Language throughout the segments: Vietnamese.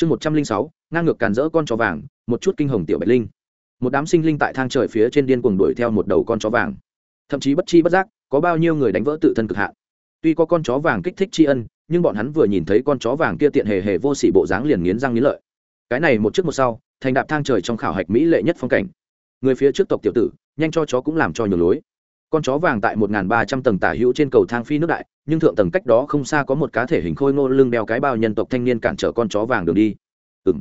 chương một trăm linh sáu, ngang ngược càn rỡ con chó vàng, một chút kinh hồng tiểu bạch linh. Một đám sinh linh tại thang trời phía trên điên cuồng đuổi theo một đầu con chó vàng. Thậm chí bất chi bất giác, có bao nhiêu người đánh vỡ tự thân cực hạn. Tuy có con chó vàng kích thích tri ân, nhưng bọn hắn vừa nhìn thấy con chó vàng kia tiện hề hề vô sỉ bộ dáng liền nghiến răng nghiến lợi. Cái này một trước một sau, thành đạp thang trời trong khảo hạch mỹ lệ nhất phong cảnh. Người phía trước tộc tiểu tử, nhanh cho chó cũng làm cho nhiều lối con chó vàng tại một ba trăm tầng tả hữu trên cầu thang phi nước đại, nhưng thượng tầng cách đó không xa có một cá thể hình khôi ngô lưng đeo cái bao nhân tộc thanh niên cản trở con chó vàng đường đi. Ừ m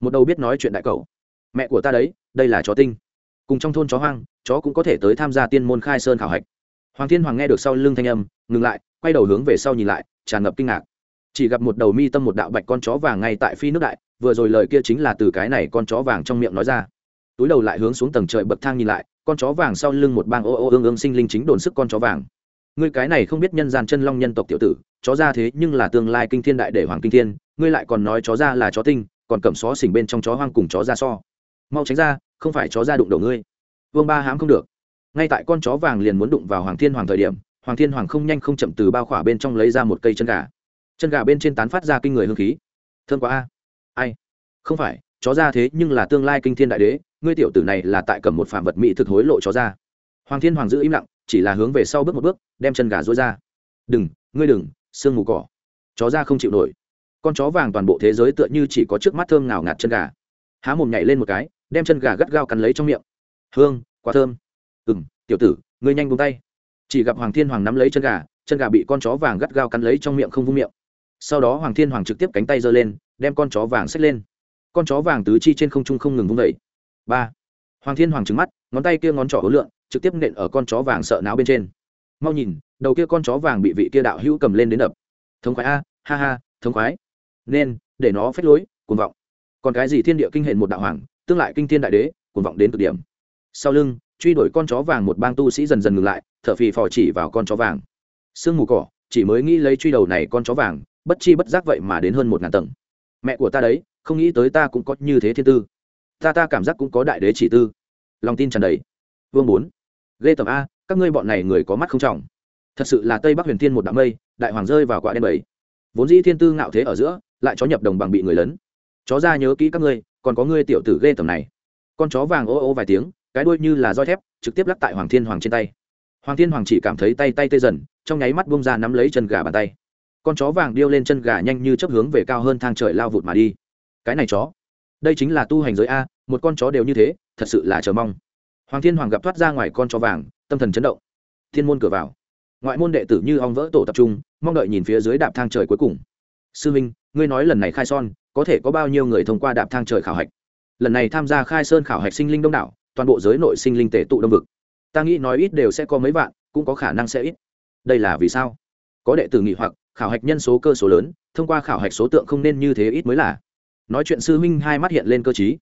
một đầu biết nói chuyện đại cậu mẹ của ta đấy, đây là chó tinh. Cùng trong thôn chó hoang, chó cũng có thể tới tham gia tiên môn khai sơn khảo hạch. Hoàng thiên hoàng nghe được sau lưng thanh âm, ngừng lại, quay đầu hướng về sau nhìn lại, tràn ngập kinh ngạc. Chỉ gặp một đầu mi tâm một đạo bạch con chó vàng ngay tại phi nước đại, vừa rồi lời kia chính là từ cái này con chó vàng trong miệng nói ra. Túi đầu lại hướng xuống tầng trời bậc thang nhìn lại con chó vàng sau lưng một bang ô ô ương ương sinh linh chính đồn sức con chó vàng. Ngươi cái này không biết nhân gian chân long nhân tộc tiểu tử, chó ra thế nhưng là tương lai kinh thiên đại để hoàng kinh thiên, ngươi lại còn nói chó ra là chó tinh, còn cầm xó xỉnh bên trong chó hoang cùng chó ra so. Mau tránh ra, không phải chó ra đụng đầu ngươi. Vương ba hám không được. Ngay tại con chó vàng liền muốn đụng vào hoàng thiên hoàng thời điểm, hoàng thiên hoàng không nhanh không chậm từ bao khỏa bên trong lấy ra một cây chân gà. Chân gà bên trên tán phát ra kinh người hương khí. Thương quá a. Ai? Không phải, chó ra thế nhưng là tương lai kinh thiên đại đế ngươi tiểu tử này là tại cầm một phạm vật mỹ thực hối lộ chó ra. Hoàng thiên hoàng giữ im lặng, chỉ là hướng về sau bước một bước, đem chân gà dối ra. Đừng, ngươi đừng, sương mù cỏ. Chó ra không chịu nổi. Con chó vàng toàn bộ thế giới tựa như chỉ có trước mắt thơm nào ngạt chân gà. Há mồm nhảy lên một cái, đem chân gà gắt gao cắn lấy trong miệng. Hương quá thơm. Ừ m tiểu tử, ngươi nhanh bông tay. Chỉ gặp hoàng thiên hoàng nắm lấy chân gà chân gà bị con chó vàng gắt gao cắn lấy trong miệng không vung miệng. Sau đó hoàng thiên hoàng trực tiếp cánh tay giơ lên, đem con chó vàng xách lên. Con chó vàng tứ chi trên không trung không ngừng vung vẩy ba hoàng thiên hoàng trứng mắt ngón tay kia ngón trỏ hối lượng trực tiếp nện ở con chó vàng sợ náo bên trên mau nhìn đầu kia con chó vàng bị vị kia đạo hữu cầm lên đến đập thống khoái a ha ha thống khoái nên để nó phách lối cuồng vọng còn cái gì thiên địa kinh hển một đạo hoàng tương lại kinh thiên đại đế cuồng vọng đến cực điểm sau lưng truy đuổi con chó vàng một bang tu sĩ dần dần ngừng lại thở phì phò chỉ vào con chó vàng sương mù cỏ chỉ mới nghĩ lấy truy đầu này con chó vàng bất chi bất giác vậy mà đến hơn một ngàn tầng mẹ của ta đấy không nghĩ tới ta cũng có như thế thiên tư ta ta cảm giác cũng có đại đế chỉ tư. Lòng tin tràn đầy. Vương bốn. Ghê tầm a, các ngươi bọn này người có mắt không trọng. Thật sự là tây bắc huyền thiên một đám mây, đại hoàng rơi vào quả đen bảy vốn dĩ thiên tư ngạo thế ở giữa, lại chó nhập đồng bằng bị người lớn chó ra nhớ kỹ các ngươi, còn có ngươi tiểu tử ghê tầm này. Con chó vàng ô ô vài tiếng, cái đuôi như là roi thép, trực tiếp lắc tại hoàng thiên hoàng trên tay. Hoàng thiên hoàng chỉ cảm thấy tay tay tê dần, trong nháy mắt bung ra nắm lấy chân gà bàn tay. Con chó vàng điêu lên chân gà nhanh như chấp hướng về cao hơn thang trời lao vụt mà đi. Cái này chó đây chính là tu hành giới a, một con chó đều như thế, thật sự là chờ mong. Hoàng thiên hoàng gặp thoát ra ngoài con chó vàng, tâm thần chấn động. Thiên môn cửa vào. Ngoại môn đệ tử như ong vỡ tổ tập trung, mong đợi nhìn phía dưới đạp thang trời cuối cùng. Sư minh, ngươi nói lần này khai son, có thể có bao nhiêu người thông qua đạp thang trời khảo hạch? Lần này tham gia khai sơn khảo hạch sinh linh đông đảo, toàn bộ giới nội sinh linh tể tụ đông vực. Ta nghĩ nói ít đều sẽ có mấy vạn, cũng có khả năng sẽ ít. Đây là vì sao? Có đệ tử nghỉ hoặc, khảo hạch nhân số cơ số lớn, thông qua khảo hạch số tượng không nên như thế ít mới là nói chuyện sư minh hai mắt hiện lên cơ chí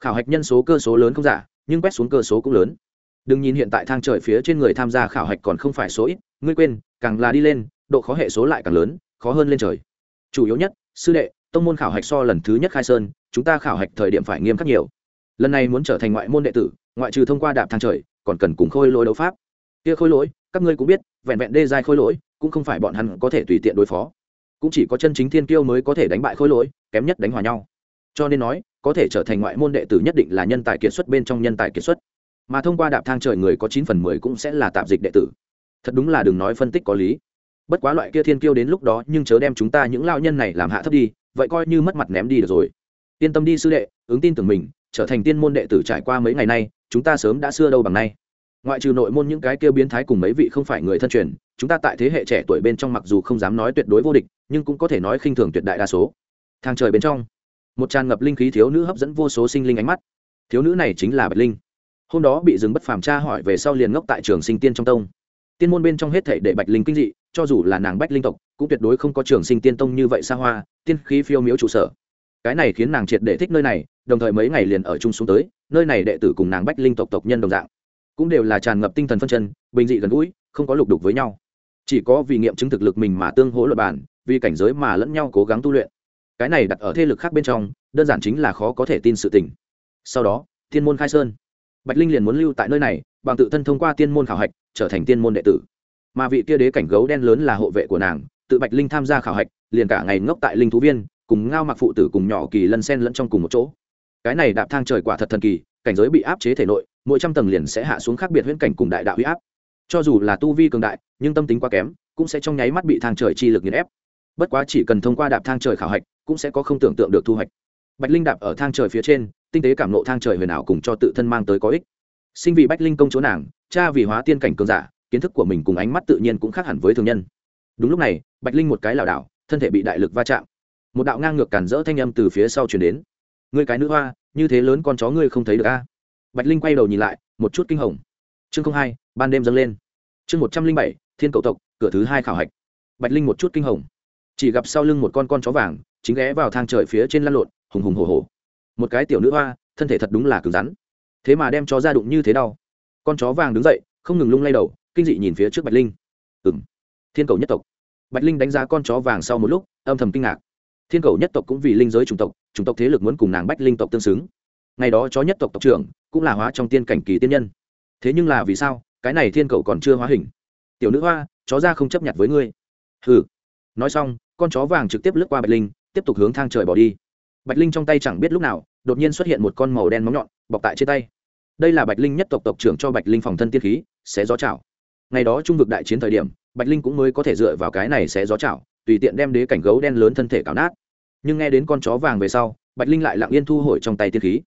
khảo hạch nhân số cơ số lớn không giả, nhưng quét xuống cơ số cũng lớn. Đừng nhìn hiện tại thang trời phía trên người tham gia khảo hạch còn không phải số ít, ngươi quên, càng là đi lên, độ khó hệ số lại càng lớn, khó hơn lên trời. Chủ yếu nhất, sư đệ, tông môn khảo hạch so lần thứ nhất khai sơn, chúng ta khảo hạch thời điểm phải nghiêm khắc nhiều. Lần này muốn trở thành ngoại môn đệ tử, ngoại trừ thông qua đạp thang trời, còn cần cùng khôi lỗi đấu pháp. Kia khôi lỗi, các ngươi cũng biết, vẹn vẹn đê giai khôi lỗi, cũng không phải bọn hắn có thể tùy tiện đối phó cũng chỉ có chân chính thiên kiêu mới có thể đánh bại khối lỗi, kém nhất đánh hòa nhau. Cho nên nói, có thể trở thành ngoại môn đệ tử nhất định là nhân tài kiệt xuất bên trong nhân tài kiệt xuất. Mà thông qua đạp thang trời người có chín phần mười cũng sẽ là tạp dịch đệ tử. Thật đúng là đừng nói phân tích có lý. Bất quá loại kia thiên kiêu đến lúc đó nhưng chớ đem chúng ta những lao nhân này làm hạ thấp đi, vậy coi như mất mặt ném đi được rồi. Yên tâm đi sư đệ, ứng tin tưởng mình, trở thành tiên môn đệ tử trải qua mấy ngày nay, chúng ta sớm đã xưa đâu bằng nay. Ngoại trừ nội môn những cái kia biến thái cùng mấy vị không phải người thân truyền, chúng ta tại thế hệ trẻ tuổi bên trong mặc dù không dám nói tuyệt đối vô địch nhưng cũng có thể nói khinh thường tuyệt đại đa số. Thang trời bên trong, một tràn ngập linh khí thiếu nữ hấp dẫn vô số sinh linh ánh mắt. Thiếu nữ này chính là bạch linh. Hôm đó bị dừng bất phàm tra hỏi về sau liền ngốc tại trường sinh tiên trong tông. Tiên môn bên trong hết thể để bạch linh kinh dị, cho dù là nàng bách linh tộc, cũng tuyệt đối không có trường sinh tiên tông như vậy xa hoa, tiên khí phiêu miếu trụ sở. Cái này khiến nàng triệt để thích nơi này, đồng thời mấy ngày liền ở chung xuống tới, nơi này đệ tử cùng nàng bách linh tộc tộc nhân đồng dạng, cũng đều là tràn ngập tinh thần phân chân, bình dị gần gũi, không có lục đục với nhau. Chỉ có vì nghiệm chứng thực lực mình mà tương hỗ luật bản vì cảnh giới mà lẫn nhau cố gắng tu luyện. Cái này đặt ở thế lực khác bên trong, đơn giản chính là khó có thể tin sự tình. Sau đó tiên môn khai sơn. Bạch linh liền muốn lưu tại nơi này, bằng tự thân thông qua tiên môn khảo hạch, trở thành tiên môn đệ tử. Mà vị kia đế cảnh gấu đen lớn là hộ vệ của nàng, tự bạch linh tham gia khảo hạch, liền cả ngày ngốc tại linh thú viên, cùng ngao mặc phụ tử cùng nhỏ kỳ lân sen lẫn trong cùng một chỗ. Cái này đạp thang trời quả thật thần kỳ, cảnh giới bị áp chế thể nội, mỗi trăm tầng liền sẽ hạ xuống khác biệt huyễn cảnh cùng đại đạo huy áp. Cho dù là tu vi cường đại, nhưng tâm tính quá kém, cũng sẽ trong nháy mắt bị thang trời chi lực nghiền ép bất quá chỉ cần thông qua đạp thang trời khảo hạch, cũng sẽ có không tưởng tượng được thu hoạch. Bạch linh đạp ở thang trời phía trên, tinh tế cảm nộ thang trời huyền ảo cùng cho tự thân mang tới có ích. Sinh vì bách linh công chúa nàng, cha vì hóa tiên cảnh cường giả, kiến thức của mình cùng ánh mắt tự nhiên cũng khác hẳn với thường nhân. Đúng lúc này, bạch linh một cái lảo đảo, thân thể bị đại lực va chạm. Một đạo ngang ngược cản rỡ thanh âm từ phía sau chuyển đến. Ngươi cái nữ hoa, như thế lớn con chó ngươi không thấy được a? Bạch linh quay đầu nhìn lại, một chút kinh hồng. Chương hai, ban đêm dâng lên. Chương một trăm linh bảy, thiên cầu tộc, cửa thứ hai khảo hạch. Bạch linh một chút kinh hồng chỉ gặp sau lưng một con con chó vàng, chính ghé vào thang trời phía trên lăn lộn, hùng hùng hồ hồ một cái tiểu nữ hoa, thân thể thật đúng là cứng rắn. Thế mà đem chó ra đụng như thế đau. Con chó vàng đứng dậy, không ngừng lung lay đầu, kinh dị nhìn phía trước bạch linh. Ừng thiên cầu nhất tộc. Bạch linh đánh giá con chó vàng sau một lúc, âm thầm kinh ngạc. Thiên cầu nhất tộc cũng vì linh giới chủng tộc chủng tộc thế lực muốn cùng nàng bách linh tộc tương xứng. Ngày đó chó nhất tộc tộc trưởng cũng là hóa trong tiên cảnh kỳ tiên nhân. Thế nhưng là vì sao, cái này thiên cầu còn chưa hóa hình? Tiểu nữ hoa, chó ra không chấp nhận với ngươi. Hừ. Nói xong con chó vàng trực tiếp lướt qua bạch linh, tiếp tục hướng thang trời bỏ đi. Bạch linh trong tay chẳng biết lúc nào, đột nhiên xuất hiện một con màu đen móng nhọn, bọc tại trên tay. Đây là bạch linh nhất tộc tộc trưởng cho bạch linh phòng thân tiên khí, xé gió chảo. Ngày đó trung vực đại chiến thời điểm, bạch linh cũng mới có thể dựa vào cái này xé gió chảo, tùy tiện đem đế cảnh gấu đen lớn thân thể cào nát. Nhưng nghe đến con chó vàng về sau, bạch linh lại lặng yên thu hồi trong tay tiên khí.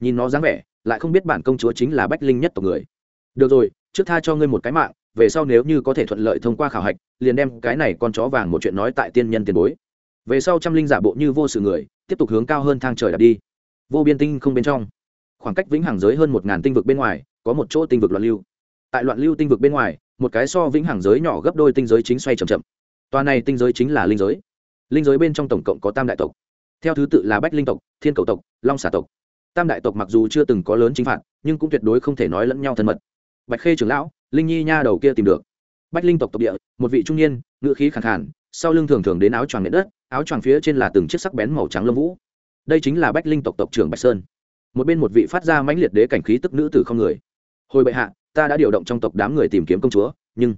Nhìn nó dáng vẻ, lại không biết bản công chúa chính là bách linh nhất tộc người. Được rồi, trước tha cho ngươi một cái mạng về sau nếu như có thể thuận lợi thông qua khảo hạch, liền đem cái này con chó vàng một chuyện nói tại tiên nhân tiền bối. Về sau trăm linh giả bộ như vô sự người, tiếp tục hướng cao hơn thang trời đạp đi. Vô biên tinh không bên trong, khoảng cách vĩnh hằng giới hơn một ngàn tinh vực bên ngoài, có một chỗ tinh vực loạn lưu. Tại loạn lưu tinh vực bên ngoài, một cái so vĩnh hằng giới nhỏ gấp đôi tinh giới chính xoay c h ậ m chậm. Tòa này tinh giới chính là linh giới. Linh giới bên trong tổng cộng có tam đại tộc. Theo thứ tự là bách linh tộc, thiên cầu tộc, long xà tộc. Tam đại tộc mặc dù chưa từng có lớn chính phạt, nhưng cũng tuyệt đối không thể nói lẫn nhau thân mật bạch khê trưởng lão, linh nhi nha đầu kia tìm được. Bách linh tộc tộc địa, một vị trung niên ngự khí khẳng khản sau lưng thường thường đến áo choàng nện đất, áo choàng phía trên là từng chiếc sắc bén màu trắng lông vũ. Đây chính là bách linh tộc tộc trưởng bạch sơn. Một bên một vị phát ra mãnh liệt đế cảnh khí tức nữ tử không người. Hồi bệ hạ, ta đã điều động trong tộc đám người tìm kiếm công chúa, nhưng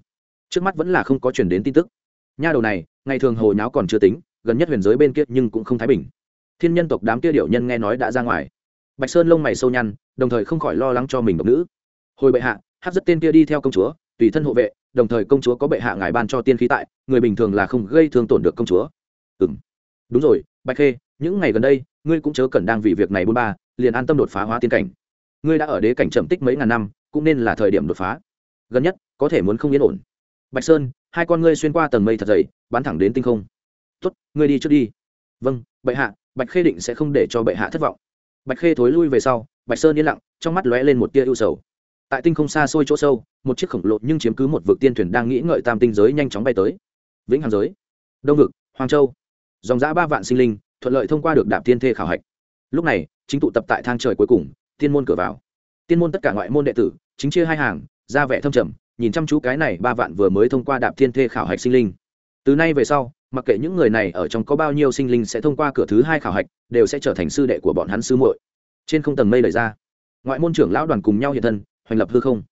trước mắt vẫn là không có chuyển đến tin tức. Nha đầu này, ngày thường hồi nháo còn chưa tính, gần nhất huyền giới bên kia nhưng cũng không thái bình. Thiên nhân tộc đám kia điệu nhân nghe nói đã ra ngoài. Bạch sơn lông mày sâu nhăn, đồng thời không khỏi lo lắng cho mình độc nữ. Hồi bệ hạ hát rất tên kia đi theo công chúa, tùy thân hộ vệ, đồng thời công chúa có bệ hạ ngài ban cho tiên khí tại, người bình thường là không gây thương tổn được công chúa. Ừ m đúng rồi, bạch khê, những ngày gần đây, ngươi cũng chớ cần đang vì việc này bôn ba, liền an tâm đột phá hóa tiên cảnh. Ngươi đã ở đế cảnh trầm tích mấy ngàn năm, cũng nên là thời điểm đột phá. Gần nhất, có thể muốn không yên ổn. Bạch sơn, hai con ngươi xuyên qua tầng mây thật dày, bắn thẳng đến tinh không. Tốt, ngươi đi trước đi. Vâng bệ hạ, bạch khê định sẽ không để cho bệ hạ thất vọng. Bạch khê thối lui về sau, bạch sơn yên lặng, trong mắt lóe lên một tia ưu sầu tại tinh không xa xôi chỗ sâu, một chiếc khổng lồ nhưng chiếm cứ một vực tiên thuyền đang nghĩ ngợi tam tinh giới nhanh chóng bay tới. Vĩnh hằng giới, đông vực hoàng châu. Dòng giã ba vạn sinh linh, thuận lợi thông qua được đạp tiên thê khảo hạch. Lúc này, chính tụ tập tại thang trời cuối cùng, tiên môn cửa vào. Tiên môn tất cả ngoại môn đệ tử, chính chia hai hàng, ra vẻ thâm trầm, nhìn chăm chú cái này ba vạn vừa mới thông qua đạp thiên thê khảo hạch sinh linh. Từ nay về sau, mặc kệ những người này ở trong có bao nhiêu sinh linh sẽ thông qua cửa thứ hai khảo hạch, đều sẽ trở thành sư đệ của bọn hắn sư muội. Trên không tầng mây lời ra, ngoại môn trưởng lão đoàn cùng nhau hiện thân hoành lập hư không.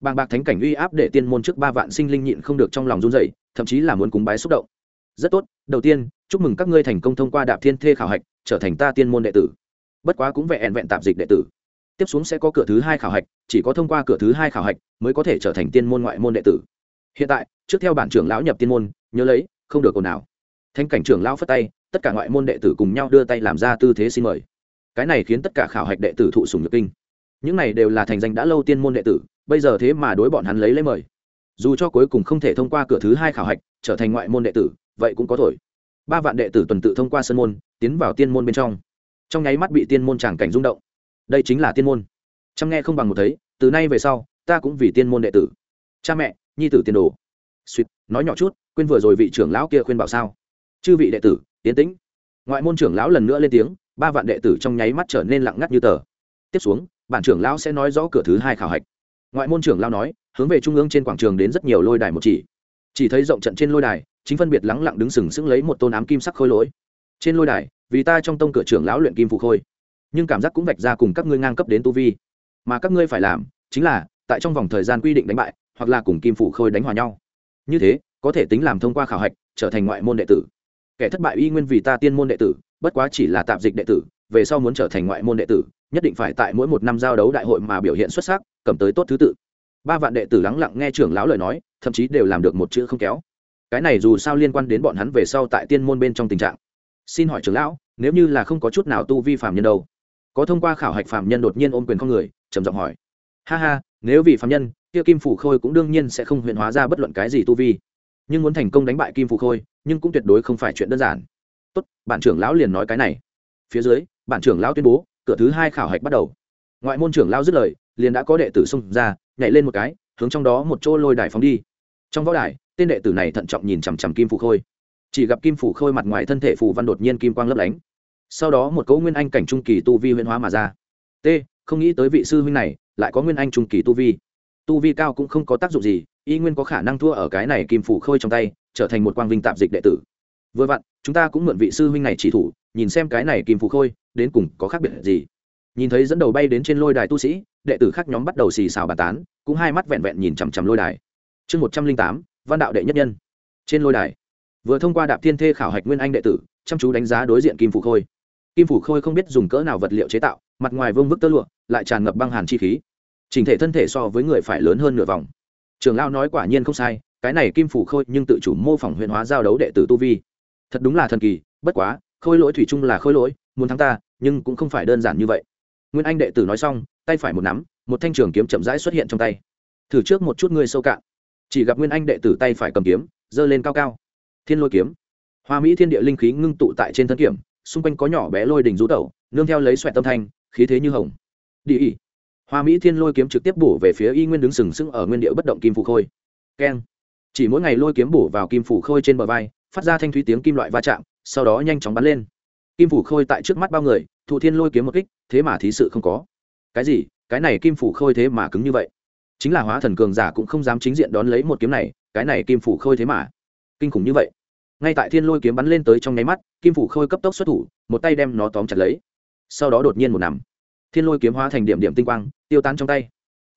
Bàng bạc thánh cảnh uy áp để tiên môn trước ba vạn sinh linh nhịn không được trong lòng run dậy thậm chí là muốn cúng bái xúc động. Rất tốt, đầu tiên, chúc mừng các ngươi thành công thông qua đạp thiên thê khảo hạch, trở thành ta tiên môn đệ tử. Bất quá cũng vẹn vẹn tạp dịch đệ tử. Tiếp xuống sẽ có cửa thứ hai khảo hạch, chỉ có thông qua cửa thứ hai khảo hạch mới có thể trở thành tiên môn ngoại môn đệ tử. Hiện tại, trước theo bản trưởng lão nhập tiên môn, nhớ lấy, không được ồn nào thanh cảnh trưởng lão phất tay, tất cả ngoại môn đệ tử cùng nhau đưa tay làm ra tư thế xin mời. Cái này khiến tất cả khảo hạch đệ tử thụ sùng nhược kinh những này đều là thành danh đã lâu tiên môn đệ tử, bây giờ thế mà đối bọn hắn lấy lấy mời. Dù cho cuối cùng không thể thông qua cửa thứ hai khảo hạch, trở thành ngoại môn đệ tử, vậy cũng có thổi ba vạn đệ tử tuần tự thông qua sân môn, tiến vào tiên môn bên trong. Trong nháy mắt bị tiên môn tràng cảnh rung động. Đây chính là tiên môn. Chăm nghe không bằng một thấy, từ nay về sau, ta cũng vì tiên môn đệ tử. Cha mẹ, nhi tử tiền đồ. Suýt nói nhỏ chút, quên vừa rồi vị trưởng lão kia khuyên bảo sao? Chư vị đệ tử tiến tĩnh. Ngoại môn trưởng lão lần nữa lên tiếng, ba vạn đệ tử trong nháy mắt trở nên lặng ngắt như tờ. Tiếp xuống bản trưởng lão sẽ nói rõ cửa thứ hai khảo hạch. Ngoại môn trưởng lão nói, hướng về trung ương trên quảng trường đến rất nhiều lôi đài một chỉ. Chỉ thấy rộng trận trên lôi đài, chính phân biệt lắng lặng đứng sừng sững lấy một tôn ám kim sắc khôi lỗi. Trên lôi đài, vì ta trong tông cửa trưởng lão luyện kim phụ khôi. Nhưng cảm giác cũng vạch ra cùng các ngươi ngang cấp đến tu vi. Mà các ngươi phải làm, chính là, tại trong vòng thời gian quy định đánh bại, hoặc là cùng kim phủ khôi đánh hòa nhau. Như thế, có thể tính làm thông qua khảo hạch, trở thành ngoại môn đệ tử. Kẻ thất bại y nguyên vì ta tiên môn đệ tử, bất quá chỉ là tạp dịch đệ tử, về sau muốn trở thành ngoại môn đệ tử nhất định phải tại mỗi một năm giao đấu đại hội mà biểu hiện xuất sắc, cầm tới tốt thứ tự. Ba vạn đệ tử lắng lặng nghe trưởng lão lời nói, thậm chí đều làm được một chữ không kéo. Cái này dù sao liên quan đến bọn hắn về sau tại tiên môn bên trong tình trạng. Xin hỏi trưởng lão, nếu như là không có chút nào tu vi phạm nhân đâu? Có thông qua khảo hạch phạm nhân đột nhiên ôm quyền con người, trầm giọng hỏi. Ha ha, nếu vì phạm nhân, kia kim phủ khôi cũng đương nhiên sẽ không huyện hóa ra bất luận cái gì tu vi. Nhưng muốn thành công đánh bại kim phủ khôi, nhưng cũng tuyệt đối không phải chuyện đơn giản. Tốt bản trưởng lão liền nói cái này. Phía dưới bản trưởng lão tuyên bố cửa thứ hai khảo hạch bắt đầu. Ngoại môn trưởng lao dứt lời, liền đã có đệ tử xông ra, nhảy lên một cái, hướng trong đó một chỗ lôi đài phóng đi. Trong võ đài, tên đệ tử này thận trọng nhìn chằm chằm kim phủ khôi. Chỉ gặp kim phủ khôi mặt ngoài thân thể phù văn đột nhiên kim quang lấp lánh. Sau đó một cấu nguyên anh cảnh trung kỳ tu vi huyễn hóa mà ra. T, không nghĩ tới vị sư huynh này, lại có nguyên anh trung kỳ tu vi. Tu vi cao cũng không có tác dụng gì, y nguyên có khả năng thua ở cái này kim phủ khôi trong tay, trở thành một quang vinh tạp dịch đệ tử. Vừa vặn, chúng ta cũng mượn vị sư huynh này chỉ thủ, nhìn xem cái này kim phủ khôi đến cùng có khác biệt gì. Nhìn thấy dẫn đầu bay đến trên lôi đài tu sĩ, đệ tử khác nhóm bắt đầu xì xào bàn tán, cũng hai mắt vẹn vẹn nhìn chằm chằm lôi đài. Chương một trăm linh tám, văn đạo đệ nhất nhân. Trên lôi đài, vừa thông qua đạp thiên thê khảo hạch nguyên anh đệ tử, chăm chú đánh giá đối diện kim phủ khôi. Kim phủ khôi không biết dùng cỡ nào vật liệu chế tạo, mặt ngoài vương vức tơ lụa, lại tràn ngập băng hàn chi khí. Chỉnh thể thân thể so với người phải lớn hơn nửa vòng. Trường lao nói quả nhiên không sai, cái này kim phủ khôi nhưng tự chủ mô phỏng huyện hóa giao đấu đệ tử tu vi. Thật đúng là thần kỳ, bất quá, khôi lỗi thủy chung là khôi lỗi muốn thắng ta, nhưng cũng không phải đơn giản như vậy. Nguyên anh đệ tử nói xong, tay phải một nắm, một thanh trường kiếm chậm rãi xuất hiện trong tay. Thử trước một chút ngươi sâu cạn. Chỉ gặp nguyên anh đệ tử tay phải cầm kiếm, giơ lên cao cao. Thiên lôi kiếm. Hoa mỹ thiên địa linh khí ngưng tụ tại trên thân kiếm, xung quanh có nhỏ bé lôi đỉnh rú tẩu, nương theo lấy xoẹt tâm thanh, khí thế như hồng. Đi ỉ hoa mỹ thiên lôi kiếm trực tiếp bổ về phía y nguyên đứng sừng sững ở nguyên địa bất động kim phủ khôi. Keng. Chỉ mỗi ngày lôi kiếm bổ vào kim phủ khôi trên bờ vai, phát ra thanh thúy tiếng kim loại va chạm, sau đó nhanh chóng bắn lên kim phủ khôi tại trước mắt bao người, thụ thiên lôi kiếm một kích, thế mà thí sự không có. Cái gì? Cái này kim phủ khôi thế mà cứng như vậy? Chính là hóa thần cường giả cũng không dám chính diện đón lấy một kiếm này, cái này kim phủ khôi thế mà kinh khủng như vậy. Ngay tại thiên lôi kiếm bắn lên tới trong nháy mắt, kim phủ khôi cấp tốc xuất thủ, một tay đem nó tóm chặt lấy. Sau đó đột nhiên một nằm thiên lôi kiếm hóa thành điểm điểm tinh quang, tiêu tán trong tay.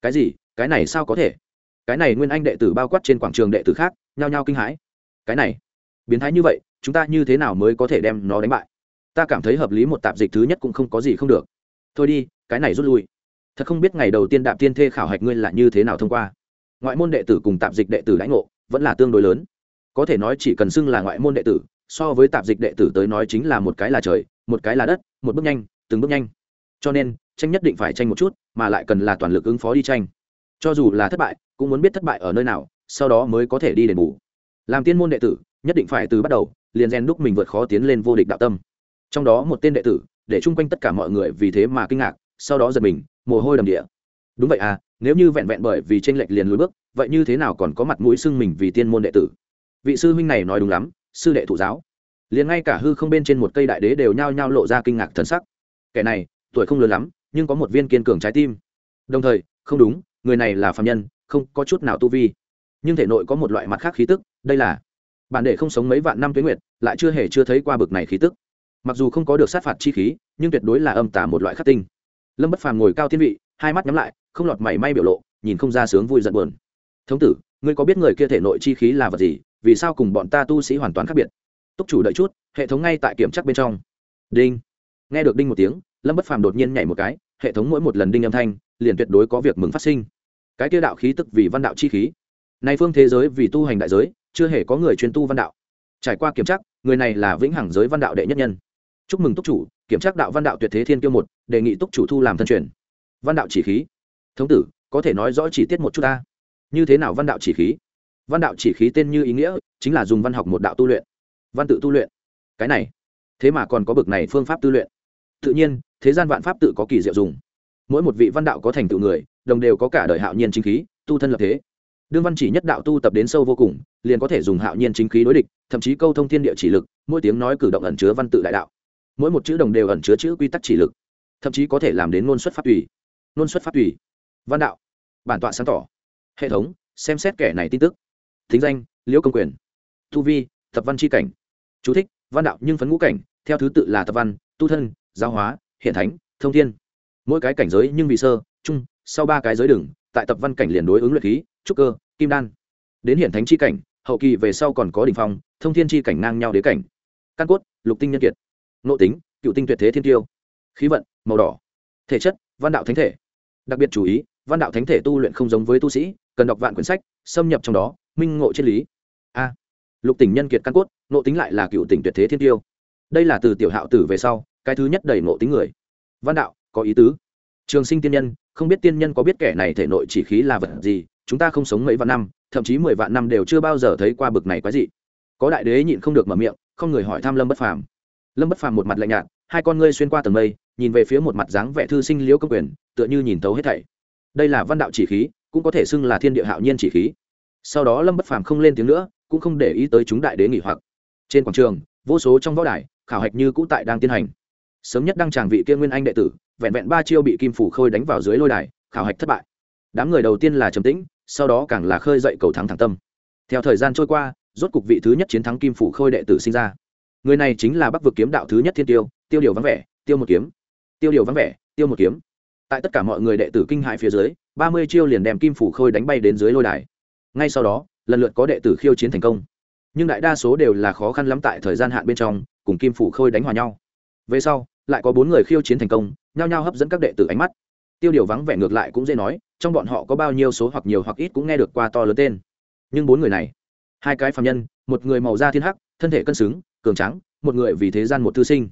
Cái gì? Cái này sao có thể? Cái này nguyên anh đệ tử bao quát trên quảng trường đệ tử khác, nhao nhao kinh hãi. Cái này, biến thái như vậy, chúng ta như thế nào mới có thể đem nó đánh bại? Ta cảm thấy hợp lý một tạp dịch thứ nhất cũng không có gì không được. Thôi đi, cái này rút lui. Thật không biết ngày đầu tiên đạp tiên thê khảo hạch ngươi là như thế nào thông qua. Ngoại môn đệ tử cùng tạp dịch đệ tử lãnh ngộ vẫn là tương đối lớn. Có thể nói chỉ cần xưng là ngoại môn đệ tử, so với tạp dịch đệ tử tới nói chính là một cái là trời, một cái là đất, một bước nhanh, từng bước nhanh. Cho nên, tranh nhất định phải tranh một chút, mà lại cần là toàn lực ứng phó đi tranh. Cho dù là thất bại, cũng muốn biết thất bại ở nơi nào, sau đó mới có thể đi đền bù. Làm tiên môn đệ tử, nhất định phải từ bắt đầu, liền rèn đúc mình vượt khó tiến lên vô địch đạo tâm trong đó một tên đệ tử, để chung quanh tất cả mọi người vì thế mà kinh ngạc, sau đó giật mình, mồ hôi đầm địa. Đúng vậy à nếu như vẹn vẹn bởi vì tranh lệch liền lùi bước, vậy như thế nào còn có mặt mũi xưng mình vì tiên môn đệ tử? Vị sư huynh này nói đúng lắm, sư đệ thụ giáo. Liền ngay cả hư không bên trên một cây đại đế đều nhao nhao lộ ra kinh ngạc thần sắc. Kẻ này, tuổi không lớn lắm, nhưng có một viên kiên cường trái tim. Đồng thời, không đúng, người này là phạm nhân, không có chút nào tu vi. Nhưng thể nội có một loại mặt khác khí tức, đây là bản đệ không sống mấy vạn năm tuyến nguyệt, lại chưa hề chưa thấy qua bực này khí tức mặc dù không có được sát phạt chi khí, nhưng tuyệt đối là âm tả một loại khắc tinh. Lâm bất phàm ngồi cao thiên vị, hai mắt nhắm lại, không lọt mảy may biểu lộ, nhìn không ra sướng vui giận buồn. Thống tử, ngươi có biết người kia thể nội chi khí là vật gì? Vì sao cùng bọn ta tu sĩ hoàn toàn khác biệt? Túc chủ đợi chút, hệ thống ngay tại kiểm chắc bên trong. Đinh. Nghe được đinh một tiếng, lâm bất phàm đột nhiên nhảy một cái, hệ thống mỗi một lần đinh âm thanh, liền tuyệt đối có việc mừng phát sinh. Cái kia đạo khí tức vì văn đạo chi khí. Nay phương thế giới vì tu hành đại giới, chưa hề có người chuyên tu văn đạo. Trải qua kiểm tra, người này là vĩnh hằng giới văn đạo đệ nhất nhân chúc mừng túc chủ, kiểm tra đạo văn đạo tuyệt thế thiên tiêu một, đề nghị túc chủ thu làm thân truyền. Văn đạo chỉ khí. Thống tử, có thể nói rõ chỉ tiết một chút ta. Như thế nào văn đạo chỉ khí? Văn đạo chỉ khí tên như ý nghĩa, chính là dùng văn học một đạo tu luyện. Văn tự tu luyện. Cái này. Thế mà còn có bực này phương pháp tu luyện. Tự nhiên, thế gian vạn pháp tự có kỳ diệu dùng. Mỗi một vị văn đạo có thành tựu người, đồng đều có cả đời hạo nhiên chính khí, tu thân lập thế. Đương văn chỉ nhất đạo tu tập đến sâu vô cùng, liền có thể dùng hạo nhiên chính khí đối địch, thậm chí câu thông thiên địa chỉ lực, mỗi tiếng nói cử động ẩn chứa văn tự đại đạo mỗi một chữ đồng đều ẩn chứa chữ quy tắc chỉ lực, thậm chí có thể làm đến ngôn xuất phát tùy. Ngôn xuất phát tùy. Văn đạo. Bản tọa sáng tỏ. Hệ thống, xem xét kẻ này tin tức. Thính danh, liễu công quyền. Tu vi tập văn c h i cảnh. Chú thích, văn đạo nhưng phấn ngũ cảnh, theo thứ tự là tập văn, tu thân, giáo hóa, hiện thánh, thông thiên. Mỗi cái cảnh giới nhưng vì sơ, chung, sau ba cái giới đừng, tại tập văn cảnh liền đối ứng luyện khí, trúc cơ, kim đan. Đến hiện thánh c h i cảnh, hậu kỳ về sau còn có đ ỉ n h phong, thông thiên c h i cảnh ngang nhau đế cảnh. Căn cốt, lục tinh nhân kiệt. Nội tính, cựu tinh tuyệt thế thiên tiêu. Khí vận, màu đỏ. Thể chất, văn đạo thánh thể. Đặc biệt chú ý, văn đạo thánh thể tu luyện không giống với tu sĩ, cần đọc vạn quyển sách, xâm nhập trong đó, minh ngộ triết lý. A. Lục tỉnh nhân kiệt căn cốt, nội tính lại là cựu tỉnh tuyệt thế thiên tiêu. Đây là từ tiểu hạo tử về sau, cái thứ nhất đầy nội tính người. Văn đạo, có ý tứ. Trường sinh tiên nhân, không biết tiên nhân có biết kẻ này thể nội chỉ khí là vật gì, chúng ta không sống mấy vạn năm, thậm chí mười vạn năm đều chưa bao giờ thấy qua bực này quái dị. Có đại đế nhịn không được mở miệng, không người hỏi tham lâm bất phàm lâm bất phàm một mặt lạnh nhạt, hai con ngươi xuyên qua tầng mây, nhìn về phía một mặt dáng vẻ thư sinh liễu công quyền, tựa như nhìn thấu hết thảy. Đây là văn đạo chỉ khí, cũng có thể xưng là thiên địa hạo nhiên chỉ khí. Sau đó lâm bất phàm không lên tiếng nữa, cũng không để ý tới chúng đại đế nghỉ hoặc. Trên quảng trường, vô số trong võ đài, khảo hạch như cũ tại đang tiến hành. Sớm nhất đăng tràng vị kia nguyên anh đệ tử, vẹn vẹn ba chiêu bị kim phủ khôi đánh vào dưới lôi đài, khảo hạch thất bại. Đám người đầu tiên là trầm tĩnh, sau đó càng là khơi dậy cầu thắng thẳng tâm. Theo thời gian trôi qua, rốt cục vị thứ nhất chiến thắng kim phủ khôi đệ tử sinh ra người này chính là bắc vực kiếm đạo thứ nhất thiên tiêu tiêu điều vắng vẻ, tiêu một kiếm. Tiêu điều vắng vẻ, tiêu một kiếm. Tại tất cả mọi người đệ tử kinh hại phía dưới, ba mươi chiêu liền đem kim phủ khôi đánh bay đến dưới lôi đài. Ngay sau đó, lần lượt có đệ tử khiêu chiến thành công. Nhưng đại đa số đều là khó khăn lắm tại thời gian hạn bên trong, cùng kim phủ khôi đánh hòa nhau. Về sau, lại có bốn người khiêu chiến thành công, nhao nhao hấp dẫn các đệ tử ánh mắt. Tiêu điều vắng vẻ ngược lại cũng dễ nói, trong bọn họ có bao nhiêu số hoặc nhiều hoặc ít cũng nghe được qua to lớn tên. Nhưng bốn người này, hai cái phạm nhân, một người màu da thiên hắc, thân thể cân xứng cường trắng một người vì thế gian một thư sinh.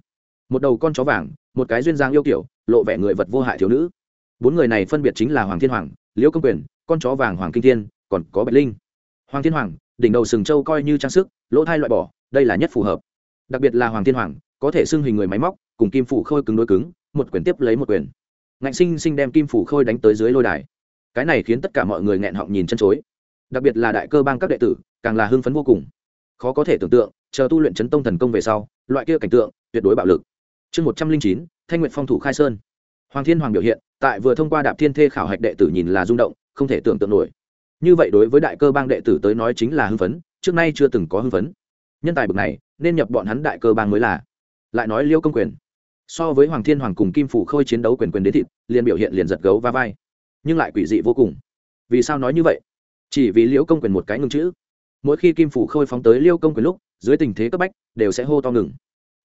Một đầu con chó vàng, một cái duyên giang yêu kiểu, lộ vẻ người vật vô hại thiếu nữ. Bốn người này phân biệt chính là hoàng thiên hoàng, liễu công quyền, con chó vàng hoàng kinh thiên, còn có bạch linh. Hoàng thiên hoàng, đỉnh đầu sừng châu coi như trang sức, lỗ thai loại bỏ, đây là nhất phù hợp. Đặc biệt là hoàng thiên hoàng, có thể xưng hình người máy móc, cùng kim phủ khôi cứng đối cứng, một quyền tiếp lấy một quyền. Ngạnh sinh sinh đem kim phủ khôi đánh tới dưới lôi đài. Cái này khiến tất cả mọi người nghẹn họng nhìn chân chối. Đặc biệt là đại cơ bang các đệ tử, càng là hưng phấn vô cùng khó có thể tưởng tượng, chờ tu luyện chấn tông thần công về sau, loại kia cảnh tượng, tuyệt đối bạo lực. Chương một trăm linh chín, thanh nguyện phong thủ khai sơn. Hoàng thiên hoàng biểu hiện, tại vừa thông qua đạp thiên thê khảo hạch đệ tử nhìn là rung động, không thể tưởng tượng nổi. Như vậy đối với đại cơ bang đệ tử tới nói chính là hưng phấn, trước nay chưa từng có hưng phấn. Nhân tài bậc này, nên nhập bọn hắn đại cơ bang mới là. Lại nói liêu công quyền. So với hoàng thiên hoàng cùng kim phủ khôi chiến đấu quyền quyền đến thịt, liền biểu hiện liền giật gấu va vai. Nhưng lại quỷ dị vô cùng. Vì sao nói như vậy? Chỉ vì liễu công quyền một cái ngưng chữ mỗi khi kim phủ khôi phóng tới liêu công quyền lúc, dưới tình thế cấp bách, đều sẽ hô to ngừng.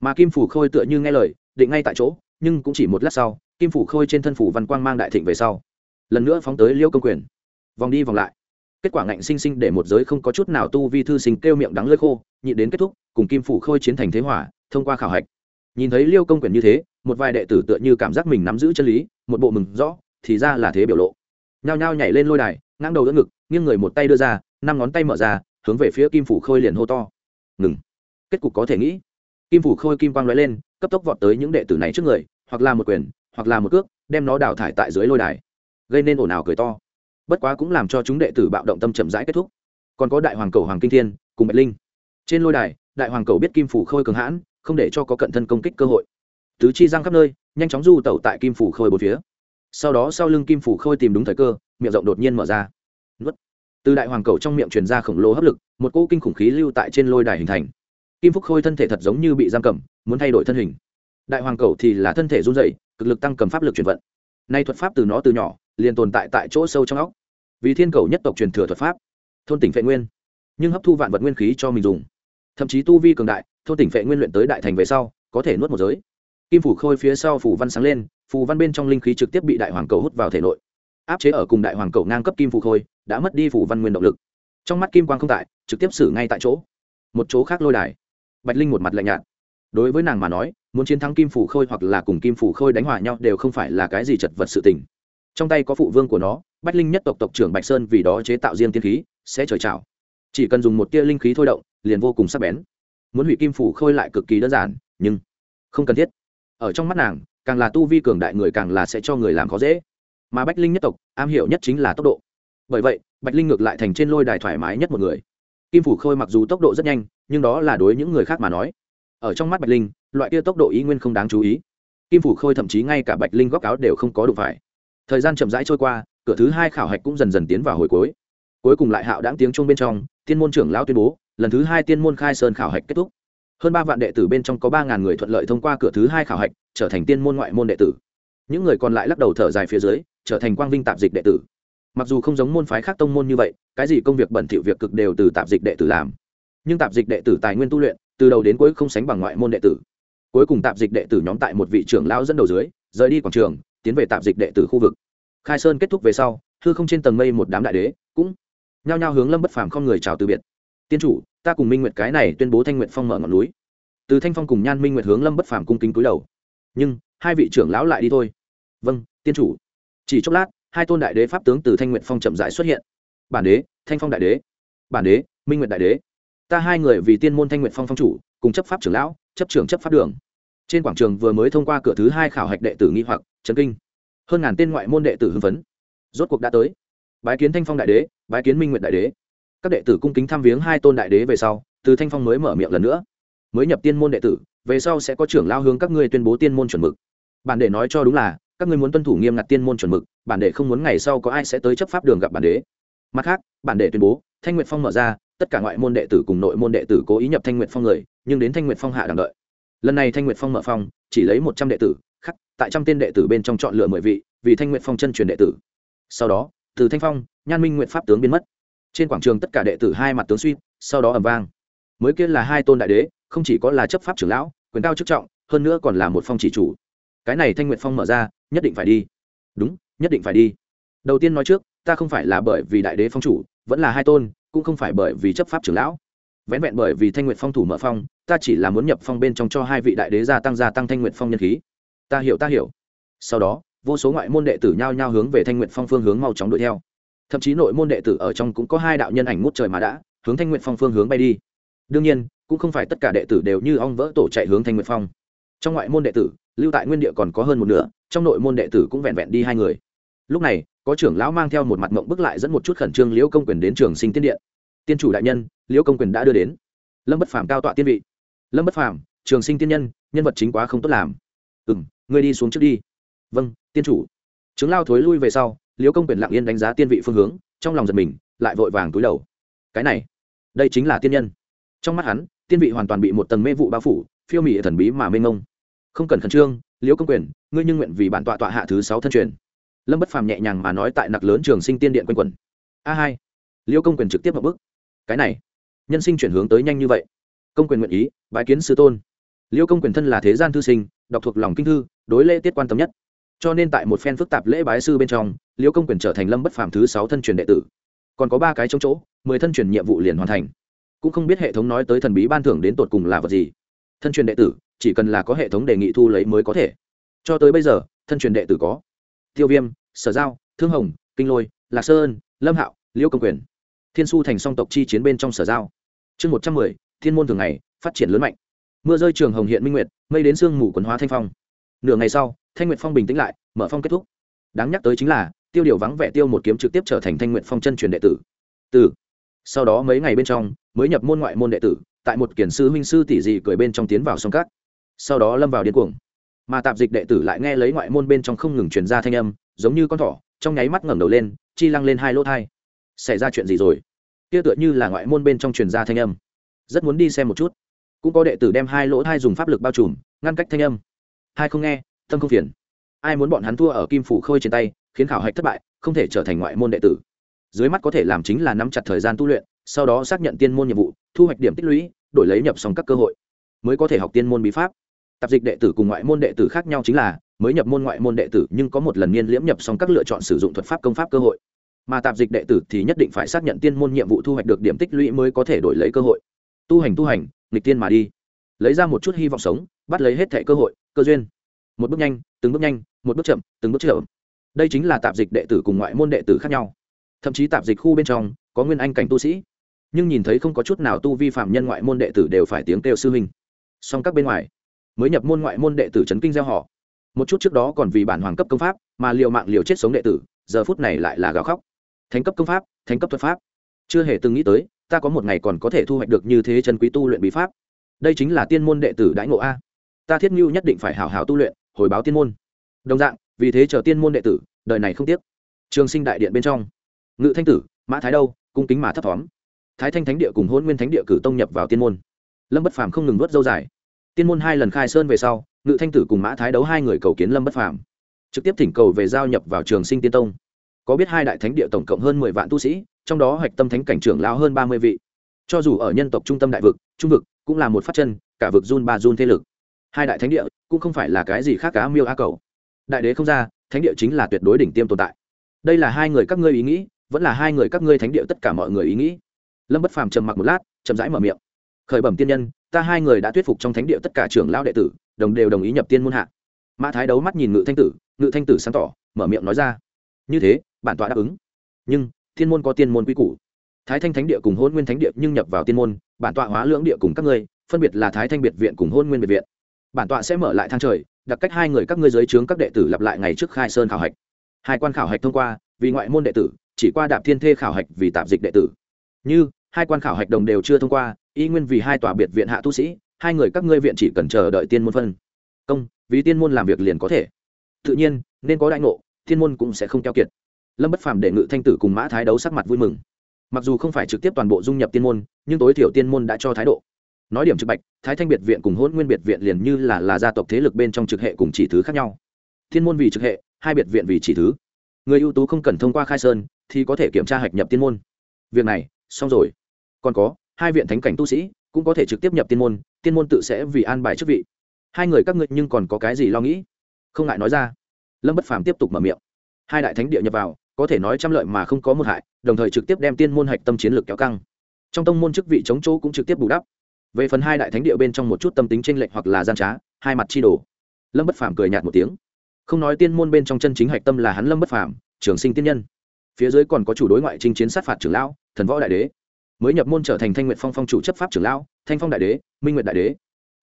Mà kim phủ khôi tựa như nghe lời, định ngay tại chỗ, nhưng cũng chỉ một lát sau, kim phủ khôi trên thân phủ văn quang mang đại thịnh về sau. Lần nữa phóng tới liêu công quyền. Vòng đi vòng lại. Kết quả ngạnh sinh sinh để một giới không có chút nào tu vi thư sinh kêu miệng đắng lơi khô nhịn đến kết thúc, cùng kim phủ khôi chiến thành thế hỏa thông qua khảo hạch. Nhìn thấy liêu công quyền như thế, một vài đệ tử tựa như cảm giác mình nắm giữ chân lý, một bộ mừng rõ, thì ra là thế biểu lộ. Nhao nhao nhảy lên lôi đài, ngang đầu đỡ ngực, nghiêng người một tay đưa ra, năm ngón tay mở ra hướng về phía kim phủ khôi liền hô to. Ngừng. Kết cục có thể nghĩ. Kim phủ khôi kim quang lóe lên, cấp tốc vọt tới những đệ tử này trước người, hoặc là một quyền, hoặc là một cước, đem nó đào thải tại dưới lôi đài. Gây nên ồn ào cười to. Bất quá cũng làm cho chúng đệ tử bạo động tâm chậm rãi kết thúc. Còn có đại hoàng cầu hoàng kinh thiên, cùng bạch linh. Trên lôi đài, đại hoàng cầu biết kim phủ khôi cường hãn, không để cho có cận thân công kích cơ hội. Tứ chi răng khắp nơi, nhanh chóng du tẩu tại kim phủ khôi bốn phía. Sau đó sau lưng kim phủ khôi tìm đúng thời cơ, miệng rộng đột nhiên mở ra. Nuốt từ đại hoàng cầu trong miệng truyền ra khổng lồ hấp lực, một cỗ kinh khủng khí lưu tại trên lôi đài hình thành. Kim phúc khôi thân thể thật giống như bị giam cầm, muốn thay đổi thân hình. Đại hoàng cầu thì là thân thể run dày cực lực tăng cầm pháp lực chuyển vận. Nay thuật pháp từ nó từ nhỏ, liền tồn tại tại chỗ sâu trong óc. Vì thiên cầu nhất tộc truyền thừa thuật pháp, thôn tỉnh phệ nguyên. Nhưng hấp thu vạn vật nguyên khí cho mình dùng. Thậm chí tu vi cường đại, thôn tỉnh phệ nguyên luyện tới đại thành về sau, có thể nuốt một giới. Kim phủ khôi phía sau phủ văn sáng lên, phù văn bên trong linh khí trực tiếp bị đại hoàng cầu hút vào thể nội. Áp chế ở cùng đại hoàng cầu ngang cấp kim phủ khôi đã mất đi phủ văn nguyên động lực. Trong mắt kim quang không tại, trực tiếp xử ngay tại chỗ. Một chỗ khác lôi đài. Bạch linh một mặt lạnh nhạt. Đối với nàng mà nói, muốn chiến thắng kim phủ khôi hoặc là cùng kim phủ khôi đánh hòa nhau đều không phải là cái gì chật vật sự tình. Trong tay có phụ vương của nó bách linh nhất tộc tộc trưởng bạch sơn vì đó chế tạo riêng tiên khí, sẽ trời trào. Chỉ cần dùng một tia linh khí thôi động, liền vô cùng sắc bén. Muốn hủy kim phủ khôi lại cực kỳ đơn giản, nhưng không cần thiết. Ở trong mắt nàng, càng là tu vi cường đại người càng là sẽ cho người làm khó dễ. Mà bách linh nhất tộc, am hiểu nhất chính là tốc độ bởi vậy, bạch linh ngược lại thành trên lôi đài thoải mái nhất một người. Kim phủ khôi mặc dù tốc độ rất nhanh, nhưng đó là đối những người khác mà nói. Ở trong mắt bạch linh, loại kia tốc độ ý nguyên không đáng chú ý. Kim phủ khôi thậm chí ngay cả bạch linh góc áo đều không có đụng phải. Thời gian chậm rãi trôi qua, cửa thứ hai khảo hạch cũng dần dần tiến vào hồi cuối. Cuối cùng lại hạo đáng tiếng chung bên trong, tiên môn trưởng lão tuyên bố, lần thứ hai tiên môn khai sơn khảo hạch kết thúc. Hơn ba vạn đệ tử bên trong có ba ngàn người thuận lợi thông qua cửa thứ hai khảo hạch, trở thành tiên môn ngoại môn đệ tử. Những người còn lại lắc đầu thở dài phía dưới, trở thành quang vinh tạp dịch đệ tử mặc dù không giống môn phái khác tông môn như vậy, cái gì công việc bẩn thỉu việc cực đều từ tạp dịch đệ tử làm. Nhưng tạp dịch đệ tử tài nguyên tu luyện, từ đầu đến cuối không sánh bằng ngoại môn đệ tử. Cuối cùng tạp dịch đệ tử nhóm tại một vị trưởng lão dẫn đầu dưới, rời đi quảng trường, tiến về tạp dịch đệ tử khu vực. Khai sơn kết thúc về sau, hư không trên tầng mây một đám đại đế cũng nhao nhao hướng lâm bất phàm không người chào từ biệt. Tiên chủ, ta cùng minh nguyệt cái này tuyên bố thanh nguyệt phong mở ngọn núi. Từ thanh phong cùng nhan minh nguyệt hướng lâm bất phàm cung kính cúi đầu. Nhưng hai vị trưởng lão lại đi thôi. Vâng tiên chủ. Chỉ chốc lát hai tôn đại đế pháp tướng từ thanh nguyện phong chậm rãi xuất hiện. Bản đế, thanh phong đại đế. Bản đế, minh nguyện đại đế. Ta hai người vì tiên môn thanh nguyện phong phong chủ, cùng chấp pháp trưởng lão, chấp trưởng chấp pháp đường. Trên quảng trường vừa mới thông qua cửa thứ hai khảo hạch đệ tử nghi hoặc trấn kinh. Hơn ngàn tên ngoại môn đệ tử hưng phấn. Rốt cuộc đã tới. Bái kiến thanh phong đại đế, bái kiến minh nguyện đại đế. Các đệ tử cung kính thăm viếng hai tôn đại đế về sau, từ thanh phong mới mở miệng lần nữa. Mới nhập tiên môn đệ tử, về sau sẽ có trưởng lao hướng các ngươi tuyên bố tiên môn chuẩn mực. Bản để nói cho đúng là, các ngươi muốn tuân thủ nghiêm ngặt tiên môn chuẩn mực bản đệ không muốn ngày sau có ai sẽ tới chấp pháp đường gặp bản đế. Mặt khác, bản đệ tuyên bố, thanh nguyệt phong mở ra, tất cả ngoại môn đệ tử cùng nội môn đệ tử cố ý nhập thanh nguyệt phong người, nhưng đến thanh nguyệt phong hạ đằng đợi. Lần này thanh nguyệt phong mở phong chỉ lấy một trăm đệ tử, khắc, tại trăm tên đệ tử bên trong chọn lựa mười vị, vì thanh nguyệt phong chân truyền đệ tử. Sau đó, từ thanh phong, nhan minh nguyện pháp tướng biến mất. Trên quảng trường tất cả đệ tử hai mặt tướng suy, sau đó ẩm vang. Mới kia là hai tôn đại đế, không chỉ có là chấp pháp trưởng lão, quyền cao chức trọng, hơn nữa còn là một phong chỉ chủ. Cái này thanh nguyệt phong mở ra, nhất định phải đi. Đúng nhất định phải đi. Đầu tiên nói trước, ta không phải là bởi vì đại đế phong chủ, vẫn là hai tôn, cũng không phải bởi vì chấp pháp trưởng lão. Vẹn vẹn bởi vì thanh nguyệt phong thủ mở phong, ta chỉ là muốn nhập phong bên trong cho hai vị đại đế gia tăng gia tăng thanh nguyệt phong nhân khí. Ta hiểu ta hiểu. Sau đó, vô số ngoại môn đệ tử nhao nhao hướng về thanh nguyệt phong phương hướng mau chóng đuổi theo. Thậm chí nội môn đệ tử ở trong cũng có hai đạo nhân ảnh ngút trời mà đã, hướng thanh nguyệt phong phương hướng bay đi. Đương nhiên, cũng không phải tất cả đệ tử đều như ong vỡ tổ chạy hướng thanh nguyệt phong. Trong ngoại môn đệ tử, lưu tại nguyên địa còn có hơn một nửa, trong nội môn đệ tử cũng vẹn vẹn đi hai người lúc này, có trưởng lão mang theo một mặt mộng bức lại dẫn một chút khẩn trương liễu công quyền đến trường sinh tiên điện. Tiên chủ đại nhân, liễu công quyền đã đưa đến. Lâm bất phàm cao tọa tiên vị. Lâm bất phàm, trường sinh tiên nhân nhân vật chính quá không tốt làm. Ừ m ngươi đi xuống trước đi. Vâng tiên chủ. Chứng lao thối lui về sau, liễu công quyền lặng yên đánh giá tiên vị phương hướng, trong lòng giật mình, lại vội vàng túi đầu. Cái này, đây chính là tiên nhân. Trong mắt hắn, tiên vị hoàn toàn bị một tầng mê vụ bao phủ, phiêu mỹ thần bí mà mênh ngông không cần khẩn trương, liễu công quyền, ngươi nhưng nguyện vì bản tọa tọa hạ thứ sáu thân truyền lâm bất phàm nhẹ nhàng mà nói tại nặc lớn trường sinh tiên điện quanh quẩn. A hai liễu công quyền trực tiếp một bước. Cái này, nhân sinh chuyển hướng tới nhanh như vậy. Công quyền nguyện ý, bái kiến sư tôn. Liễu công quyền thân là thế gian thư sinh, đọc thuộc lòng kinh thư, đối lễ tiết quan tâm nhất. Cho nên tại một phen phức tạp lễ bái sư bên trong liễu công quyền trở thành lâm bất phàm thứ sáu thân truyền đệ tử. Còn có ba cái trong chỗ, mười thân truyền nhiệm vụ liền hoàn thành. Cũng không biết hệ thống nói tới thần bí ban thưởng đến tột cùng là vật gì. Thân truyền đệ tử, chỉ cần là có hệ thống đề nghị thu lấy mới có thể. Cho tới bây giờ, thân truyền đệ tử có tiêu viêm, sở giao, thương hồng, kinh lôi, lạc sơn lâm hạo, liễu công quyền. Thiên su thành song tộc chi chiến bên trong sở giao. Chương một trăm mười, thiên môn thường ngày, phát triển lớn mạnh. Mưa rơi trường hồng hiện minh nguyệt, mây đến sương mù quần hóa thanh phong. Nửa ngày sau, thanh nguyệt phong bình tĩnh lại, mở phong kết thúc. Đáng nhắc tới chính là, tiêu điều vắng vẻ tiêu một kiếm trực tiếp trở thành thanh nguyệt phong chân truyền đệ tử. Từ sau đó mấy ngày bên trong, mới nhập môn ngoại môn đệ tử, tại một kiển sư huynh sư tỷ dị cười bên trong tiến vào song cát sau đó lâm vào điên cuồng mà tạp dịch đệ tử lại nghe lấy ngoại môn bên trong không ngừng truyền ra thanh âm, giống như con thỏ, trong nháy mắt ngẩng đầu lên, chi lăng lên hai lỗ thai. Xảy ra chuyện gì rồi? Kia tựa như là ngoại môn bên trong truyền ra thanh âm. Rất muốn đi xem một chút. Cũng có đệ tử đem hai lỗ thai dùng pháp lực bao trùm, ngăn cách thanh âm. Hai không nghe, tâm không phiền. Ai muốn bọn hắn thua ở kim phủ khôi trên tay, khiến khảo hạch thất bại, không thể trở thành ngoại môn đệ tử. Dưới mắt có thể làm chính là nắm chặt thời gian tu luyện, sau đó xác nhận tiên môn nhiệm vụ, thu hoạch điểm tích lũy, đổi lấy nhập xong các cơ hội. Mới có thể học tiên môn bí pháp tạp dịch đệ tử cùng ngoại môn đệ tử khác nhau chính là, mới nhập môn ngoại môn đệ tử nhưng có một lần niên liễm nhập xong các lựa chọn sử dụng thuật pháp công pháp cơ hội. Mà tạp dịch đệ tử thì nhất định phải xác nhận tiên môn nhiệm vụ thu hoạch được điểm tích lũy mới có thể đổi lấy cơ hội. Tu hành tu hành, nghịch tiên mà đi. Lấy ra một chút hy vọng sống, bắt lấy hết thẻ cơ hội, cơ duyên. Một bước nhanh, từng bước nhanh, một bước chậm, từng bước chậm. Đây chính là tạp dịch đệ tử cùng ngoại môn đệ tử khác nhau. Thậm chí tạp dịch khu bên trong, có nguyên anh cảnh tu sĩ. Nhưng nhìn thấy không có chút nào tu vi phạm nhân ngoại môn đệ tử đều phải tiếng kêu sư huynh. Song các bên ngoài mới nhập môn ngoại môn đệ tử trấn kinh gieo họ. Một chút trước đó còn vì bản hoàng cấp công pháp mà liều mạng liều chết sống đệ tử, giờ phút này lại là gào khóc. Thánh cấp công pháp, thánh cấp thuật pháp. Chưa hề từng nghĩ tới, ta có một ngày còn có thể thu hoạch được như thế chân quý tu luyện bí pháp. Đây chính là tiên môn đệ tử đãi ngộ a. Ta thiết mưu nhất định phải hảo hảo tu luyện, hồi báo tiên môn. Đồng dạng, vì thế chờ tiên môn đệ tử, đời này không tiếc. Trường sinh đại điện bên trong, ngự thanh tử, mã thái đâu, cung kính mà thấp thóm. Thái thanh thánh địa cùng hôn nguyên thánh địa cử tông nhập vào tiên môn. Lâm bất phàm không ngừng vớt dâu dài tiên môn hai lần khai sơn về sau, ngự thanh tử cùng mã thái đấu hai người cầu kiến lâm bất phàm, trực tiếp thỉnh cầu về giao nhập vào trường sinh tiên tông. Có biết hai đại thánh địa tổng cộng hơn mười vạn tu sĩ, trong đó Hạch tâm thánh cảnh trưởng lao hơn ba mươi vị. Cho dù ở nhân tộc trung tâm đại vực, trung vực cũng là một phát chân, cả vực run ba run thế lực. Hai đại thánh địa cũng không phải là cái gì khác cá miêu a cầu. Đại đế không ra, thánh địa chính là tuyệt đối đỉnh tiêm tồn tại. Đây là hai người các ngươi ý nghĩ, vẫn là hai người các ngươi thánh địa tất cả mọi người ý nghĩ. Lâm bất phàm trầm mặc một lát, chậm rãi mở miệng. Khởi bẩm tiên nhân ta hai người đã thuyết phục trong thánh địa tất cả trưởng lão đệ tử, đồng đều đồng ý nhập tiên môn hạ. Mã thái đấu mắt nhìn ngự thanh tử, ngự thanh tử sáng tỏ, mở miệng nói ra. Như thế, bản tọa đáp ứng. Nhưng, thiên môn có tiên môn quy củ. Thái thanh thánh địa cùng hôn nguyên thánh địa nhưng nhập vào tiên môn, bản tọa hóa lưỡng địa cùng các ngươi, phân biệt là thái thanh biệt viện cùng hôn nguyên biệt viện. Bản tọa sẽ mở lại thang trời, đặt cách hai người các ngươi giới trướng các đệ tử lặp lại ngày trước khai sơn khảo hạch. Hai quan khảo hạch thông qua, vì ngoại môn đệ tử, chỉ qua đạp thiên thê khảo hạch vì tạp dịch đệ tử. Như, hai quan khảo hạch đồng đều chưa thông qua y nguyên vì hai tòa biệt viện hạ tu sĩ, hai người các ngươi viện chỉ cần chờ đợi tiên môn phân. Công, vì tiên môn làm việc liền có thể. Tự nhiên, nên có đại ngộ, tiên môn cũng sẽ không keo kiệt. Lâm bất phàm để ngự thanh tử cùng mã thái đấu sắc mặt vui mừng. Mặc dù không phải trực tiếp toàn bộ dung nhập tiên môn, nhưng tối thiểu tiên môn đã cho thái độ. Nói điểm trực bạch, thái thanh biệt viện cùng hôn nguyên biệt viện liền như là là gia tộc thế lực bên trong trực hệ cùng chỉ thứ khác nhau. Thiên môn vì trực hệ, hai biệt viện vì chỉ thứ. Người ưu tú không cần thông qua khai sơn, thì có thể kiểm tra hạch nhập tiên môn. Việc này, xong rồi. Còn có hai viện thánh cảnh tu sĩ cũng có thể trực tiếp nhập tiên môn tiên môn tự sẽ vì an bài chức vị. Hai người các ngươi nhưng còn có cái gì lo nghĩ? Không ngại nói ra. Lâm bất phàm tiếp tục mở miệng. Hai đại thánh địa nhập vào, có thể nói trăm lợi mà không có một hại, đồng thời trực tiếp đem tiên môn hạch tâm chiến lược kéo căng. Trong tông môn chức vị chống chỗ cũng trực tiếp bù đắp. Về phần hai đại thánh địa bên trong một chút tâm tính tranh lệch hoặc là gian trá, hai mặt chi đồ. Lâm bất phàm cười nhạt một tiếng. Không nói tiên môn bên trong chân chính hạch tâm là hắn lâm bất phàm, trường sinh tiên nhân. Phía dưới còn có chủ đối ngoại chinh chiến sát phạt trưởng lão, thần võ đại đế mới nhập môn trở thành thanh nguyện phong phong chủ chấp pháp trưởng lão, thanh phong đại đế, minh nguyện đại đế.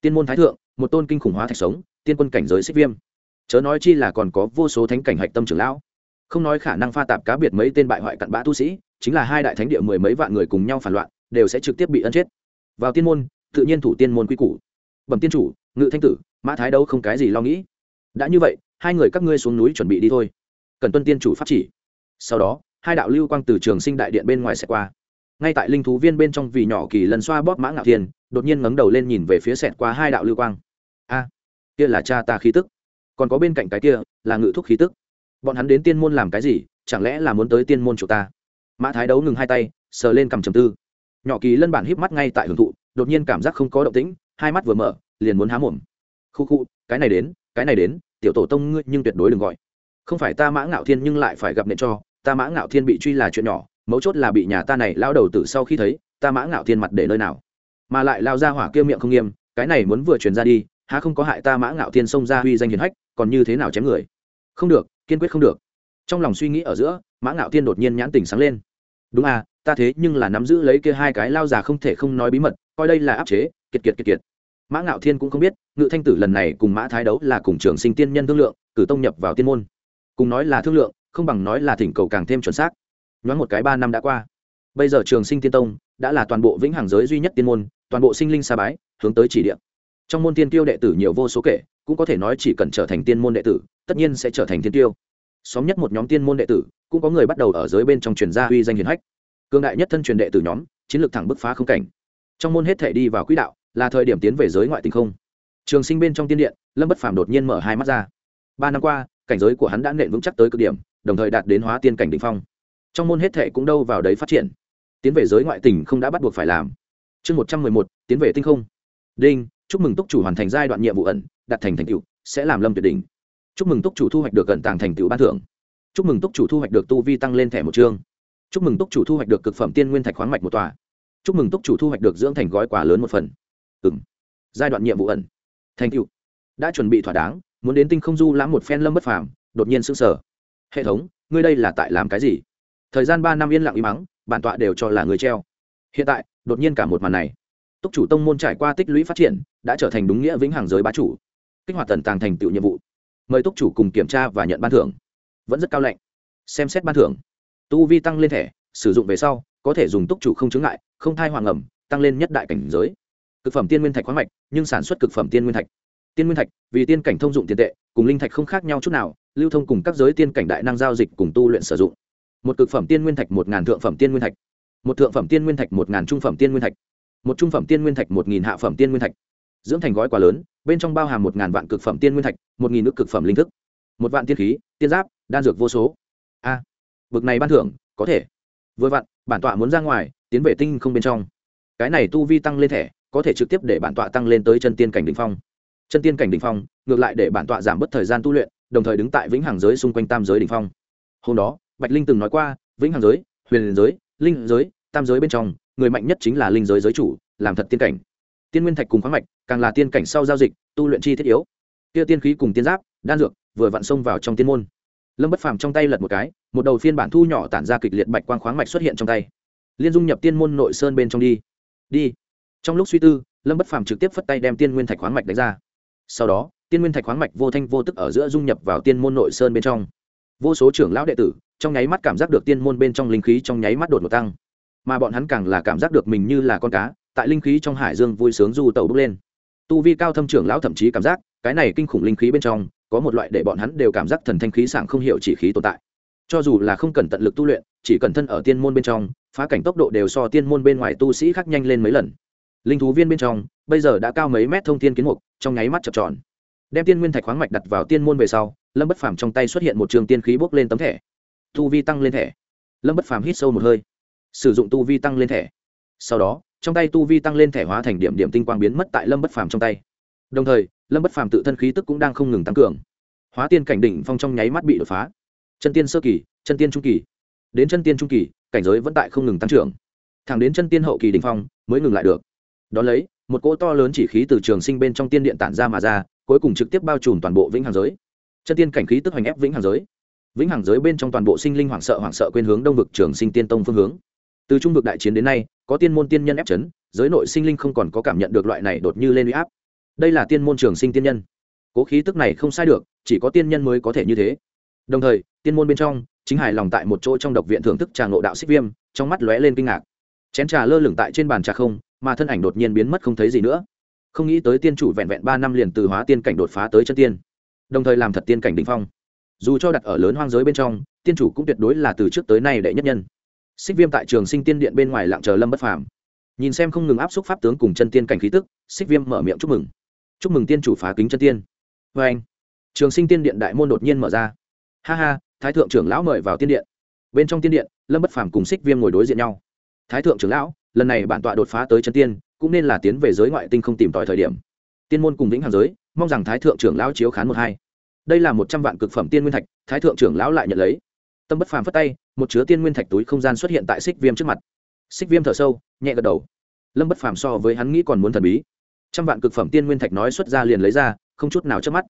Tiên môn thái thượng, một tôn kinh khủng hóa thạch sống, tiên quân cảnh giới xích viêm. Chớ nói chi là còn có vô số thánh cảnh hạch tâm trưởng lão. Không nói khả năng pha tạp cá biệt mấy tên bại hoại cặn bã tu sĩ, chính là hai đại thánh địa mười mấy vạn người cùng nhau phản loạn, đều sẽ trực tiếp bị ân chết. Vào tiên môn, tự nhiên thủ tiên môn quy củ. Bẩm tiên chủ, ngự thanh tử, mã thái đâu không cái gì lo nghĩ. Đã như vậy, hai người các ngươi xuống núi chuẩn bị đi thôi. Cần tuân tiên chủ pháp chỉ. Sau đó, hai đạo lưu quang từ trường sinh đại điện bên ngoài sẽ qua ngay tại linh thú viên bên trong vì nhỏ kỳ lần xoa bóp mã ngạo thiên, đột nhiên ngẩng đầu lên nhìn về phía sẹt qua hai đạo lưu quang. A, kia là cha ta khí tức. Còn có bên cạnh cái kia là ngự thúc khí tức. Bọn hắn đến tiên môn làm cái gì? Chẳng lẽ là muốn tới tiên môn chủ ta? Mã thái đấu ngừng hai tay, sờ lên cầm trầm tư. Nhỏ kỳ lân bản híp mắt ngay tại hưởng thụ, đột nhiên cảm giác không có động tĩnh, hai mắt vừa mở, liền muốn há mồm. Khu khu, cái này đến, cái này đến, tiểu tổ tông ngươi nhưng tuyệt đối đừng gọi. Không phải ta mã ngạo thiên nhưng lại phải gặp nện cho, ta mã ngạo thiên bị truy là chuyện nhỏ mấu chốt là bị nhà ta này lao đầu tử sau khi thấy, ta mã ngạo thiên mặt để nơi nào? Mà lại lao ra hỏa kia miệng không nghiêm, cái này muốn vừa truyền ra đi, há không có hại ta mã ngạo thiên xông ra huy danh hiền hách, còn như thế nào chém người? Không được, kiên quyết không được. Trong lòng suy nghĩ ở giữa, mã ngạo thiên đột nhiên nhãn tình sáng lên. Đúng à ta thế nhưng là nắm giữ lấy kia hai cái lao già không thể không nói bí mật, coi đây là áp chế, kiệt kiệt kiệt kiệt. Mã ngạo thiên cũng không biết, ngự thanh tử lần này cùng mã thái đấu là cùng trường sinh tiên nhân thương lượng, cử tông nhập vào tiên môn. Cùng nói là thương lượng, không bằng nói là thỉnh cầu càng thêm chuẩn xác nhoáng một cái ba năm đã qua. Bây giờ trường sinh tiên tông đã là toàn bộ vĩnh hằng giới duy nhất tiên môn, toàn bộ sinh linh sa bái, hướng tới chỉ địa. Trong môn tiên tiêu đệ tử nhiều vô số kể, cũng có thể nói chỉ cần trở thành tiên môn đệ tử, tất nhiên sẽ trở thành tiên tiêu xóm nhất một nhóm tiên môn đệ tử, cũng có người bắt đầu ở giới bên trong truyền gia uy danh hiền hách. Cương đại nhất thân truyền đệ tử nhóm, chiến lược thẳng bứt phá không cảnh. Trong môn hết thể đi vào quỹ đạo, là thời điểm tiến về giới ngoại tình không. Trường sinh bên trong tiên điện, lâm bất phàm đột nhiên mở hai mắt ra. Ba năm qua, cảnh giới của hắn đã nện vững chắc tới cực điểm, đồng thời đạt đến hóa tiên cảnh đ ỉ n h phong trong môn hết thệ cũng đâu vào đấy phát triển. Tiến về giới ngoại tỉnh không đã bắt buộc phải làm. Chương một trăm mười một, tiến về tinh không. Đinh, chúc mừng túc chủ hoàn thành giai đoạn nhiệm vụ ẩn đặt thành thành tựu, sẽ làm lâm tuyệt đỉnh. Chúc mừng túc chủ thu hoạch được cận tàng thành tựu ban thưởng. Chúc mừng túc chủ thu hoạch được tu vi tăng lên thẻ một chương. Chúc mừng túc chủ thu hoạch được cực phẩm tiên nguyên thạch khoáng mạch một tòa. Chúc mừng túc chủ thu hoạch được dưỡng thành gói quà lớn một phần. Ừ m giai đoạn nhiệm vụ ẩn. Thành tựu. Đã chuẩn bị thỏa đáng, muốn đến tinh không du lãm một phen lâm bất phàm, đột nhiên sững sờ. Hệ thống, ngươi đây là tại làm cái gì? Thời gian ba năm yên lặng im mắng bản tọa đều cho là người treo. Hiện tại, đột nhiên cả một màn này. Túc chủ tông môn trải qua tích lũy phát triển, đã trở thành đúng nghĩa vĩnh hằng giới bá chủ. Kích hoạt tần tàng thành tựu nhiệm vụ. Mời túc chủ cùng kiểm tra và nhận ban thưởng. Vẫn rất cao lạnh. Xem xét ban thưởng. Tu vi tăng lên thẻ, sử dụng về sau, có thể dùng túc chủ không chứng ngại, không thai hoàng ẩm, tăng lên nhất đại cảnh giới. Cực phẩm tiên nguyên thạch khoáng mạch, nhưng sản xuất cực phẩm tiên nguyên thạch. Tiên nguyên thạch, vì tiên cảnh thông dụng tiền tệ, cùng linh thạch không khác nhau chút nào, lưu thông cùng các giới tiên cảnh đại năng giao dịch cùng tu luyện sử dụng một cực phẩm tiên nguyên thạch một ngàn thượng phẩm tiên nguyên thạch một thượng phẩm tiên nguyên thạch một ngàn trung phẩm tiên nguyên thạch một trung phẩm tiên nguyên thạch một nghìn hạ phẩm tiên nguyên thạch. Dưỡng thành gói quá lớn bên trong bao hàm một ngàn vạn cực phẩm tiên nguyên thạch một nghìn nước cực phẩm linh thức một vạn tiên khí tiên giáp đan dược vô số. A à, vực này ban thưởng có thể. Vừa vặn bản tọa muốn ra ngoài tiến vệ tinh không bên trong. Cái này tu vi tăng lên thẻ có thể trực tiếp để bản tọa tăng lên tới chân tiên cảnh đ ỉ n h phong. Chân tiên cảnh đ ỉ n h phong ngược lại để bản tọa giảm bớt thời gian tu luyện đồng thời đứng tại vĩnh hằng giới xung quanh tam giới đ ỉ n h phong. Hôm đó bạch linh từng nói qua, vĩnh hằng giới, huyền giới, linh giới, tam giới bên trong, người mạnh nhất chính là linh giới giới chủ, làm thật tiên cảnh. Tiên nguyên thạch cùng khoáng mạch, càng là tiên cảnh sau giao dịch, tu luyện chi thiết yếu. Kia tiên khí cùng tiên giáp, đan dược, vừa vặn xông vào trong tiên môn. Lâm bất phàm trong tay lật một cái, một đầu phiên bản thu nhỏ tản ra kịch liệt bạch quang khoáng mạch xuất hiện trong tay. Liên dung nhập tiên môn nội sơn bên trong đi. Đi. Trong lúc suy tư, lâm bất phàm trực tiếp phất tay đem tiên nguyên thạch khoáng mạch đánh ra. Sau đó, tiên nguyên thạch khoáng mạch vô thanh vô tức ở giữa dung nhập vào tiên môn nội sơn bên trong vô số trưởng lão đệ tử, trong nháy mắt cảm giác được tiên môn bên trong linh khí trong nháy mắt đột ngột tăng. Mà bọn hắn càng là cảm giác được mình như là con cá, tại linh khí trong hải dương vui sướng du tàu bước lên. Tu vi cao thâm trưởng lão thậm chí cảm giác, cái này kinh khủng linh khí bên trong, có một loại để bọn hắn đều cảm giác thần thanh khí sảng không hiểu chỉ khí tồn tại. Cho dù là không cần tận lực tu luyện, chỉ cần thân ở tiên môn bên trong, phá cảnh tốc độ đều so tiên môn bên ngoài tu sĩ khác nhanh lên mấy lần. Linh thú viên bên trong, bây giờ đã cao mấy mét thông tiên kiến mục, trong nháy mắt chập tròn đem tiên nguyên thạch khoáng mạch đặt vào tiên môn về sau, lâm bất phàm trong tay xuất hiện một trường tiên khí bốc lên tấm thẻ. Tu vi tăng lên thẻ. Lâm bất phàm hít sâu một hơi. Sử dụng tu vi tăng lên thẻ. Sau đó, trong tay tu vi tăng lên thẻ hóa thành điểm điểm tinh quang biến mất tại lâm bất phàm trong tay. Đồng thời, lâm bất phàm tự thân khí tức cũng đang không ngừng tăng cường. Hóa tiên cảnh đỉnh phong trong nháy mắt bị đột phá. Chân tiên sơ kỳ, chân tiên trung kỳ. Đến chân tiên trung kỳ, cảnh giới vẫn tại không ngừng tăng trưởng. Thẳng đến chân tiên hậu kỳ đỉnh phong, mới ngừng lại được. Đón lấy, một cỗ to lớn chỉ khí từ trường sinh bên trong tiên điện tản ra mà ra cuối cùng trực tiếp bao trùm toàn bộ vĩnh hằng giới. Chân tiên cảnh khí tức hành ép vĩnh hằng giới. Vĩnh hằng giới bên trong toàn bộ sinh linh hoảng sợ hoảng sợ quên hướng đông vực trường sinh tiên tông phương hướng. Từ trung vực đại chiến đến nay, có tiên môn tiên nhân ép chấn, giới nội sinh linh không còn có cảm nhận được loại này đột như lên huy áp. Đây là tiên môn trường sinh tiên nhân. Cố khí tức này không sai được, chỉ có tiên nhân mới có thể như thế. Đồng thời, tiên môn bên trong, chính hài lòng tại một chỗ trong độc viện thưởng thức trà ngộ đạo xích viêm, trong mắt lóe lên kinh ngạc. Chén trà lơ lửng tại trên bàn trà không, mà thân ảnh đột nhiên biến mất không thấy gì nữa không nghĩ tới tiên chủ vẹn vẹn ba năm liền từ hóa tiên cảnh đột phá tới chân tiên, đồng thời làm thật tiên cảnh đ ỉ n h phong. Dù cho đặt ở lớn hoang giới bên trong, tiên chủ cũng tuyệt đối là từ trước tới nay đệ nhất nhân. Xích viêm tại trường sinh tiên điện bên ngoài lặng chờ lâm bất phàm. Nhìn xem không ngừng áp xúc pháp tướng cùng chân tiên cảnh khí tức, xích viêm mở miệng chúc mừng. Chúc mừng tiên chủ phá kính chân tiên. Vê anh, trường sinh tiên điện đại môn đột nhiên mở ra. Ha ha, thái thượng trưởng lão mời vào tiên điện. Bên trong tiên điện, lâm bất phàm cùng xích viêm ngồi đối diện nhau. Thái thượng trưởng lão, lần này bản tọa đột phá tới chân tiên cũng nên là tiến về giới ngoại tinh không tìm tòi thời điểm. Tiên môn cùng vĩnh hằng giới, mong rằng thái thượng trưởng lão chiếu khán một hai. Đây là một trăm vạn cực phẩm tiên nguyên thạch, thái thượng trưởng lão lại nhận lấy. Tâm bất phàm phất tay, một chứa tiên nguyên thạch túi không gian xuất hiện tại xích viêm trước mặt. Xích viêm thở sâu, nhẹ gật đầu. Lâm bất phàm so với hắn nghĩ còn muốn thần bí. Trăm vạn cực phẩm tiên nguyên thạch nói xuất ra liền lấy ra, không chút nào trước mắt.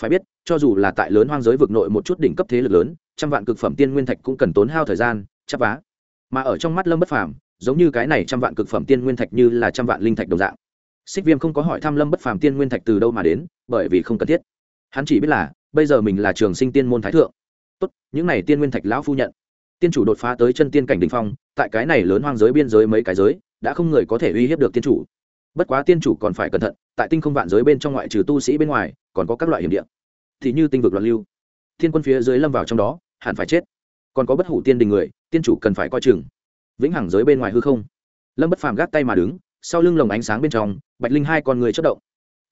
Phải biết, cho dù là tại lớn hoang giới vực nội một chút đỉnh cấp thế lực lớn, trăm vạn cực phẩm tiên nguyên thạch cũng cần tốn hao thời gian, chắp vá. Mà ở trong mắt lâm bất phàm giống như cái này trăm vạn cực phẩm tiên nguyên thạch như là trăm vạn linh thạch đồng dạng. Xích viêm không có hỏi thăm lâm bất phàm tiên nguyên thạch từ đâu mà đến, bởi vì không cần thiết. Hắn chỉ biết là, bây giờ mình là trường sinh tiên môn thái thượng. Tốt, những này tiên nguyên thạch lão phu nhận. Tiên chủ đột phá tới chân tiên cảnh đ ỉ n h phong, tại cái này lớn hoang giới biên giới mấy cái giới, đã không người có thể uy hiếp được tiên chủ. Bất quá tiên chủ còn phải cẩn thận, tại tinh không vạn giới bên trong ngoại trừ tu sĩ bên ngoài, còn có các loại hiểm địa. Thì như tinh vực loạn lưu. Thiên quân phía dưới lâm vào trong đó, hẳn phải chết. Còn có bất hủ tiên đình người, tiên chủ cần phải coi chừng vĩnh hằng giới bên ngoài hư không. Lâm bất phàm gác tay mà đứng, sau lưng lồng ánh sáng bên trong, bạch linh hai con người chất động.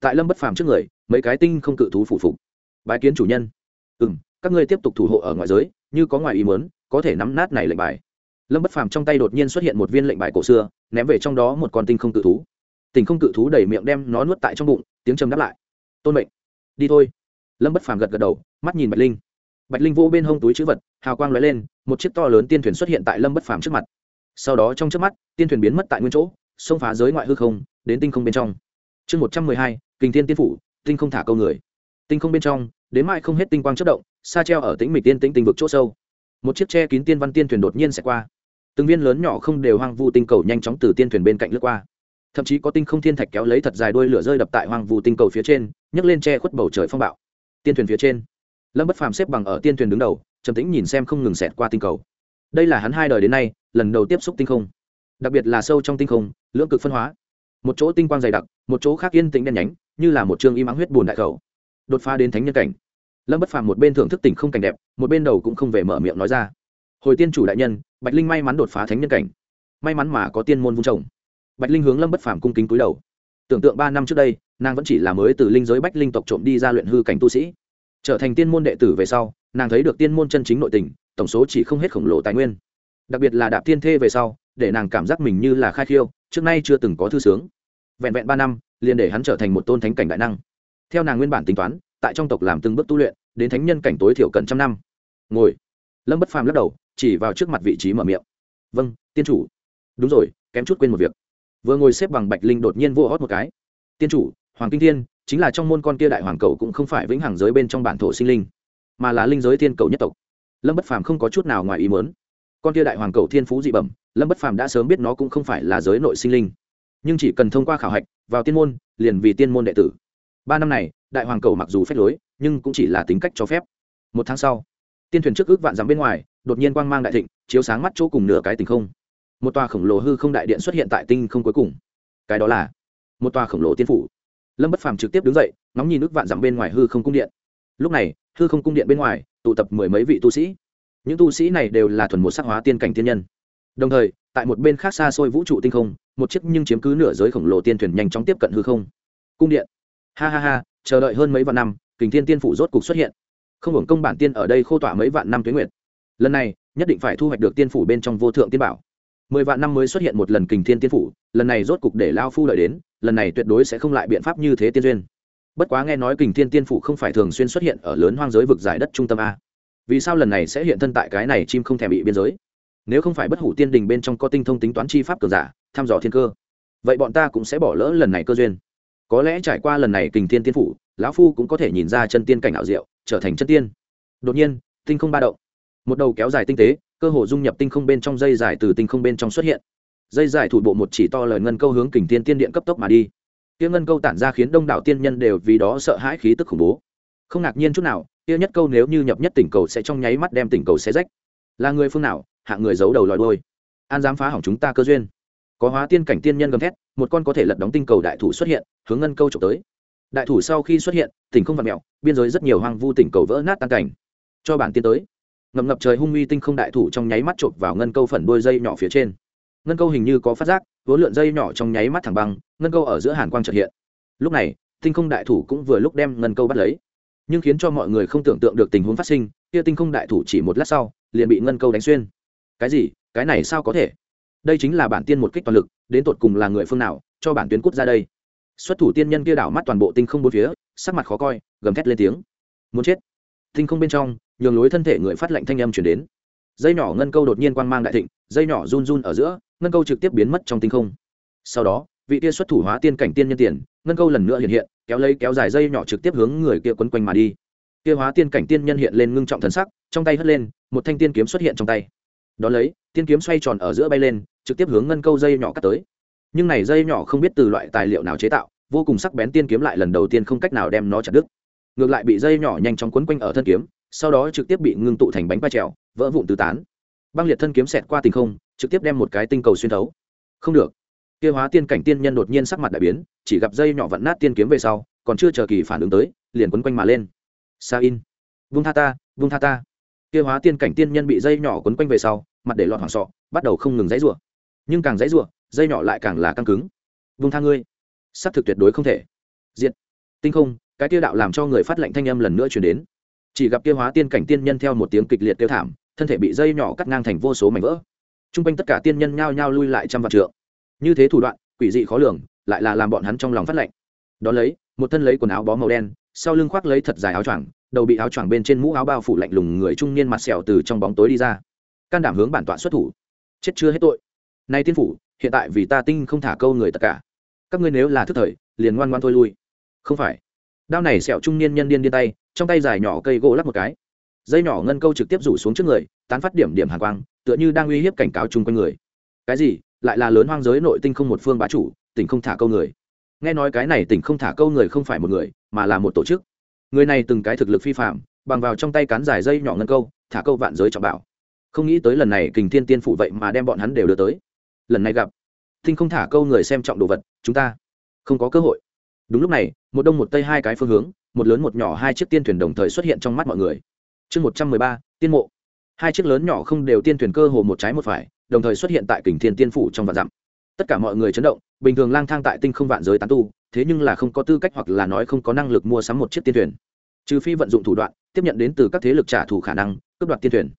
Tại lâm bất phàm trước người, mấy cái tinh không cự thú phụ phục. Bái kiến chủ nhân. Ừ m các ngươi tiếp tục thủ hộ ở ngoài giới, như có ngoài ý muốn, có thể nắm nát này lệnh bài. Lâm bất phàm trong tay đột nhiên xuất hiện một viên lệnh bài cổ xưa, ném về trong đó một con tinh không cự thú. Tình không cự thú đẩy miệng đem nó nuốt tại trong bụng, tiếng trầm đáp lại. Tôn mệnh, đi thôi. Lâm bất phàm gật gật đầu, mắt nhìn bạch linh. Bạch linh vô bên hông túi chữ vật, hào quang lóe lên, một chiếc to lớn tiên thuyền xuất hiện tại lâm bất phàm trước mặt sau đó trong trước mắt, tiên thuyền biến mất tại nguyên chỗ, xông phá giới ngoại hư không, đến tinh không bên trong. Chương một trăm mười hai, kình tiên tiên phủ, tinh không thả câu người. Tinh không bên trong, đến mai không hết tinh quang chất động xa treo ở tĩnh mịch tiên tĩnh tinh vực chỗ sâu. Một chiếc tre kín tiên văn tiên thuyền đột nhiên sẽ qua. Từng viên lớn nhỏ không đều hoang vu tinh cầu nhanh chóng từ tiên thuyền bên cạnh lướt qua. Thậm chí có tinh không thiên thạch kéo lấy thật dài đuôi lửa rơi đập tại hoang vu tinh cầu phía trên, nhấc lên che khuất bầu trời phong bạo. Tiên thuyền phía trên, lâm bất phàm xếp bằng ở tiên thuyền đứng đầu, trầm tĩnh nhìn xem không ngừng xẹt qua tinh cầu đây là hắn hai đời đến nay, lần đầu tiếp xúc tinh không. Đặc biệt là sâu trong tinh không, lưỡng cực phân hóa. Một chỗ tinh quang dày đặc, một chỗ khác yên tĩnh đen nhánh, như là một chương im ắng huyết bùn đại khẩu. Đột phá đến thánh nhân cảnh. Lâm bất phàm một bên thưởng thức tỉnh không cảnh đẹp, một bên đầu cũng không về mở miệng nói ra. Hồi tiên chủ đại nhân, bạch linh may mắn đột phá thánh nhân cảnh. May mắn mà có tiên môn vung trồng. Bạch linh hướng lâm bất phàm cung kính cúi đầu. Tưởng tượng ba năm trước đây, nàng vẫn chỉ là mới từ linh giới bách linh tộc trộm đi ra luyện hư cảnh tu sĩ. Trở thành tiên môn đệ tử về sau, nàng thấy được tiên môn chân chính nội tình tổng số chỉ không hết khổng lồ tài nguyên. Đặc biệt là đạp tiên thê về sau, để nàng cảm giác mình như là khai khiêu, trước nay chưa từng có thư sướng. Vẹn vẹn ba năm, liền để hắn trở thành một tôn thánh cảnh đại năng. Theo nàng nguyên bản tính toán, tại trong tộc làm từng bước tu luyện, đến thánh nhân cảnh tối thiểu cần trăm năm. Ngồi. Lâm bất phàm lắc đầu, chỉ vào trước mặt vị trí mở miệng. Vâng tiên chủ. Đúng rồi, kém chút quên một việc. Vừa ngồi xếp bằng bạch linh đột nhiên vô hót một cái. Tiên chủ, hoàng kinh thiên, chính là trong môn con kia đại hoàng cầu cũng không phải vĩnh hằng giới bên trong bản thổ sinh linh, mà là linh giới thiên cầu nhất tộc lâm bất phàm không có chút nào ngoài ý mớn con kia đại hoàng cầu thiên phú dị bẩm, lâm bất phàm đã sớm biết nó cũng không phải là giới nội sinh linh. Nhưng chỉ cần thông qua khảo hạch, vào tiên môn, liền vì tiên môn đệ tử. Ba năm này, đại hoàng cầu mặc dù phép lối, nhưng cũng chỉ là tính cách cho phép. Một tháng sau, tiên thuyền trước ước vạn dặm bên ngoài, đột nhiên quang mang đại thịnh, chiếu sáng mắt chỗ cùng nửa cái tình không. Một tòa khổng lồ hư không đại điện xuất hiện tại tinh không cuối cùng. Cái đó là một tòa khổng lồ tiên phủ. Lâm bất phàm trực tiếp đứng dậy, ngóng nhìn nước vạn dặm bên ngoài hư không cung điện. Lúc này, hư không cung điện bên ngoài tụ tập mười mấy vị tu sĩ. Những tu sĩ này đều là thuần một sắc hóa tiên cảnh tiên nhân. Đồng thời, tại một bên khác xa xôi vũ trụ tinh không, một chiếc nhưng chiếm cứ nửa giới khổng lồ tiên thuyền nhanh chóng tiếp cận hư không. Cung điện. Ha ha ha, chờ đợi hơn mấy vạn năm, kình thiên tiên phủ rốt cục xuất hiện. Không hưởng công bản tiên ở đây khô tỏa mấy vạn năm tuyến nguyệt. Lần này, nhất định phải thu hoạch được tiên phủ bên trong vô thượng tiên bảo. Mười vạn năm mới xuất hiện một lần kình thiên tiên phủ, lần này rốt cục để lao phu lợi đến, lần này tuyệt đối sẽ không lại biện pháp như thế tiên duyên bất quá nghe nói kình thiên tiên phủ không phải thường xuyên xuất hiện ở lớn hoang giới vực giải đất trung tâm a. Vì sao lần này sẽ hiện thân tại cái này chim không thèm bị biên giới? Nếu không phải bất hủ tiên đình bên trong có tinh thông tính toán chi pháp cường giả thăm dò thiên cơ, vậy bọn ta cũng sẽ bỏ lỡ lần này cơ duyên. Có lẽ trải qua lần này kình thiên tiên phủ, lão phu cũng có thể nhìn ra chân tiên cảnh ảo diệu, trở thành chân tiên. Đột nhiên, tinh không ba động. Một đầu kéo dài tinh tế, cơ hồ dung nhập tinh không bên trong dây dài từ tinh không bên trong xuất hiện. Dây dài thủ bộ một chỉ to lời ngân câu hướng kình thiên tiên điện cấp tốc mà đi kia ngân câu tản ra khiến đông đảo tiên nhân đều vì đó sợ hãi khí tức khủng bố. Không ngạc nhiên chút nào, kia nhất câu nếu như nhập nhất tỉnh cầu sẽ trong nháy mắt đem tỉnh cầu xé rách. Là người phương nào hạng người giấu đầu lòi đôi an dám phá hỏng chúng ta cơ duyên. Có hóa tiên cảnh tiên nhân gầm thét, một con có thể lật đóng tinh cầu đại thủ xuất hiện, hướng ngân câu trộm tới. Đại thủ sau khi xuất hiện, tỉnh không vặt mẹo, biên giới rất nhiều hoang vu tỉnh cầu vỡ nát tan cảnh. Cho bản tiên tới. Ngầm ngập trời hung uy tinh không đại thủ trong nháy mắt chộp vào ngân câu phần đôi dây nhỏ phía trên. Ngân câu hình như có phát giác vốn lượn dây nhỏ trong nháy mắt thẳng băng, ngân câu ở giữa hàn quang trật hiện. Lúc này, tinh không đại thủ cũng vừa lúc đem ngân câu bắt lấy. Nhưng khiến cho mọi người không tưởng tượng được tình huống phát sinh, kia tinh không đại thủ chỉ một lát sau, liền bị ngân câu đánh xuyên. Cái gì? Cái này sao có thể? Đây chính là bản tiên một kích toàn lực, đến tột cùng là người phương nào, cho bản tuyến cút ra đây? Xuất thủ tiên nhân kia đảo mắt toàn bộ tinh không bốn phía, sắc mặt khó coi, gầm thét lên tiếng. Muốn chết. Tinh không bên trong, nhường lối thân thể người phát lệnh thanh âm chuyển đến dây nhỏ ngân câu đột nhiên quang mang đại thịnh, dây nhỏ run run ở giữa, ngân câu trực tiếp biến mất trong tinh không. Sau đó, vị kia xuất thủ hóa tiên cảnh tiên nhân tiền, ngân câu lần nữa hiện hiện, kéo lấy kéo dài dây nhỏ trực tiếp hướng người kia quấn quanh mà đi. Kia hóa tiên cảnh tiên nhân hiện lên ngưng trọng thần sắc, trong tay hất lên, một thanh tiên kiếm xuất hiện trong tay. Đ ó lấy, tiên kiếm xoay tròn ở giữa bay lên, trực tiếp hướng ngân câu dây nhỏ cắt tới. Nhưng này dây nhỏ không biết từ loại tài liệu nào chế tạo, vô cùng sắc bén tiên kiếm lại lần đầu tiên không cách nào đem nó chặt đứt. Ngược lại bị dây nhỏ nhanh chóng quấn quanh ở thân kiếm sau đó trực tiếp bị ngưng tụ thành bánh ba trèo, vỡ vụn tứ tán. Băng liệt thân kiếm xẹt qua tình không, trực tiếp đem một cái tinh cầu xuyên thấu. Không được. Kia hóa tiên cảnh tiên nhân đột nhiên sắc mặt đại biến, chỉ gặp dây nhỏ vặn nát tiên kiếm về sau, còn chưa chờ kỳ phản ứng tới, liền quấn quanh mà lên. Sa in. Vung tha ta, vung tha ta. Kia hóa tiên cảnh tiên nhân bị dây nhỏ quấn quanh về sau, mặt để lọt hoảng sọ, bắt đầu không ngừng dãy rủa. Nhưng càng dãy rủa, dây nhỏ lại càng là căng cứng. Vung tha ngươi. Xác thực tuyệt đối không thể. Diện tinh không, cái kia đạo làm cho người phát lệnh thanh âm lần nữa chuyển đến chỉ gặp kia hóa tiên cảnh tiên nhân theo một tiếng kịch liệt tiêu thảm, thân thể bị dây nhỏ cắt ngang thành vô số mảnh vỡ. T r u n g quanh tất cả tiên nhân nhao nhao lui lại trăm vạn trượng. Như thế thủ đoạn, quỷ dị khó lường, lại là làm bọn hắn trong lòng phát lạnh. đ ó lấy, một thân lấy quần áo bó màu đen, sau lưng khoác lấy thật dài áo choàng, đầu bị áo choàng bên trên mũ áo bao phủ lạnh lùng người trung niên mặt sẹo từ trong bóng tối đi ra. Can đảm hướng bản tọa xuất thủ. Chết chưa hết tội. Nay tiên phủ, hiện tại vì ta tinh không thả câu người tất cả. Các ngươi nếu là thức thời, liền ngoan ngoan thôi lui. Không phải đao này sẹo trung niên nhân điên điên tay, trong tay dài nhỏ cây gỗ lắc một cái. Dây nhỏ ngân câu trực tiếp rủ xuống trước người, tán phát điểm điểm hàn quang, tựa như đang uy hiếp cảnh cáo chung quanh người. Cái gì? Lại là lớn hoang giới nội tinh không một phương bá chủ, tỉnh không thả câu người. Nghe nói cái này tỉnh không thả câu người không phải một người, mà là một tổ chức. Người này từng cái thực lực phi phạm bằng vào trong tay cán dài dây nhỏ ngân câu, thả câu vạn giới trọng bảo. Không nghĩ tới lần này kình thiên tiên phụ vậy mà đem bọn hắn đều đưa tới. Lần này gặp, tinh không thả câu người xem trọng đồ vật, chúng ta không có cơ hội đúng lúc này, một đông một tây hai cái phương hướng, một lớn một nhỏ hai chiếc tiên thuyền đồng thời xuất hiện trong mắt mọi người. Chương một trăm mười ba, tiên mộ. Hai chiếc lớn nhỏ không đều tiên thuyền cơ hồ một trái một phải, đồng thời xuất hiện tại kình thiên tiên phủ trong vạn dặm. Tất cả mọi người chấn động, bình thường lang thang tại tinh không vạn giới tán tu, thế nhưng là không có tư cách hoặc là nói không có năng lực mua sắm một chiếc tiên thuyền. Trừ phi vận dụng thủ đoạn, tiếp nhận đến từ các thế lực trả thù khả năng, cướp đoạt tiên thuyền.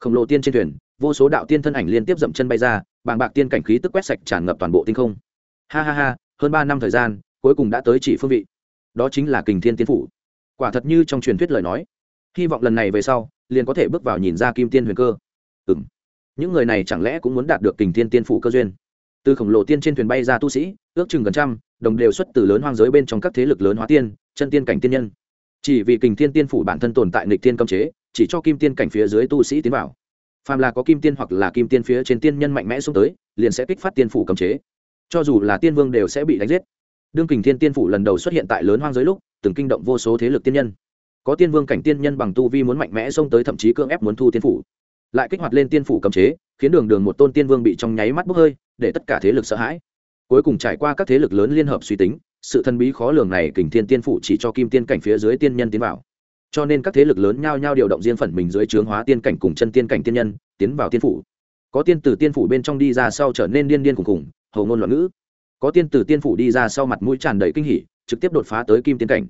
Khổng lồ tiên trên thuyền, vô số đạo tiên thân ảnh liên tiếp dậm chân bay ra, bàng bạc tiên cảnh khí tức quét sạch tràn ngập toàn bộ tinh không. Ha ha ha, hơn ba năm thời gian cuối cùng đã tới chỉ phương vị. Đó chính là kình thiên tiên phủ. Quả thật như trong truyền thuyết lời nói, hy vọng lần này về sau, liền có thể bước vào nhìn ra kim tiên huyền cơ. Ừ m những người này chẳng lẽ cũng muốn đạt được kình thiên tiên phủ cơ duyên? Từ khổng lồ tiên trên thuyền bay ra tu sĩ, ước chừng gần trăm, đồng đều xuất từ lớn hoang giới bên trong các thế lực lớn hóa tiên, chân tiên cảnh tiên nhân. Chỉ vì kình thiên tiên phủ bản thân tồn tại nịch tiên cấm chế, chỉ cho kim tiên cảnh phía dưới tu sĩ tiến vào. Phàm là có kim tiên hoặc là kim tiên phía trên tiên nhân mạnh mẽ xuống tới, liền sẽ kích phát tiên phủ cấm chế. Cho dù là tiên vương đều sẽ bị đánh giết đương kình thiên tiên phủ lần đầu xuất hiện tại lớn hoang giới lúc, từng kinh động vô số thế lực tiên nhân. Có tiên vương cảnh tiên nhân bằng tu vi muốn mạnh mẽ xông tới thậm chí cưỡng ép muốn thu tiên phủ. Lại kích hoạt lên tiên phủ cấm chế, khiến đường đường một tôn tiên vương bị trong nháy mắt bốc hơi, để tất cả thế lực sợ hãi. Cuối cùng trải qua các thế lực lớn liên hợp suy tính, sự thần bí khó lường này kình thiên tiên phủ chỉ cho kim tiên cảnh phía dưới tiên nhân tiến vào. Cho nên các thế lực lớn nhao nhao điều động riêng phần mình dưới trướng hóa tiên cảnh cùng chân tiên cảnh tiên nhân, tiến vào tiên phủ. Có tiên từ tiên phủ bên trong đi ra sau trở nên điên điên khùng khùng hầu ngôn loạn ngữ có tiên từ tiên phủ đi ra sau mặt mũi tràn đầy kinh hỉ, trực tiếp đột phá tới kim tiên cảnh.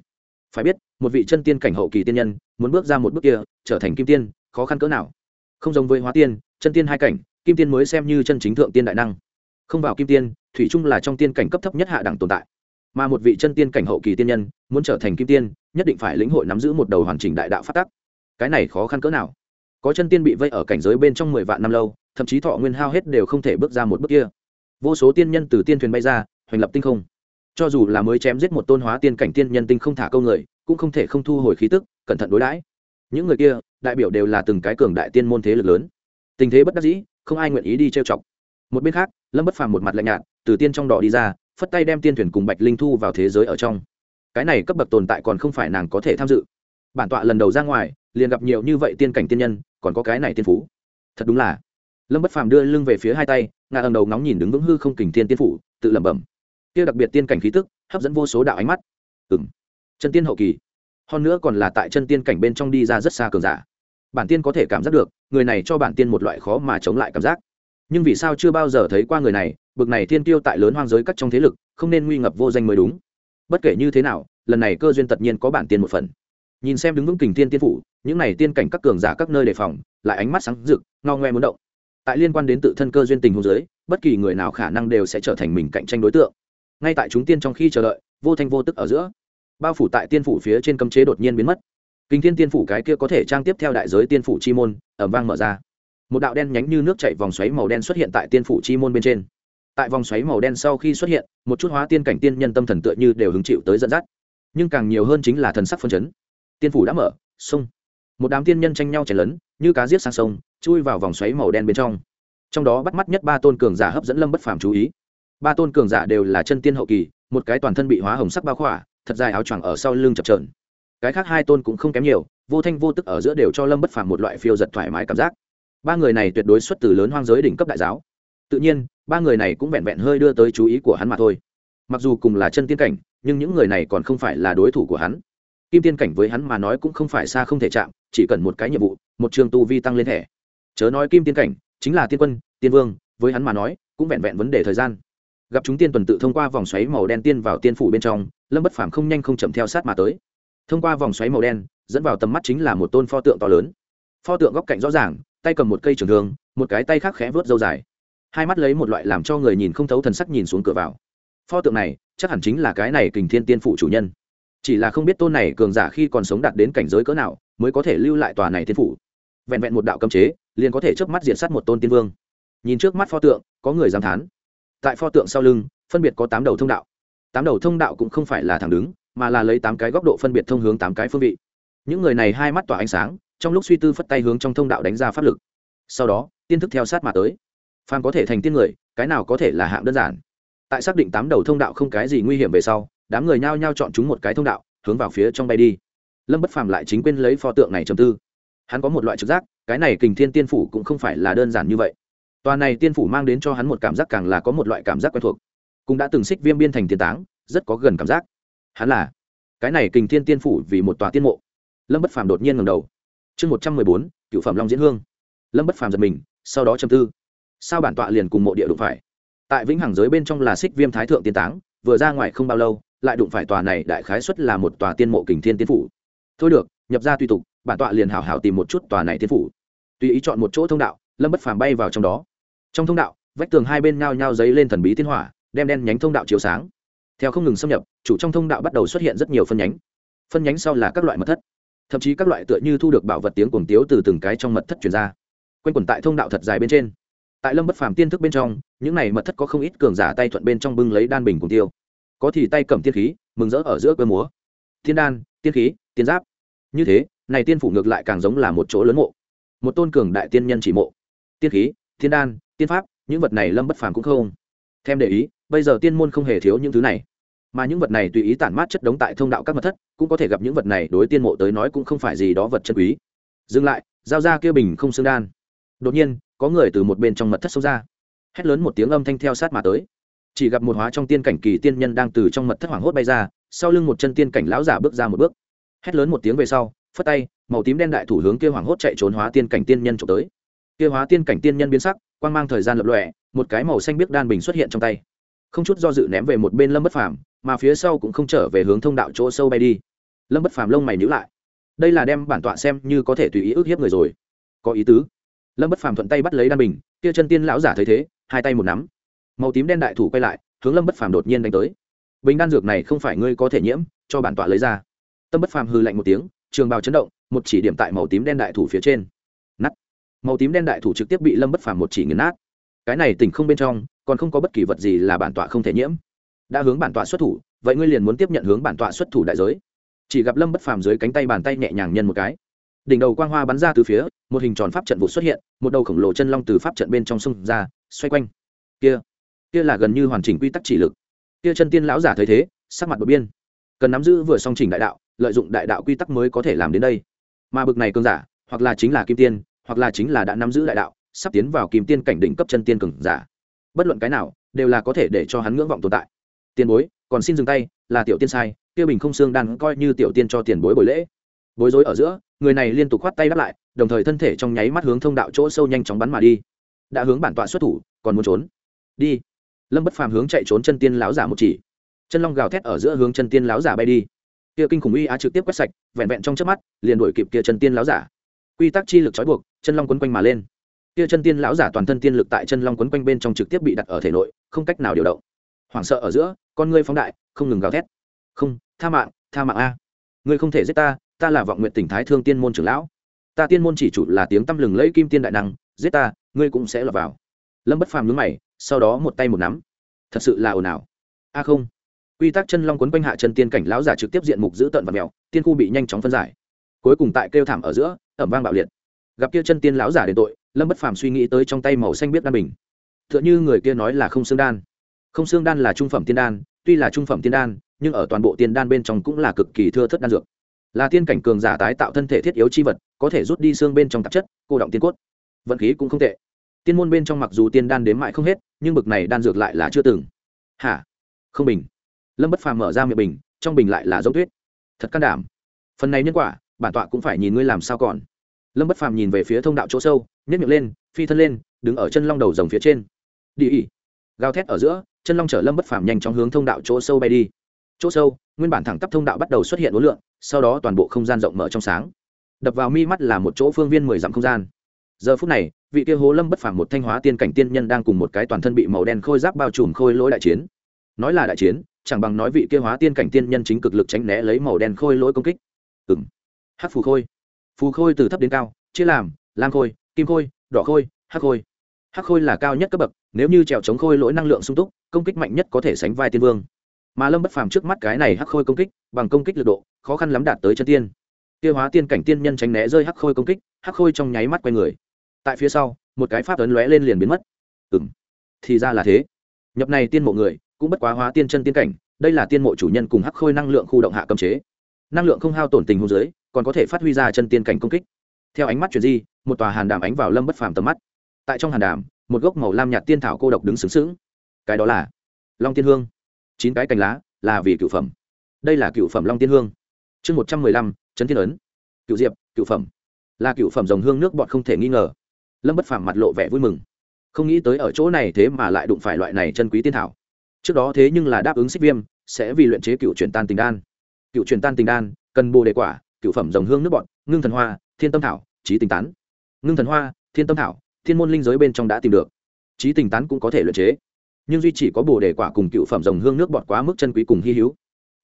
Phải biết, một vị chân tiên cảnh hậu kỳ tiên nhân, muốn bước ra một bước kia, trở thành kim tiên, khó khăn cỡ nào. Không giống với hóa tiên, chân tiên hai cảnh, kim tiên mới xem như chân chính thượng tiên đại năng. Không vào kim tiên, thủy chung là trong tiên cảnh cấp thấp nhất hạ đẳng tồn tại. Mà một vị chân tiên cảnh hậu kỳ tiên nhân, muốn trở thành kim tiên, nhất định phải lĩnh hội nắm giữ một đầu hoàn chỉnh đại đạo phát tắc. Cái này khó khăn cỡ nào? Có chân tiên bị vây ở cảnh giới bên trong mười vạn năm lâu, thậm chí thọ nguyên hao hết đều không thể bước ra một bước kia vô số tiên nhân từ tiên thuyền bay ra, hoành lập tinh không. Cho dù là mới chém giết một tôn hóa tiên cảnh tiên nhân tinh không thả câu người, cũng không thể không thu hồi khí tức, cẩn thận đối đãi. Những người kia, đại biểu đều là từng cái cường đại tiên môn thế lực lớn. Tình thế bất đắc dĩ, không ai nguyện ý đi trêu chọc. Một bên khác, lâm bất phàm một mặt lạnh nhạt, từ tiên trong đỏ đi ra, phất tay đem tiên thuyền cùng bạch linh thu vào thế giới ở trong. Cái này cấp bậc tồn tại còn không phải nàng có thể tham dự. Bản tọa lần đầu ra ngoài, liền gặp nhiều như vậy tiên cảnh tiên nhân, còn có cái này tiên phú. Thật đúng là. Lâm bất phàm đưa lưng về phía hai tay ngà ầm đầu ngóng nhìn đứng vững hư không kình tiên tiên phủ, tự lẩm bẩm. Kia đặc biệt tiên cảnh khí tức, hấp dẫn vô số đạo ánh mắt. Ừng chân tiên hậu kỳ. Hơn nữa còn là tại chân tiên cảnh bên trong đi ra rất xa cường giả. Bản tiên có thể cảm giác được, người này cho bản tiên một loại khó mà chống lại cảm giác. Nhưng vì sao chưa bao giờ thấy qua người này, bực này tiên tiêu tại lớn hoang giới cắt trong thế lực, không nên nguy ngập vô danh mới đúng. Bất kể như thế nào, lần này cơ duyên tất nhiên có bản tiên một phần. Nhìn xem đứng vững kình tiên tiên phủ, những này tiên cảnh các cường giả các nơi đề phòng, lại ánh mắt sáng rực, ngao ngoe muốn động tại liên quan đến tự thân cơ duyên tình hôn giới bất kỳ người nào khả năng đều sẽ trở thành mình cạnh tranh đối tượng. Ngay tại chúng tiên trong khi chờ đợi, vô thanh vô tức ở giữa, bao phủ tại tiên phủ phía trên cấm chế đột nhiên biến mất. Kinh thiên tiên phủ cái kia có thể trang tiếp theo đại giới tiên phủ chi môn ẩm vang mở ra. Một đạo đen nhánh như nước chạy vòng xoáy màu đen xuất hiện tại tiên phủ chi môn bên trên. Tại vòng xoáy màu đen sau khi xuất hiện, một chút hóa tiên cảnh tiên nhân tâm thần tựa như đều hứng chịu tới dẫn dắt. Nhưng càng nhiều hơn chính là thần sắc phân chấn. Tiên phủ đã mở sông một đám tiên nhân tranh nhau chảy lớn, như cá giết sang sông, chui vào vòng xoáy màu đen bên trong. Trong đó bắt mắt nhất ba tôn cường giả hấp dẫn lâm bất phàm chú ý. Ba tôn cường giả đều là chân tiên hậu kỳ, một cái toàn thân bị hóa hồng sắc bao khỏa, thật dài áo choàng ở sau lưng chập trờn cái khác hai tôn cũng không kém nhiều, vô thanh vô tức ở giữa đều cho lâm bất phàm một loại phiêu giật thoải mái cảm giác. Ba người này tuyệt đối xuất từ lớn hoang giới đỉnh cấp đại giáo. Tự nhiên, ba người này cũng vẹn vẹn hơi đưa tới chú ý của hắn mà thôi. Mặc dù cùng là chân tiên cảnh, nhưng những người này còn không phải là đối thủ của hắn kim tiên cảnh với hắn mà nói cũng không phải xa không thể chạm, chỉ cần một cái nhiệm vụ, một trường tu vi tăng lên thẻ. Chớ nói kim tiên cảnh, chính là tiên quân, tiên vương, với hắn mà nói, cũng vẹn vẹn vấn đề thời gian. Gặp chúng tiên tuần tự thông qua vòng xoáy màu đen tiên vào tiên phủ bên trong, lâm bất phàm không nhanh không chậm theo sát mà tới. Thông qua vòng xoáy màu đen, dẫn vào tầm mắt chính là một tôn pho tượng to lớn. Pho tượng góc cạnh rõ ràng, tay cầm một cây trường thương, một cái tay khác khẽ vớt dâu dài. Hai mắt lấy một loại làm cho người nhìn không thấu thần sắc nhìn xuống cửa vào. Pho tượng này, chắc hẳn chính là cái này kình thiên tiên phụ chủ nhân chỉ là không biết tôn này cường giả khi còn sống đạt đến cảnh giới cỡ nào, mới có thể lưu lại tòa này tiên phủ. Vẹn vẹn một đạo cấm chế, liền có thể chớp mắt diện sát một tôn tiên vương. Nhìn trước mắt pho tượng, có người dám thán. Tại pho tượng sau lưng, phân biệt có tám đầu thông đạo. Tám đầu thông đạo cũng không phải là thẳng đứng, mà là lấy tám cái góc độ phân biệt thông hướng tám cái phương vị. Những người này hai mắt tỏa ánh sáng, trong lúc suy tư phất tay hướng trong thông đạo đánh ra pháp lực. Sau đó, tiên thức theo sát mà tới. Phan có thể thành tiên người, cái nào có thể là hạng đơn giản? Tại xác định tám đầu thông đạo không cái gì nguy hiểm về sau đám người nhao nhao chọn chúng một cái thông đạo, hướng vào phía trong bay đi. Lâm bất phàm lại chính quên lấy pho tượng này trầm tư. Hắn có một loại trực giác, cái này kình thiên tiên phủ cũng không phải là đơn giản như vậy. Tòa này tiên phủ mang đến cho hắn một cảm giác càng là có một loại cảm giác quen thuộc. Cũng đã từng xích viêm biên thành tiên táng, rất có gần cảm giác. Hắn là, cái này kình thiên tiên phủ vì một tòa tiên mộ. Lâm bất phàm đột nhiên ngầm đầu. Chương một trăm mười bốn cựu phẩm long diễn hương. Lâm bất phàm giật mình, sau đó châm tư. Sao bản tọa liền cùng mộ địa đụng phải? Tại vĩnh hằng giới bên trong là xích viêm thái thượng tiên táng, vừa ra ngoài không bao lâu lại đụng phải tòa này đại khái xuất là một tòa tiên mộ kình thiên tiên phủ. Thôi được, nhập ra tùy tục, bản tọa liền hảo hảo tìm một chút tòa này tiên phủ. Tùy ý chọn một chỗ thông đạo, lâm bất phàm bay vào trong đó. Trong thông đạo, vách tường hai bên nhao nhao dấy lên thần bí tiên hỏa, đem đen nhánh thông đạo chiếu sáng. Theo không ngừng xâm nhập, chủ trong thông đạo bắt đầu xuất hiện rất nhiều phân nhánh. Phân nhánh sau là các loại mật thất. Thậm chí các loại tựa như thu được bảo vật tiếng cuồng tiếu từ từng cái trong mật thất chuyển ra. Quanh quẩn tại thông đạo thật dài bên trên. Tại lâm bất phàm tiên thức bên trong, những này mật thất có không ít cường giả tay thuận bên trong bưng lấy đan bình cùng tiêu có thì tay cầm tiên khí, mừng rỡ ở giữa cơ múa. Thiên đan, tiên khí, tiên giáp. Như thế, này tiên phủ ngược lại càng giống là một chỗ lớn mộ. Một tôn cường đại tiên nhân chỉ mộ. Tiên khí, thiên đan, tiên pháp, những vật này lâm bất phàm cũng không. Thêm để ý, bây giờ tiên môn không hề thiếu những thứ này. Mà những vật này tùy ý tản mát chất đống tại thông đạo các mật thất, cũng có thể gặp những vật này đối tiên mộ tới nói cũng không phải gì đó vật chân quý. Dừng lại, giao ra kia bình không xương đan. Đột nhiên, có người từ một bên trong mật thất xông ra. Hét lớn một tiếng âm thanh theo sát mà tới chỉ gặp một hóa trong tiên cảnh kỳ tiên nhân đang từ trong mật thất hoảng hốt bay ra, sau lưng một chân tiên cảnh lão giả bước ra một bước. Hét lớn một tiếng về sau, phất tay, màu tím đen đại thủ hướng kia hoảng hốt chạy trốn hóa tiên cảnh tiên nhân trộm tới. Kia hóa tiên cảnh tiên nhân biến sắc, quang mang thời gian lập lọe một cái màu xanh biếc đan bình xuất hiện trong tay. Không chút do dự ném về một bên lâm bất phàm, mà phía sau cũng không trở về hướng thông đạo chỗ sâu bay đi. Lâm bất phàm lông mày nhữ lại. Đây là đem bản tọa xem như có thể tùy ý ức hiếp người rồi. Có ý tứ. Lâm bất phàm thuận tay bắt lấy đan bình, kia chân tiên lão giả thấy thế, hai tay một nắm màu tím đen đại thủ quay lại, hướng lâm bất phàm đột nhiên đánh tới. Bình đan dược này không phải ngươi có thể nhiễm, cho bản tọa lấy ra. Tâm bất phàm hư lạnh một tiếng, trường bào chấn động, một chỉ điểm tại màu tím đen đại thủ phía trên. Nắt màu tím đen đại thủ trực tiếp bị lâm bất phàm một chỉ nghiền nát. Cái này tỉnh không bên trong, còn không có bất kỳ vật gì là bản tọa không thể nhiễm. Đã hướng bản tọa xuất thủ, vậy ngươi liền muốn tiếp nhận hướng bản tọa xuất thủ đại giới. Chỉ gặp lâm bất phàm dưới cánh tay bàn tay nhẹ nhàng nhân một cái. Đỉnh đầu quang hoa bắn ra từ phía, một hình tròn pháp trận vụ xuất hiện, một đầu khổng lồ chân long từ pháp trận bên trong sông ra, xoay quanh. Kia kia là gần như hoàn chỉnh quy tắc chỉ lực. Kia chân tiên lão giả thấy thế, sắc mặt đột biên cần nắm giữ vừa song chỉnh đại đạo, lợi dụng đại đạo quy tắc mới có thể làm đến đây. Mà bực này cường giả, hoặc là chính là kim tiên, hoặc là chính là đã nắm giữ đại đạo, sắp tiến vào kim tiên cảnh đỉnh cấp chân tiên cường giả. Bất luận cái nào, đều là có thể để cho hắn ngưỡng vọng tồn tại. Tiền bối, còn xin dừng tay, là tiểu tiên sai, kia bình không xương đang coi như tiểu tiên cho tiền bối buổi lễ. Bối rối ở giữa, người này liên tục khoát tay đáp lại, đồng thời thân thể trong nháy mắt hướng thông đạo chỗ sâu nhanh chóng bắn mà đi. Đã hướng bản tọa xuất thủ, còn muốn trốn. Đi lâm bất phàm hướng chạy trốn chân tiên láo giả một chỉ chân long gào thét ở giữa hướng chân tiên láo giả bay đi kia kinh khủng uy á trực tiếp quét sạch vẹn vẹn trong trước mắt liền đuổi kịp kia chân tiên láo giả quy tắc chi lực trói buộc chân long quấn quanh mà lên kia chân tiên lão giả toàn thân tiên lực tại chân long quấn quanh bên trong trực tiếp bị đặt ở thể nội không cách nào điều động hoảng sợ ở giữa con ngươi phóng đại không ngừng gào thét không tha mạng tha mạng a ngươi không thể giết ta ta là vọng nguyện tỉnh thái thương tiên môn trưởng lão ta tiên môn chỉ chủ là tiếng tăm lừng lẫy kim tiên đại năng giết ta ngươi cũng sẽ lọt vào lâm bất phàm nhướng mày, sau đó một tay một nắm. Thật sự là ồn ào. A không. Quy tắc chân long quấn quanh hạ chân tiên cảnh lão giả trực tiếp diện mục giữ tận và mèo, tiên khu bị nhanh chóng phân giải. Cuối cùng tại kêu thảm ở giữa, ẩm vang bạo liệt. Gặp kia chân tiên lão giả đền tội, lâm bất phàm suy nghĩ tới trong tay màu xanh biết đan bình. T h ư ợ n h ư người kia nói là không xương đan. Không xương đan là trung phẩm tiên đan, tuy là trung phẩm tiên đan, nhưng ở toàn bộ tiên đan bên trong cũng là cực kỳ thưa thất đan dược. Là tiên cảnh cường giả tái tạo thân thể thiết yếu chi vật, có thể rút đi xương bên trong tạp chất, cô động tiên cốt. Vận khí cũng không tệ tiên môn bên trong mặc dù tiên đan đếm mãi không hết, nhưng bực này đan dược lại là chưa từng. Hả? Không bình. Lâm bất phàm mở ra miệng bình, trong bình lại là giống tuyết. Thật can đảm. Phần này nhân quả, bản tọa cũng phải nhìn ngươi làm sao còn. Lâm bất phàm nhìn về phía thông đạo chỗ sâu nhét miệng lên, phi thân lên, đứng ở chân long đầu rồng phía trên. Đi ỉ gào thét ở giữa, chân long chở lâm bất phàm nhanh chóng hướng thông đạo chỗ sâu bay đi. Chỗ sâu, nguyên bản thẳng tắp thông đạo bắt đầu xuất hiện ối lượng sau đó toàn bộ không gian rộng mở trong sáng. Đập vào mi mắt là một chỗ phương viên mười dặm không gian giờ phút này, vị kia hố lâm bất phàm một thanh hóa tiên cảnh tiên nhân đang cùng một cái toàn thân bị màu đen khôi giáp bao trùm khôi lỗi đại chiến. Nói là đại chiến, chẳng bằng nói vị kia hóa tiên cảnh tiên nhân chính cực lực tránh né lấy màu đen khôi lỗi công kích. Ừng hắc phù khôi. Phù khôi từ thấp đến cao, chia làm lam khôi, kim khôi, đỏ khôi, hắc khôi. Hắc khôi là cao nhất cấp bậc, nếu như trèo chống khôi lỗi năng lượng sung túc, công kích mạnh nhất có thể sánh vai tiên vương. Mà lâm bất phàm trước mắt cái này hắc khôi công kích, bằng công kích lực độ, khó khăn lắm đạt tới chân tiên. Kia hóa tiên cảnh tiên nhân tránh né rơi hắc khôi công kích, hắc khôi trong nháy mắt quay người tại phía sau, một cái pháp ấn lóe lên liền biến mất. Ừ m thì ra là thế. Nhập này tiên mộ người, cũng bất quá hóa tiên chân tiên cảnh, đây là tiên mộ chủ nhân cùng hắc khôi năng lượng khu động hạ cấm chế. Năng lượng không hao tổn tình hô giới còn có thể phát huy ra chân tiên cảnh công kích. Theo ánh mắt chuyển di, một tòa hàn đàm ánh vào lâm bất phàm tầm mắt. Tại trong hàn đàm, một gốc màu lam nhạt tiên thảo cô độc đứng xứng xứng cái đó là long tiên hương. Chín cái cành lá là vì cựu phẩm. Đây là cựu phẩm long tiên hương. Chương một trăm mười lăm trấn thiên ấn. Cựu diệp, cựu phẩm. Là cựu phẩm dòng hương nước bọt không thể nghi ngờ lâm bất phàm mặt lộ vẻ vui mừng. Không nghĩ tới ở chỗ này thế mà lại đụng phải loại này chân quý tiên thảo. Trước đó thế nhưng là đáp ứng xích viêm, sẽ vì luyện chế cựu truyền tan tình đan. Cựu truyền tan tình đan, cần bồ đề quả, cựu phẩm dòng hương nước bọt, ngưng thần hoa, thiên tâm thảo trí tình tán. Ngưng thần hoa, thiên tâm thảo, thiên môn linh giới bên trong đã tìm được. Trí tình tán cũng có thể luyện chế. Nhưng duy chỉ có bồ đề quả cùng cựu phẩm rồng hương nước bọt quá mức chân quý cùng hy hữu.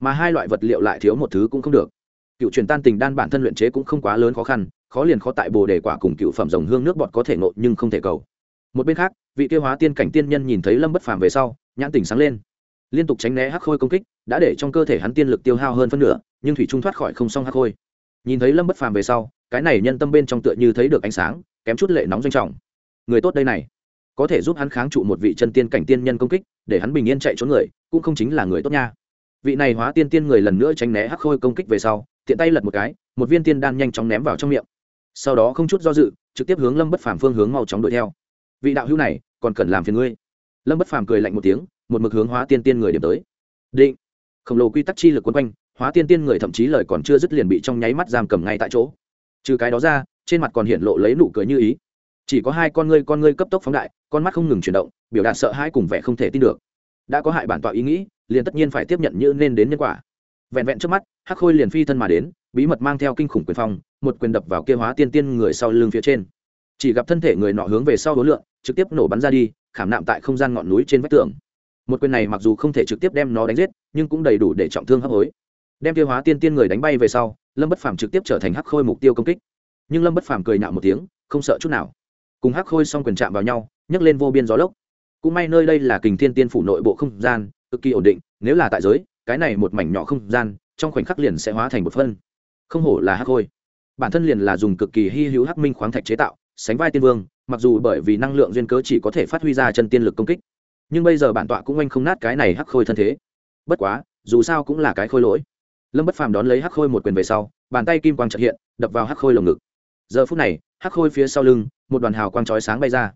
Mà hai loại vật liệu lại thiếu một thứ cũng không được. Cựu truyền tan tình đan bản thân luyện chế cũng không quá lớn khó khăn khó liền khó tại bồ đề quả cùng cựu phẩm rồng hương nước bọt có thể nộ nhưng không thể cầu. Một bên khác, vị tiêu hóa tiên cảnh tiên nhân nhìn thấy lâm bất phàm về sau, nhãn tỉnh sáng lên. Liên tục tránh né hắc khôi công kích, đã để trong cơ thể hắn tiên lực tiêu hao hơn phân nửa, nhưng thủy trung thoát khỏi không xong hắc khôi. Nhìn thấy lâm bất phàm về sau, cái này nhân tâm bên trong tựa như thấy được ánh sáng, kém chút lệ nóng doanh trọng. Người tốt đây này, có thể giúp hắn kháng trụ một vị chân tiên cảnh tiên nhân công kích, để hắn bình yên chạy trốn người, cũng không chính là người tốt nha. Vị này hóa tiên tiên người lần nữa tránh né hắc khôi công kích về sau, tiện tay lật một cái, một viên tiên đan nhanh chóng ném vào trong miệng sau đó không chút do dự, trực tiếp hướng lâm bất phàm phương hướng mau chóng đuổi theo. Vị đạo hữu này, còn cần làm phiền ngươi. Lâm bất phàm cười lạnh một tiếng, một mực hướng hóa tiên tiên người điểm tới. Định. Khổng lồ quy tắc chi lực quấn quanh, hóa tiên tiên người thậm chí lời còn chưa dứt liền bị trong nháy mắt giam cầm ngay tại chỗ. Trừ cái đó ra, trên mặt còn hiện lộ lấy nụ cười như ý. Chỉ có hai con ngươi con ngươi cấp tốc phóng đại, con mắt không ngừng chuyển động, biểu đạt sợ hãi cùng vẻ không thể tin được. Đã có hại bản tọa ý nghĩ, liền tất nhiên phải tiếp nhận như nên đến nhân quả vẹn vẹn trước mắt, hắc khôi liền phi thân mà đến, bí mật mang theo kinh khủng quyền phong, một quyền đập vào kia hóa tiên tiên người sau lưng phía trên. Chỉ gặp thân thể người nọ hướng về sau đối lượng, trực tiếp nổ bắn ra đi, khảm nạm tại không gian ngọn núi trên vách tường. Một quyền này mặc dù không thể trực tiếp đem nó đánh giết, nhưng cũng đầy đủ để trọng thương hấp hối đem tiêu hóa tiên tiên người đánh bay về sau, lâm bất phàm trực tiếp trở thành hắc khôi mục tiêu công kích. Nhưng lâm bất phàm cười nhạo một tiếng, không sợ chút nào. Cùng hắc khôi xong quyền chạm vào nhau, nhấc lên vô biên gió lốc. Cũng may nơi đây là kình thiên tiên phủ nội bộ không gian, cực kỳ ổn định, nếu là tại giới cái này một mảnh nhỏ không gian, trong khoảnh khắc liền sẽ hóa thành một phân. Không hổ là hắc khôi bản thân liền là dùng cực kỳ hy hữu hắc minh khoáng thạch chế tạo, sánh vai tiên vương, mặc dù bởi vì năng lượng duyên cớ chỉ có thể phát huy ra chân tiên lực công kích, nhưng bây giờ bản tọa cũng oanh không nát cái này hắc khôi thân thế. Bất quá, dù sao cũng là cái khôi lỗi. Lâm bất phàm đón lấy hắc khôi một quyền về sau, bàn tay kim quang trợ hiện, đập vào hắc khôi lồng ngực. Giờ phút này, hắc khôi phía sau lưng, một đoàn hào quang chói sáng bay ra.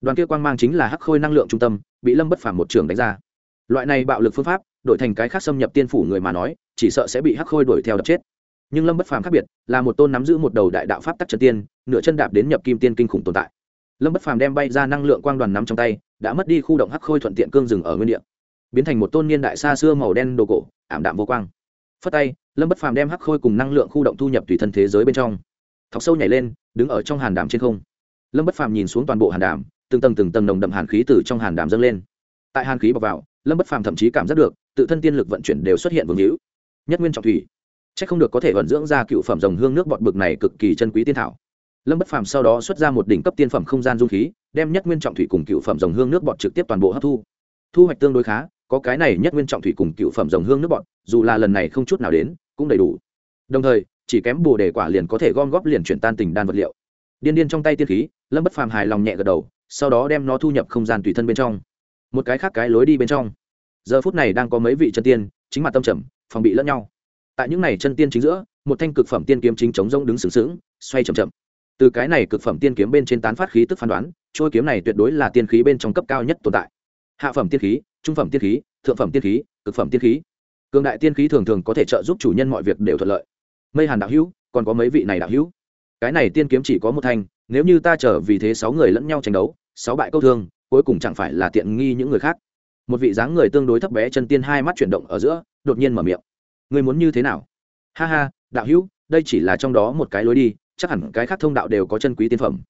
Đoàn kia quang mang chính là hắc khôi năng lượng trung tâm, bị lâm bất phàm một trường đánh ra. Loại này bạo lực phương pháp đổi thành cái khác xâm nhập tiên phủ người mà nói, chỉ sợ sẽ bị hắc khôi đuổi theo đập chết. Nhưng lâm bất phàm khác biệt, là một tôn nắm giữ một đầu đại đạo pháp tắc chân tiên, nửa chân đạp đến nhập kim tiên kinh khủng tồn tại. Lâm bất phàm đem bay ra năng lượng quang đoàn nắm trong tay, đã mất đi khu động hắc khôi thuận tiện cương rừng ở nguyên địa. Biến thành một tôn niên đại xa xưa màu đen đồ cổ, ảm đạm vô quang. Phất tay, lâm bất phàm đem hắc khôi cùng năng lượng khu động thu nhập tùy thân thế giới bên trong. Thọc sâu nhảy lên, đứng ở trong hàn đàm trên không. Lâm bất phàm nhìn xuống toàn bộ hàn đàm, từng tầng từng tầng nồng đậm hàn khí từ trong hàn đàm dâng lên. Tại hàn khí bọc vào, lâm bất phàm thậm chí cảm giác được tự thân tiên lực vận chuyển đều xuất hiện vương hữu, nhất nguyên trọng thủy. C h ắ c không được có thể vận dưỡng ra cựu phẩm dòng hương nước bọt bực này cực kỳ chân quý tiên thảo. Lâm bất phàm sau đó xuất ra một đỉnh cấp tiên phẩm không gian dung khí, đem nhất nguyên trọng thủy cùng cựu phẩm dòng hương nước bọt trực tiếp toàn bộ hấp thu. Thu hoạch tương đối khá, có cái này nhất nguyên trọng thủy cùng cựu phẩm dòng hương nước bọt, dù là lần này không chút nào đến, cũng đầy đủ. Đồng thời, chỉ kém bồ đề quả liền có thể gom góp liền chuyển tan tình đan vật liệu. Điên điên trong tay tiên khí, lâm bất phàm hài lòng nhẹ gật đầu, sau đó đem nó thu nhập không gian tùy thân bên trong. Một cái khác cái lối đi bên trong giờ phút này đang có mấy vị chân tiên, chính mặt tâm trầm, phòng bị lẫn nhau. Tại những này chân tiên chính giữa, một thanh cực phẩm tiên kiếm chính chống rông đứng sướng sướng xoay chậm chậm. Từ cái này cực phẩm tiên kiếm bên trên tán phát khí tức phán đoán, trôi kiếm này tuyệt đối là tiên khí bên trong cấp cao nhất tồn tại. Hạ phẩm tiên khí, trung phẩm tiên khí, thượng phẩm tiên khí, cực phẩm tiên khí. Cường đại tiên khí thường thường có thể trợ giúp chủ nhân mọi việc đều thuận lợi. Mây hàn đạo hữu, còn có mấy vị này đạo hữu? Cái này tiên kiếm chỉ có một thanh, nếu như ta trở vì thế sáu người lẫn nhau tranh đấu, sáu bại câu thương, cuối cùng chẳng phải là tiện nghi những người khác? Một vị dáng người tương đối thấp bé chân tiên hai mắt chuyển động ở giữa, đột nhiên mở miệng. Người muốn như thế nào? Ha ha, đạo hữu, đây chỉ là trong đó một cái lối đi, chắc hẳn cái khác thông đạo đều có chân quý tiên phẩm.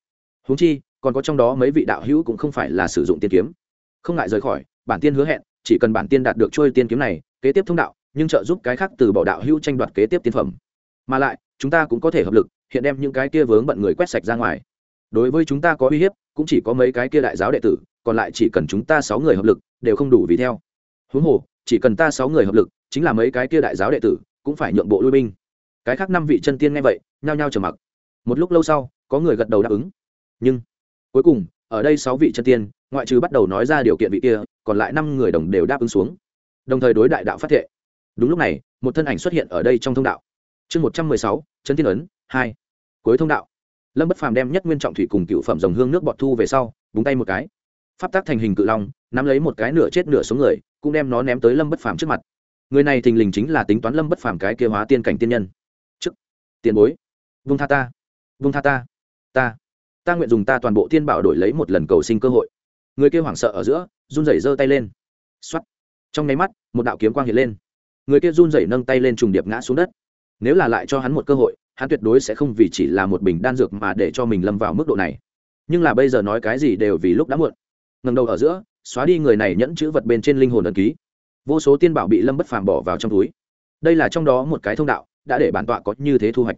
Huống chi, còn có trong đó mấy vị đạo hữu cũng không phải là sử dụng tiên kiếm. Không ngại rời khỏi, bản tiên hứa hẹn, chỉ cần bản tiên đạt được trôi tiên kiếm này, kế tiếp thông đạo, nhưng trợ giúp cái khác từ bỏ đạo hữu tranh đoạt kế tiếp tiên phẩm. Mà lại, chúng ta cũng có thể hợp lực, hiện đem những cái kia vướng bận người quét sạch ra ngoài. Đối với chúng ta có uy hiếp, cũng chỉ có mấy cái kia đại giáo đệ tử còn lại chỉ cần chúng ta sáu người hợp lực, đều không đủ vì theo. Huống hồ, chỉ cần ta sáu người hợp lực, chính là mấy cái kia đại giáo đệ tử, cũng phải nhượng bộ lui binh. Cái khác năm vị chân tiên nghe vậy, nhao nhao trầm mặc. Một lúc lâu sau, có người gật đầu đáp ứng. Nhưng, cuối cùng, ở đây sáu vị chân tiên, ngoại trừ bắt đầu nói ra điều kiện vị kia, còn lại năm người đồng đều đáp ứng xuống. Đồng thời đối đại đạo phát thệ. Đúng lúc này, một thân ảnh xuất hiện ở đây trong thông đạo. Chương một trăm mười sáu, chân tiên ấn, hai. Cuối thông đạo. Lâm bất phàm đem nhất nguyên trọng thủy cùng cựu phẩm dòng hương nước bọt thu về sau, búng tay một cái pháp tác thành hình cự long, nắm lấy một cái nửa chết nửa số người, cũng đem nó ném tới lâm bất phàm trước mặt. Người này thình lình chính là tính toán lâm bất phàm cái kia hóa tiên cảnh tiên nhân. Chức, tiền bối, vung tha ta, vung tha ta ta ta nguyện dùng ta toàn bộ tiên bảo đổi lấy một lần cầu sinh cơ hội. Người kia hoảng sợ ở giữa, run rẩy giơ tay lên. Xoắt trong nháy mắt, một đạo kiếm quang hiện lên. Người kia run rẩy nâng tay lên trùng điệp ngã xuống đất. Nếu là lại cho hắn một cơ hội, hắn tuyệt đối sẽ không vì chỉ là một bình đan dược mà để cho mình lâm vào mức độ này. Nhưng là bây giờ nói cái gì đều vì lúc đã muộn ngầm đầu ở giữa, xóa đi người này nhẫn chữ vật bên trên linh hồn ẩn ký. Vô số tiên bảo bị lâm bất phàm bỏ vào trong túi. Đây là trong đó một cái thông đạo, đã để bản tọa có như thế thu hoạch.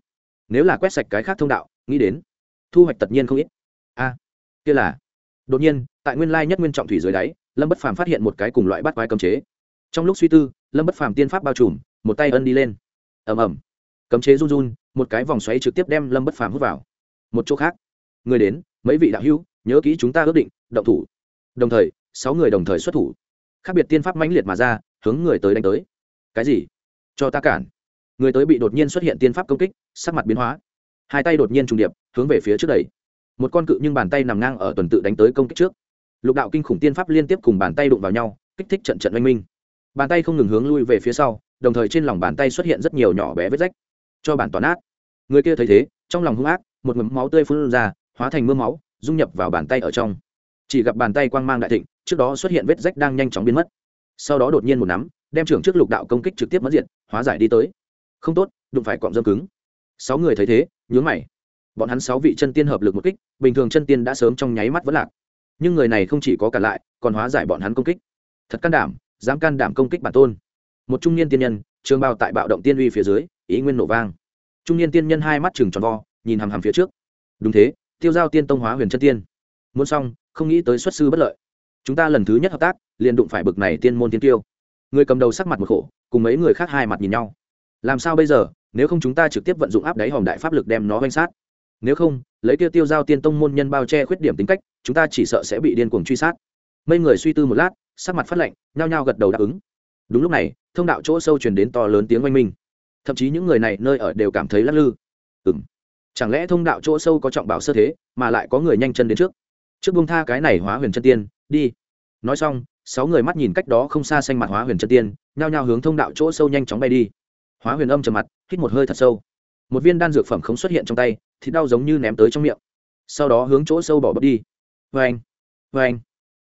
Nếu là quét sạch cái khác thông đạo, nghĩ đến, thu hoạch tất nhiên không ít. A, kia là. Đột nhiên, tại nguyên lai nhất nguyên trọng thủy dưới đáy, lâm bất phàm phát hiện một cái cùng loại bắt quái cấm chế. Trong lúc suy tư, lâm bất phàm tiên pháp bao trùm, một tay ân đi lên. Ầm ầm. Cấm chế run run, một cái vòng xoáy trực tiếp đem lâm bất phàm hút vào. Một chỗ khác. Người đến, mấy vị đạo hữu, nhớ kỹ chúng ta ước định, động thủ đồng thời, sáu người đồng thời xuất thủ. Khác biệt tiên pháp mãnh liệt mà ra, hướng người tới đánh tới. Cái gì? Cho ta cản. Người tới bị đột nhiên xuất hiện tiên pháp công kích, sắc mặt biến hóa. Hai tay đột nhiên trùng điệp, hướng về phía trước đẩy. Một con cự nhưng bàn tay nằm ngang ở tuần tự đánh tới công kích trước. Lục đạo kinh khủng tiên pháp liên tiếp cùng bàn tay đụng vào nhau, kích thích trận trận oanh minh. Bàn tay không ngừng hướng lui về phía sau, đồng thời trên lòng bàn tay xuất hiện rất nhiều nhỏ bé vết rách. Cho bản toàn ác. người kia thấy thế, trong lòng hung ác, một ngấm máu tươi phun ra, hóa thành mưa máu, dung nhập vào bàn tay ở trong chỉ gặp bàn tay quang mang đại thịnh, trước đó xuất hiện vết rách đang nhanh chóng biến mất. Sau đó đột nhiên một nắm, đem trưởng trước lục đạo công kích trực tiếp mất diện hóa giải đi tới. Không tốt, đụng phải cọm dâm cứng. Sáu người thấy thế, nhướng mày. Bọn hắn sáu vị chân tiên hợp lực một kích, bình thường chân tiên đã sớm trong nháy mắt vẫn lạc. Nhưng người này không chỉ có cả lại, còn hóa giải bọn hắn công kích. Thật can đảm, dám can đảm công kích bản tôn. Một trung niên tiên nhân, trường bao tại bạo động tiên uy phía dưới, ý nguyên nổ vang. Trung niên tiên nhân hai mắt chừng tròn vo, nhìn hằm hằm phía trước. Đúng thế, tiêu giao tiên tông hóa huyền chân tiên. Muốn xong không nghĩ tới xuất sư bất lợi. Chúng ta lần thứ nhất hợp tác, liền đụng phải bực này tiên môn tiên tiêu người cầm đầu sắc mặt một khổ, cùng mấy người khác hai mặt nhìn nhau. Làm sao bây giờ, nếu không chúng ta trực tiếp vận dụng áp đáy hòm đại pháp lực đem nó oanh sát? Nếu không, lấy tiêu tiêu giao tiên tông môn nhân bao che khuyết điểm tính cách, chúng ta chỉ sợ sẽ bị điên cuồng truy sát. Mấy người suy tư một lát, sắc mặt phát lạnh nhao nhao gật đầu đáp ứng. Đúng lúc này, thông đạo chỗ sâu truyền đến to lớn tiếng oanh minh. Thậm chí những người này nơi ở đều cảm thấy lắc lư. Ừng chẳng lẽ thông đạo chỗ sâu có trọng bảo sơ thế, mà lại có người nhanh chân đến trước? Trước buông tha cái này hóa huyền chân tiên, đi. Nói xong, sáu người mắt nhìn cách đó không xa xanh mặt hóa huyền chân tiên, nhao nhao hướng thông đạo chỗ sâu nhanh chóng bay đi. Hóa huyền âm trầm mặt, hít một hơi thật sâu. Một viên đan dược phẩm không xuất hiện trong tay thì đau giống như ném tới trong miệng. Sau đó hướng chỗ sâu bỏ bớt đi. Vê anh vê anh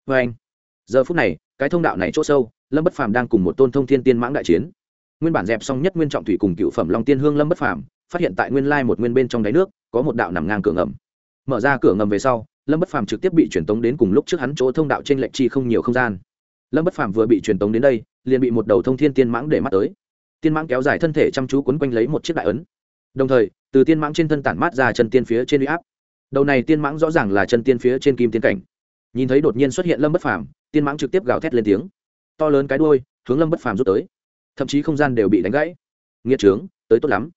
vê anh giờ phút này, cái thông đạo này chỗ sâu, lâm bất phàm đang cùng một tôn thông thiên tiên mãng đại chiến. Nguyên bản dẹp xong nhất nguyên trọng thủy cùng cựu phẩm long tiên hương lâm bất phàm, phát hiện tại nguyên lai một nguyên bên trong đáy nước, có một đạo nằm ngang cửa ngầm. Mở ra cửa ngầm về sau lâm bất phàm trực tiếp bị truyền tống đến cùng lúc trước hắn chỗ thông đạo trên lệnh chi không nhiều không gian. Lâm bất phàm vừa bị truyền tống đến đây, liền bị một đầu thông thiên tiên mãng để mắt tới. Tiên mãng kéo dài thân thể chăm chú quấn quanh lấy một chiếc đại ấn. Đồng thời, từ tiên mãng trên thân tản mát ra chân tiên phía trên uy áp. Đầu này tiên mãng rõ ràng là chân tiên phía trên kim tiên cảnh. Nhìn thấy đột nhiên xuất hiện lâm bất phàm, tiên mãng trực tiếp gào thét lên tiếng. To lớn cái đuôi, hướng lâm bất phàm rút tới. Thậm chí không gian đều bị đánh gãy. Nghĩa trướng, tới tốt lắm.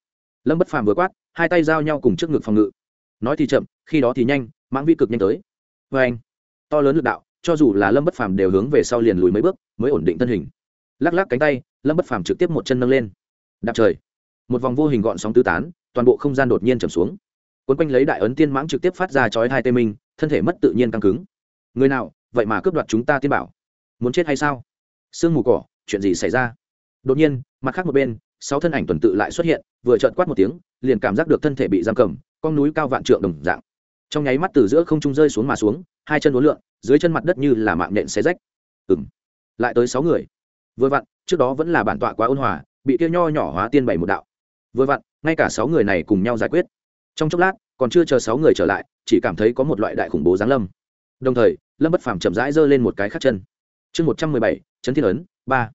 Lâm bất phàm vừa quát, hai tay giao nhau cùng trước ngực phòng ngự. Nói thì chậm, khi đó thì nhanh mãng vi cực nhanh tới. Vê anh, to lớn lực đạo, cho dù là lâm bất phàm đều hướng về sau liền lùi mấy bước, mới ổn định thân hình. Lắc lắc cánh tay, lâm bất phàm trực tiếp một chân nâng lên. Đạp trời, một vòng vô hình gọn sóng tứ tán, toàn bộ không gian đột nhiên trầm xuống. Quấn quanh lấy đại ấn tiên mãng trực tiếp phát ra chói hai tê minh, thân thể mất tự nhiên căng cứng. Người nào, vậy mà cướp đoạt chúng ta tiên bảo? Muốn chết hay sao? Sương mù cỏ, chuyện gì xảy ra? Đột nhiên, mặt khác một bên, sáu thân ảnh tuần tự lại xuất hiện, vừa trợn quát một tiếng, liền cảm giác được thân thể bị giam cầm, con núi cao vạn trượng đồng dạng trong nháy mắt từ giữa không trung rơi xuống mà xuống, hai chân uốn lượn, dưới chân mặt đất như là mạng nện xé rách. Ừ m lại tới sáu người. Vừa vặn, trước đó vẫn là bản tọa quá ôn hòa, bị kia nho nhỏ hóa tiên bảy một đạo. Vừa vặn, ngay cả sáu người này cùng nhau giải quyết. Trong chốc lát, còn chưa chờ sáu người trở lại, chỉ cảm thấy có một loại đại khủng bố giáng lâm. Đồng thời, lâm bất phàm chậm rãi giơ lên một cái khắc chân. Chương một trăm mười bảy, chấn thiên ấn, ba.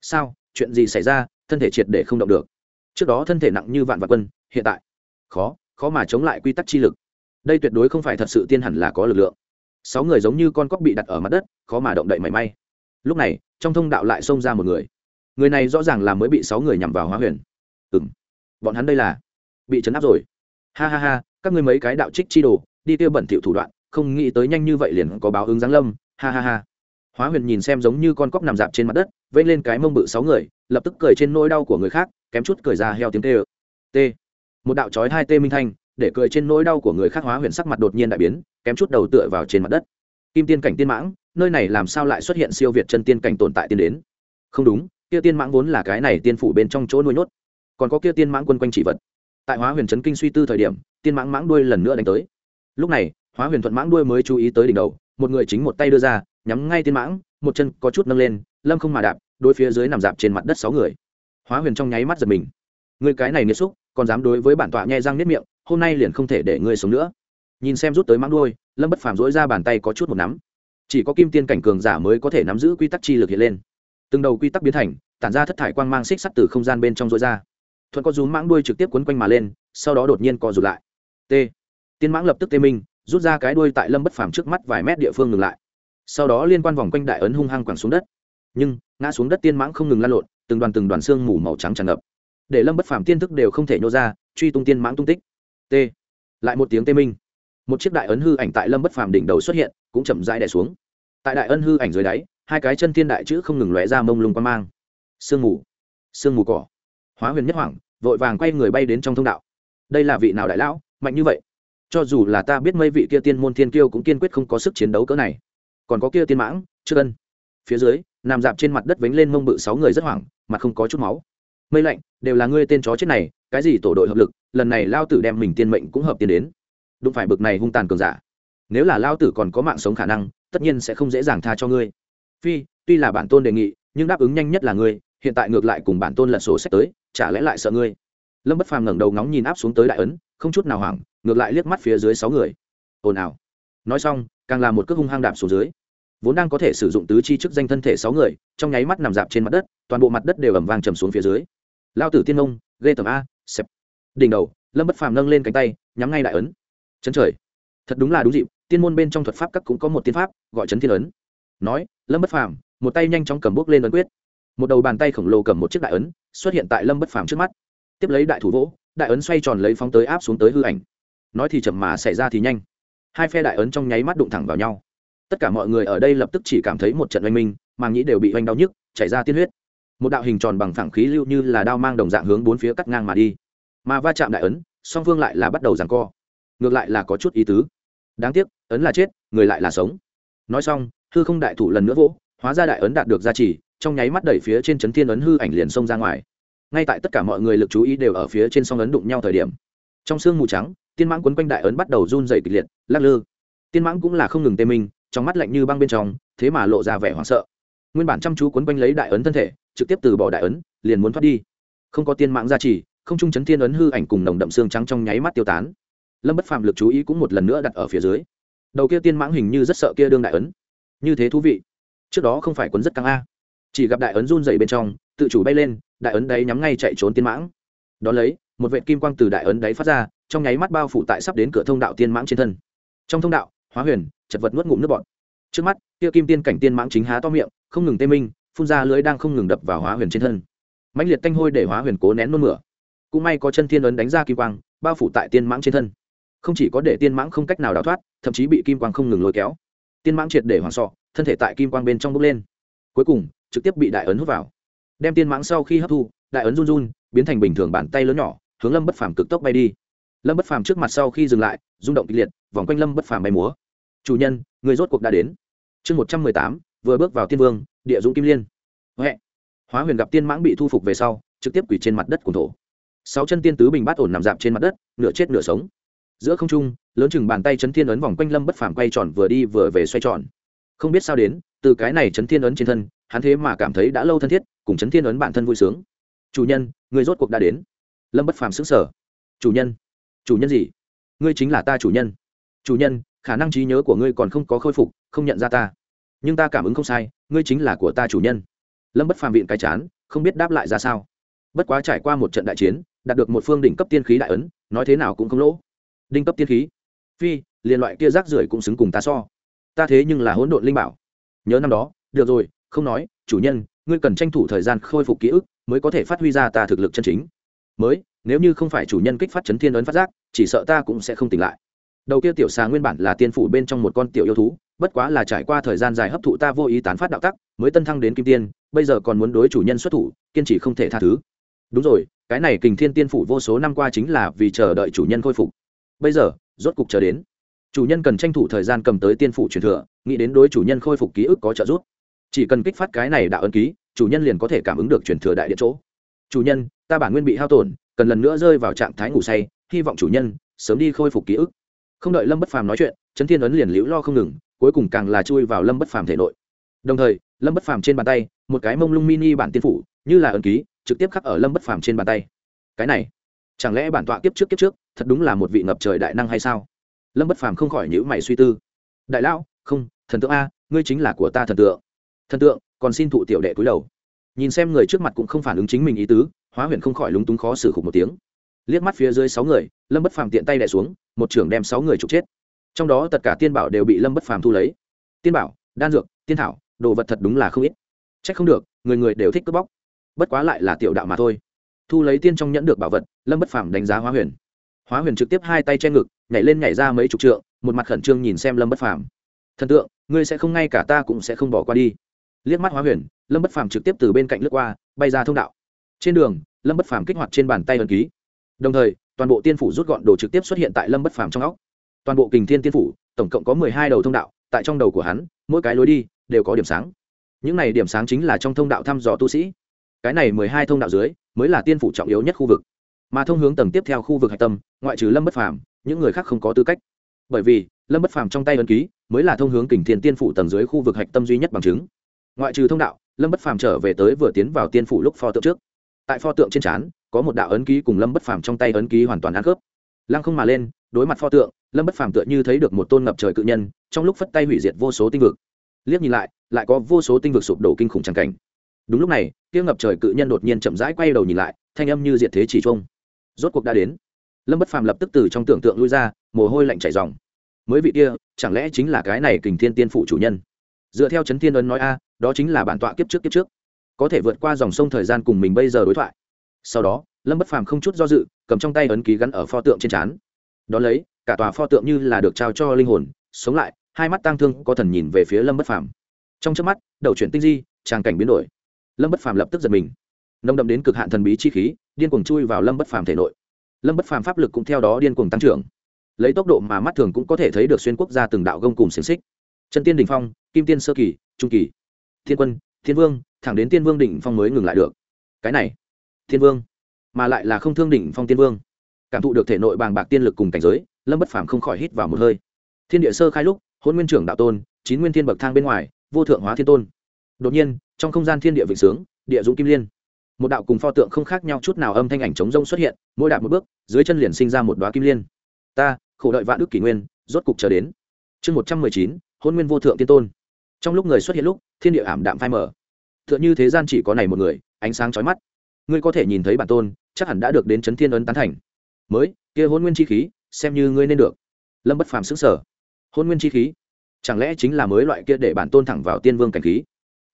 Sao, chuyện gì xảy ra, thân thể triệt để không động được. Trước đó thân thể nặng như vạn vạn quân, hiện tại, khó khó mà chống lại quy tắc chi lực đây tuyệt đối không phải thật sự tiên hẳn là có lực lượng. Sáu người giống như con cóc bị đặt ở mặt đất, khó mà động đậy mảy may. Lúc này, trong thông đạo lại xông ra một người. Người này rõ ràng là mới bị sáu người nhằm vào hóa huyền. Ừ m bọn hắn đây là bị chấn áp rồi. Ha ha ha, các ngươi mấy cái đạo trích chi đồ, đi tiêu bẩn thiệu thủ đoạn, không nghĩ tới nhanh như vậy liền có báo ứng giáng lâm. Ha ha ha. Hóa huyền nhìn xem giống như con cóc nằm dạp trên mặt đất vây lên cái mông bự sáu người, lập tức cười trên nỗi đau của người khác, kém chút cười ra heo tiếng tê ơ. T. Một đạo trói hai tê minh thanh để cười trên nỗi đau của người khác hóa huyền sắc mặt đột nhiên đại biến, kém chút đầu tựa vào trên mặt đất. Kim tiên cảnh tiên mãng, nơi này làm sao lại xuất hiện siêu việt chân tiên cảnh tồn tại tiên đến? Không đúng, kia tiên mãng vốn là cái này tiên phủ bên trong chỗ nuôi nhốt. Còn có kia tiên mãng quân quanh chỉ vật. Tại hóa huyền trấn kinh suy tư thời điểm, tiên mãng mãng đuôi lần nữa đánh tới. Lúc này, hóa huyền thuận mãng đuôi mới chú ý tới đỉnh đầu, một người chính một tay đưa ra, nhắm ngay tiên mãng, một chân có chút nâng lên, lâm không mà đạp đôi phía dưới nằm dạp trên mặt đất sáu người. Hóa huyền trong nháy mắt giật mình. Người cái này nghiêm xúc, còn dám đối với bản tọa nhẹ răng nếp miệng hôm nay liền không thể để ngươi sống nữa. Nhìn xem rút tới mãng đuôi, lâm bất phàm dỗi ra bàn tay có chút một nắm. Chỉ có kim tiên cảnh cường giả mới có thể nắm giữ quy tắc chi lực hiện lên. Từng đầu quy tắc biến thành, tản ra thất thải quang mang xích sắt từ không gian bên trong rối ra. Thuận có rúm mãng đuôi trực tiếp quấn quanh mà lên, sau đó đột nhiên co rụt lại. T. Tiên mãng lập tức tê minh, rút ra cái đuôi tại lâm bất phàm trước mắt vài mét địa phương ngừng lại. Sau đó liên quan vòng quanh đại ấn hung hăng quẳng xuống đất. Nhưng, ngã xuống đất tiên mãng không ngừng lan lộn, từng đoàn từng đoàn xương mù màu trắng tràn ngập. Để lâm bất phàm tiên thức đều không thể nhô ra, truy tung tiên mãng tung tích t. Lại một tiếng tê minh. Một chiếc đại ấn hư ảnh tại lâm bất phàm đỉnh đầu xuất hiện, cũng chậm rãi đè xuống. Tại đại ân hư ảnh dưới đáy, hai cái chân thiên đại chữ không ngừng lóe ra mông lung quan mang. Sương mù. Sương mù cỏ. Hóa huyền nhất hoảng, vội vàng quay người bay đến trong thông đạo. Đây là vị nào đại lão, mạnh như vậy? Cho dù là ta biết mấy vị kia tiên môn thiên kiêu cũng kiên quyết không có sức chiến đấu cỡ này. Còn có kia tiên mãng chưa ân. Phía dưới, nằm dạp trên mặt đất vánh lên mông bự sáu người rất hoảng, mặt không có chút máu. Mây lạnh, đều là ngươi tên chó chết này cái gì tổ đội hợp lực, lần này lao tử đem mình tiên mệnh cũng hợp tiền đến. Đụng phải bực này hung tàn cường giả. Nếu là lao tử còn có mạng sống khả năng, tất nhiên sẽ không dễ dàng tha cho ngươi. Phi, tuy là bản tôn đề nghị, nhưng đáp ứng nhanh nhất là ngươi, hiện tại ngược lại cùng bản tôn lật sổ sách tới, chả lẽ lại sợ ngươi? Lâm bất phàm ngẩng đầu ngóng nhìn áp xuống tới đại ấn, không chút nào hoảng, ngược lại liếc mắt phía dưới sáu người. Ồn ào. Nói xong, càng là một cước hung hăng đạp xuống dưới. Vốn đang có thể sử dụng tứ chi chức danh thân thể sáu người, trong nháy mắt nằm dạp trên mặt đất, toàn bộ mặt đất đều ẩm vang trầm xuống phía dưới. Lao tử tiên ông ghê tầm a xẹp. Đỉnh đầu, lâm bất phàm nâng lên cánh tay, nhắm ngay đại ấn. Chấn trời. Thật đúng là đúng dịp, tiên môn bên trong thuật pháp các cũng có một tiên pháp, gọi chấn thiên ấn. Nói, lâm bất phàm, một tay nhanh chóng cầm bước lên ấn quyết. Một đầu bàn tay khổng lồ cầm một chiếc đại ấn, xuất hiện tại lâm bất phàm trước mắt. Tiếp lấy đại thủ vỗ, đại ấn xoay tròn lấy phóng tới áp xuống tới hư ảnh. Nói thì chậm mà xảy ra thì nhanh. Hai phe đại ấn trong nháy mắt đụng thẳng vào nhau. Tất cả mọi người ở đây lập tức chỉ cảm thấy một trận oanh minh, màng nhĩ đều bị oanh đau nhức, chảy ra tiên huyết một đạo hình tròn bằng phẳng khí lưu như là đao mang đồng dạng hướng bốn phía cắt ngang mà đi. Mà va chạm đại ấn, song phương lại là bắt đầu giằng co. Ngược lại là có chút ý tứ. Đáng tiếc, ấn là chết, người lại là sống. Nói xong, hư không đại thủ lần nữa vỗ, hóa ra đại ấn đạt được gia trì, trong nháy mắt đẩy phía trên chấn thiên ấn hư ảnh liền xông ra ngoài. Ngay tại tất cả mọi người lực chú ý đều ở phía trên song ấn đụng nhau thời điểm, trong sương mù trắng, tiên mãng quấn quanh đại ấn bắt đầu run dày kịch liệt, lắc lư. Tiên mãng cũng là không ngừng tê minh, trong mắt lạnh như băng bên trong, thế mà lộ ra vẻ hoảng sợ. Nguyên bản chăm chú quấn quanh lấy đại ấn thân thể trực tiếp từ bỏ đại ấn, liền muốn thoát đi. Không có tiên mạng gia trì, không trung chấn thiên ấn hư ảnh cùng nồng đậm xương trắng trong nháy mắt tiêu tán. Lâm bất phàm lực chú ý cũng một lần nữa đặt ở phía dưới. Đầu kia tiên mãng hình như rất sợ kia đương đại ấn. Như thế thú vị. Trước đó không phải quấn rất căng a. Chỉ gặp đại ấn run dày bên trong, tự chủ bay lên, đại ấn đáy nhắm ngay chạy trốn tiên mãng. Đón lấy, một vệ kim quang từ đại ấn đáy phát ra, trong nháy mắt bao phủ tại sắp đến cửa thông đạo tiên mãng trên thân. Trong thông đạo, hóa huyền, chật vật nuốt ngụm nước bọt. Trước mắt, kia kim tiên cảnh tiên mãng chính há to miệng, không ngừng tê minh phun ra lưới đang không ngừng đập vào hóa huyền trên thân. Mạnh liệt tanh hôi để hóa huyền cố nén nôn mửa. Cũng may có chân thiên ấn đánh ra kim quang, bao phủ tại tiên mãng trên thân. Không chỉ có để tiên mãng không cách nào đào thoát, thậm chí bị kim quang không ngừng lôi kéo. Tiên mãng triệt để hoảng sọ thân thể tại kim quang bên trong bốc lên. Cuối cùng, trực tiếp bị đại ấn hút vào. Đem tiên mãng sau khi hấp thu, đại ấn run run, biến thành bình thường bàn tay lớn nhỏ, hướng lâm bất phàm cực tốc bay đi. Lâm bất phàm trước mặt sau khi dừng lại, rung động kịch liệt, vòng quanh lâm bất phàm bay múa. Chủ nhân, người rốt cuộc đã đến. Chương một trăm mười tám, vừa bước vào tiên vương địa dũng kim liên. Huệ. Hóa huyền gặp tiên mãng bị thu phục về sau, trực tiếp quỷ trên mặt đất của thổ. Sáu chân tiên tứ bình bát ổn nằm dạp trên mặt đất, nửa chết nửa sống. Giữa không trung, lớn chừng bàn tay chấn thiên ấn vòng quanh lâm bất phàm quay tròn vừa đi vừa về xoay tròn. Không biết sao đến, từ cái này chấn thiên ấn trên thân, hắn thế mà cảm thấy đã lâu thân thiết, cùng chấn thiên ấn bản thân vui sướng. Chủ nhân, người rốt cuộc đã đến. Lâm bất phàm xứng sở chủ nhân chủ nhân gì? Ngươi chính là ta chủ nhân. Chủ nhân, khả năng trí nhớ của ngươi còn không có khôi phục, không nhận ra ta. Nhưng ta cảm ứng không sai ngươi chính là của ta chủ nhân. Lâm bất phàm viện cái chán, không biết đáp lại ra sao. Bất quá trải qua một trận đại chiến, đạt được một phương đỉnh cấp tiên khí đại ấn, nói thế nào cũng không lỗ. Đinh cấp tiên khí? Phi, liền loại kia rác rưởi cũng xứng cùng ta so. Ta thế nhưng là hỗn độn linh bảo. Nhớ năm đó, được rồi, không nói, chủ nhân, ngươi cần tranh thủ thời gian khôi phục ký ức, mới có thể phát huy ra ta thực lực chân chính. Mới, nếu như không phải chủ nhân kích phát chấn thiên ấn phát giác, chỉ sợ ta cũng sẽ không tỉnh lại. Đầu kia tiểu xà nguyên bản là tiên phủ bên trong một con tiểu yêu thú bất quá là trải qua thời gian dài hấp thụ ta vô ý tán phát đạo tắc, mới tân thăng đến kim tiên, bây giờ còn muốn đối chủ nhân xuất thủ, kiên trì không thể tha thứ. Đúng rồi, cái này kình thiên tiên phủ vô số năm qua chính là vì chờ đợi chủ nhân khôi phục. Bây giờ, rốt cục chờ đến. Chủ nhân cần tranh thủ thời gian cầm tới tiên phủ truyền thừa, nghĩ đến đối chủ nhân khôi phục ký ức có trợ giúp. Chỉ cần kích phát cái này đạo ấn ký, chủ nhân liền có thể cảm ứng được truyền thừa đại điện chỗ. Chủ nhân, ta bản nguyên bị hao tổn, cần lần nữa rơi vào trạng thái ngủ say, hy vọng chủ nhân sớm đi khôi phục ký ức. Không đợi lâm bất phàm nói chuyện, trấn thiên ấn liền liễu lo không ngừng cuối cùng càng là chui vào lâm bất phàm thể nội. Đồng thời, lâm bất phàm trên bàn tay, một cái mông lung mini bản tiên phủ, như là ấn ký, trực tiếp khắc ở lâm bất phàm trên bàn tay. Cái này, chẳng lẽ bản tọa kiếp trước kiếp trước, thật đúng là một vị ngập trời đại năng hay sao? Lâm bất phàm không khỏi nhữ mày suy tư. Đại lão, không, thần tượng a, ngươi chính là của ta thần tượng. Thần tượng, còn xin thụ tiểu đệ cúi đầu. Nhìn xem người trước mặt cũng không phản ứng chính mình ý tứ, hóa huyền không khỏi lúng túng khó xử khục một tiếng. Liếc mắt phía dưới sáu người, lâm bất phàm tiện tay đẻ xuống, một trưởng đem sáu người trục chết trong đó tất cả tiên bảo đều bị lâm bất phàm thu lấy. Tiên bảo, đan dược, tiên thảo, đồ vật thật đúng là không ít. C h ắ c không được, người người đều thích cướp bóc. Bất quá lại là tiểu đạo mà thôi. Thu lấy tiên trong nhẫn được bảo vật, lâm bất phàm đánh giá hóa huyền. Hóa huyền trực tiếp hai tay che ngực, nhảy lên nhảy ra mấy chục trượng, một mặt khẩn trương nhìn xem lâm bất phàm. Thần tượng, ngươi sẽ không ngay cả ta cũng sẽ không bỏ qua đi. Liếc mắt hóa huyền, lâm bất phàm trực tiếp từ bên cạnh lướt qua, bay ra thông đạo. Trên đường, lâm bất phàm kích hoạt trên bàn tay ẩn ký. Đồng thời, toàn bộ tiên phủ rút gọn đồ trực tiếp xuất hiện tại lâm bất phàm trong óc toàn bộ kình thiên tiên phủ, tổng cộng có mười hai đầu thông đạo, tại trong đầu của hắn, mỗi cái lối đi đều có điểm sáng. Những này điểm sáng chính là trong thông đạo thăm dò tu sĩ. Cái này mười hai thông đạo dưới, mới là tiên phủ trọng yếu nhất khu vực. Mà thông hướng tầng tiếp theo khu vực hạch tâm, ngoại trừ lâm bất phàm, những người khác không có tư cách. Bởi vì, lâm bất phàm trong tay ấn ký, mới là thông hướng kình thiên tiên phủ tầng dưới khu vực hạch tâm duy nhất bằng chứng. Ngoại trừ thông đạo, lâm bất phàm trở về tới vừa tiến vào tiên phủ lúc pho tượng trước. Tại pho tượng trên trán, có một đạo ấn ký cùng lâm bất phàm trong tay ấn ký hoàn toàn ăn khớp. Lăng không mà lên đối mặt pho tượng, lâm bất phàm tựa như thấy được một tôn ngập trời cự nhân, trong lúc phất tay hủy diệt vô số tinh vực. Liếc nhìn lại lại có vô số tinh vực sụp đổ kinh khủng trắng cảnh. Đúng lúc này tiếng ngập trời cự nhân đột nhiên chậm rãi quay đầu nhìn lại, thanh âm như diệt thế chỉ trông rốt cuộc đã đến. Lâm bất phàm lập tức từ trong tưởng tượng lui ra, mồ hôi lạnh chảy dòng mới vị kia, chẳng lẽ chính là cái này kình thiên tiên phụ chủ nhân? Dựa theo trấn thiên ấn nói a, đó chính là bản tọa kiếp trước kiếp trước. Có thể vượt qua dòng sông thời gian cùng mình bây giờ đối thoại. Sau đó, lâm bất phàm không chút do dự, cầm trong tay ấn ký gắn ở pho tượng trên trán đ ó lấy, cả tòa pho tượng như là được trao cho linh hồn, sống lại, hai mắt tang thương có thần nhìn về phía lâm bất phàm. Trong trước mắt, đầu chuyển tinh di, tràng cảnh biến đổi. Lâm bất phàm lập tức giật mình. Nông đậm đến cực hạn thần bí chi khí, điên cuồng chui vào lâm bất phàm thể nội. Lâm bất phàm pháp lực cũng theo đó điên cuồng tăng trưởng. Lấy tốc độ mà mắt thường cũng có thể thấy được xuyên quốc gia từng đạo gông cùng xiềng xích. Chân tiên đỉnh phong, kim tiên sơ kỳ, trung kỳ. Thiên quân, thiên vương, thẳng đến tiên vương đỉnh phong mới ngừng lại được. Cái này, thiên vương, mà lại là không thương đỉnh phong tiên vương cảm thụ được thể nội bàng bạc tiên lực cùng cảnh giới, lâm bất phàm không khỏi hít vào một hơi. Thiên địa sơ khai lúc hôn nguyên trưởng đạo tôn, chín nguyên thiên bậc thang bên ngoài, vô thượng hóa thiên tôn. Đột nhiên, trong không gian thiên địa vịnh sướng, địa dũng kim liên. Một đạo cùng pho tượng không khác nhau chút nào âm thanh ảnh chống rông xuất hiện, mỗi đạp một bước, dưới chân liền sinh ra một đoá kim liên. Ta, khổ đợi vạn đức kỷ nguyên, rốt cục trở đến. Chương một trăm mười chín hôn nguyên vô thượng tiên tôn. Trong lúc người xuất hiện lúc, thiên địa ảm đạm phai mở t h ư ợ n h ư thế gian chỉ có này một người, ánh sáng trói mắt. Ngươi có thể nhìn thấy bản tôn, chắc hẳn đã được đến chấn thiên ấn tán thành mới, kia hôn nguyên chi khí, xem như ngươi nên được. Lâm bất phàm xứng sở hôn nguyên chi khí? Chẳng lẽ chính là mới loại kia để bản tôn thẳng vào tiên vương cảnh khí?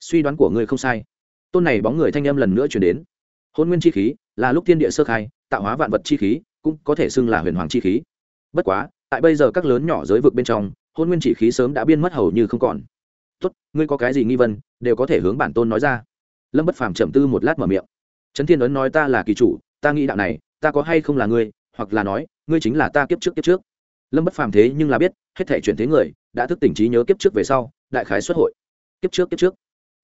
Suy đoán của ngươi không sai. Tôn này bóng người thanh âm lần nữa chuyển đến. Hôn nguyên chi khí là lúc thiên địa sơ khai, tạo hóa vạn vật chi khí, cũng có thể xưng là huyền hoàng chi khí. Bất quá, tại bây giờ các lớn nhỏ giới vực bên trong hôn nguyên chỉ khí sớm đã biên mất hầu như không còn. Tốt, ngươi có cái gì nghi vấn, đều có thể hướng bản tôn nói ra. Lâm bất phàm trầm tư một lát mở miệng. Trấn thiên ấn nói ta là kỳ chủ, ta nghĩ đạo này, ta có hay không là ngươi? Hoặc là nói, ngươi chính là ta kiếp trước kiếp trước. Lâm bất phàm thế nhưng là biết, hết thể chuyển thế người, đã thức tỉnh trí nhớ kiếp trước về sau, đại khái xuất hội. Kiếp trước kiếp trước.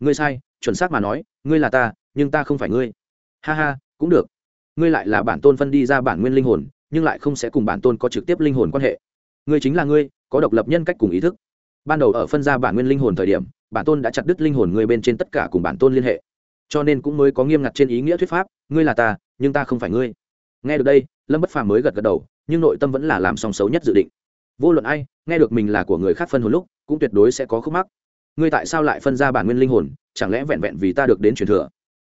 Ngươi sai, chuẩn xác mà nói, ngươi là ta, nhưng ta không phải ngươi. Ha ha, cũng được. Ngươi lại là bản tôn phân đi ra bản nguyên linh hồn, nhưng lại không sẽ cùng bản tôn có trực tiếp linh hồn quan hệ. Ngươi chính là ngươi, có độc lập nhân cách cùng ý thức. Ban đầu ở phân ra bản nguyên linh hồn thời điểm, bản tôn đã chặt đứt linh hồn ngươi bên trên tất cả cùng bản tôn liên hệ. Cho nên cũng mới có nghiêm ngặt trên ý nghĩa thuyết pháp, ngươi là ta, nhưng ta không phải ngươi. Nghe được đây lâm bất phàm mới gật gật đầu, nhưng nội tâm vẫn là làm song xấu nhất dự định. Vô luận ai, nghe được mình là của người khác phân hồn lúc, cũng tuyệt đối sẽ có khúc mắc. Ngươi tại sao lại phân ra bản nguyên linh hồn, chẳng lẽ vẹn vẹn vì ta được đến truyền thừa?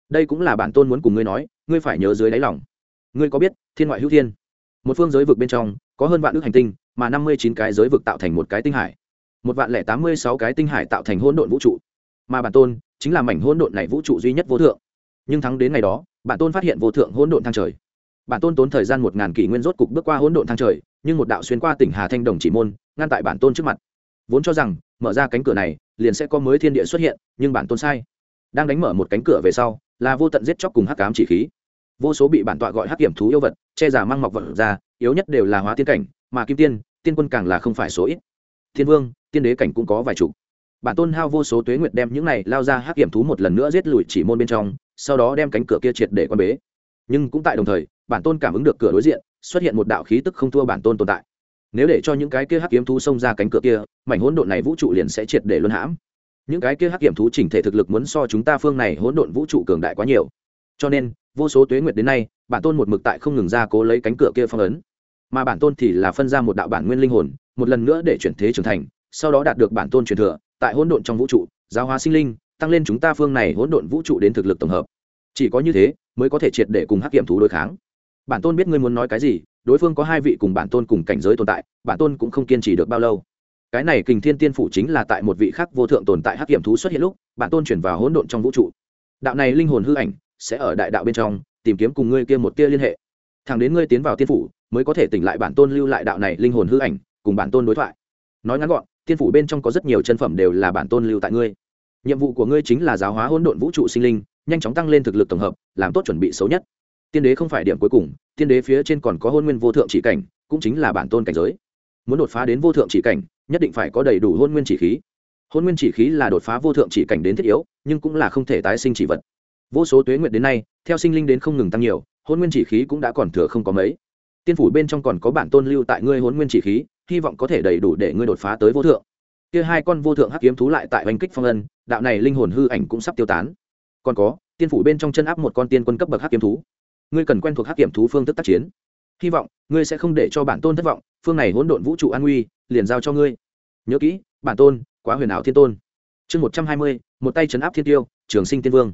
Đây cũng là bản tôn muốn cùng ngươi nói, ngươi phải nhớ dưới đáy lòng. Ngươi có biết, thiên ngoại hữu thiên, một phương giới vực bên trong, có hơn vạn ước hành tinh, mà năm mươi chín cái giới vực tạo thành một cái tinh hải. Một vạn lẻ tám mươi sáu cái tinh hải tạo thành hỗn độn vũ trụ. Mà bản tôn, chính là mảnh hỗn độn này vũ trụ duy nhất vô thượng. Nhưng thắng đến ngày đó, bản tôn phát hiện vô thượng hỗn độn thang trời bản tôn tốn thời gian một ngàn kỷ nguyên rốt cục bước qua hỗn độn thang trời, nhưng một đạo xuyên qua tỉnh hà thanh đồng chỉ môn, ngăn tại bản tôn trước mặt. Vốn cho rằng, mở ra cánh cửa này, liền sẽ có mới thiên địa xuất hiện, nhưng bản tôn sai. Đang đánh mở một cánh cửa về sau, là vô tận giết chóc cùng hắc cám chỉ khí. Vô số bị bản tọa gọi hắc kiểm thú yêu vật, che giả mang mọc vật ra, yếu nhất đều là hóa tiên cảnh, mà kim tiên tiên quân càng là không phải số ít. Thiên vương, tiên đế cảnh cũng có vài chục. Bản tôn hao vô số tuế nguyệt đem những này lao ra hắc kiểm thú một lần nữa giết lùi chỉ môn bên trong, sau đó đem cánh cửa kia triệt để quan bế. Nhưng cũng tại đồng thời bản tôn cảm ứng được cửa đối diện, xuất hiện một đạo khí tức không thua bản tôn tồn tại. Nếu để cho những cái kia hắc kiếm thú xông ra cánh cửa kia, mảnh hỗn độn này vũ trụ liền sẽ triệt để luân hãm. Những cái kia hắc kiếm thú chỉnh thể thực lực muốn so chúng ta phương này hỗn độn vũ trụ cường đại quá nhiều. Cho nên, vô số tuế nguyệt đến nay, bản tôn một mực tại không ngừng ra cố lấy cánh cửa kia phong ấn. Mà bản tôn thì là phân ra một đạo bản nguyên linh hồn, một lần nữa để chuyển thế trưởng thành, sau đó đạt được bản tôn truyền thừa, tại hỗn độn trong vũ trụ, giáo hóa sinh linh, tăng lên chúng ta phương này hỗn độn vũ trụ đến thực lực tổng hợp. Chỉ có như thế, mới có thể triệt để cùng hắc kiểm thú đối kháng bản tôn biết ngươi muốn nói cái gì, đối phương có hai vị cùng bản tôn cùng cảnh giới tồn tại, bản tôn cũng không kiên trì được bao lâu. Cái này kình thiên tiên phủ chính là tại một vị khác vô thượng tồn tại hắc hiểm thú xuất hiện lúc, bản tôn chuyển vào hỗn độn trong vũ trụ. Đạo này linh hồn hư ảnh sẽ ở đại đạo bên trong, tìm kiếm cùng ngươi kia một tia liên hệ. Thẳng đến ngươi tiến vào tiên phủ, mới có thể tỉnh lại bản tôn lưu lại đạo này linh hồn hư ảnh, cùng bản tôn đối thoại. Nói ngắn gọn, tiên phủ bên trong có rất nhiều chân phẩm đều là bản tôn lưu tại ngươi. Nhiệm vụ của ngươi chính là giáo hóa hỗn độn vũ trụ sinh linh, nhanh chóng tăng lên thực lực tổng hợp, làm tốt chuẩn bị xấu nhất tiên đế không phải điểm cuối cùng, tiên đế phía trên còn có hôn nguyên vô thượng chỉ cảnh, cũng chính là bản tôn cảnh giới. Muốn đột phá đến vô thượng chỉ cảnh, nhất định phải có đầy đủ hôn nguyên chỉ khí. Hôn nguyên chỉ khí là đột phá vô thượng chỉ cảnh đến thiết yếu, nhưng cũng là không thể tái sinh chỉ vật. Vô số tuế nguyện đến nay, theo sinh linh đến không ngừng tăng nhiều, hôn nguyên chỉ khí cũng đã còn thừa không có mấy. Tiên phủ bên trong còn có bản tôn lưu tại ngươi hôn nguyên chỉ khí, hy vọng có thể đầy đủ để ngươi đột phá tới vô thượng. Kia hai con vô thượng hắc kiếm thú lại tại oanh kích phong ân, đạo này linh hồn hư ảnh cũng sắp tiêu tán. Còn có, tiên phủ bên trong chân áp một con tiên quân cấp bậc hắc kiếm thú ngươi cần quen thuộc hắc kiểm thú phương thức tác chiến. Hy vọng, ngươi sẽ không để cho bản tôn thất vọng, phương này hỗn độn vũ trụ an nguy, liền giao cho ngươi. Nhớ kỹ, bản tôn, quá huyền ảo thiên tôn. Chương một trăm hai mươi, một tay chấn áp thiên tiêu, trường sinh tiên vương.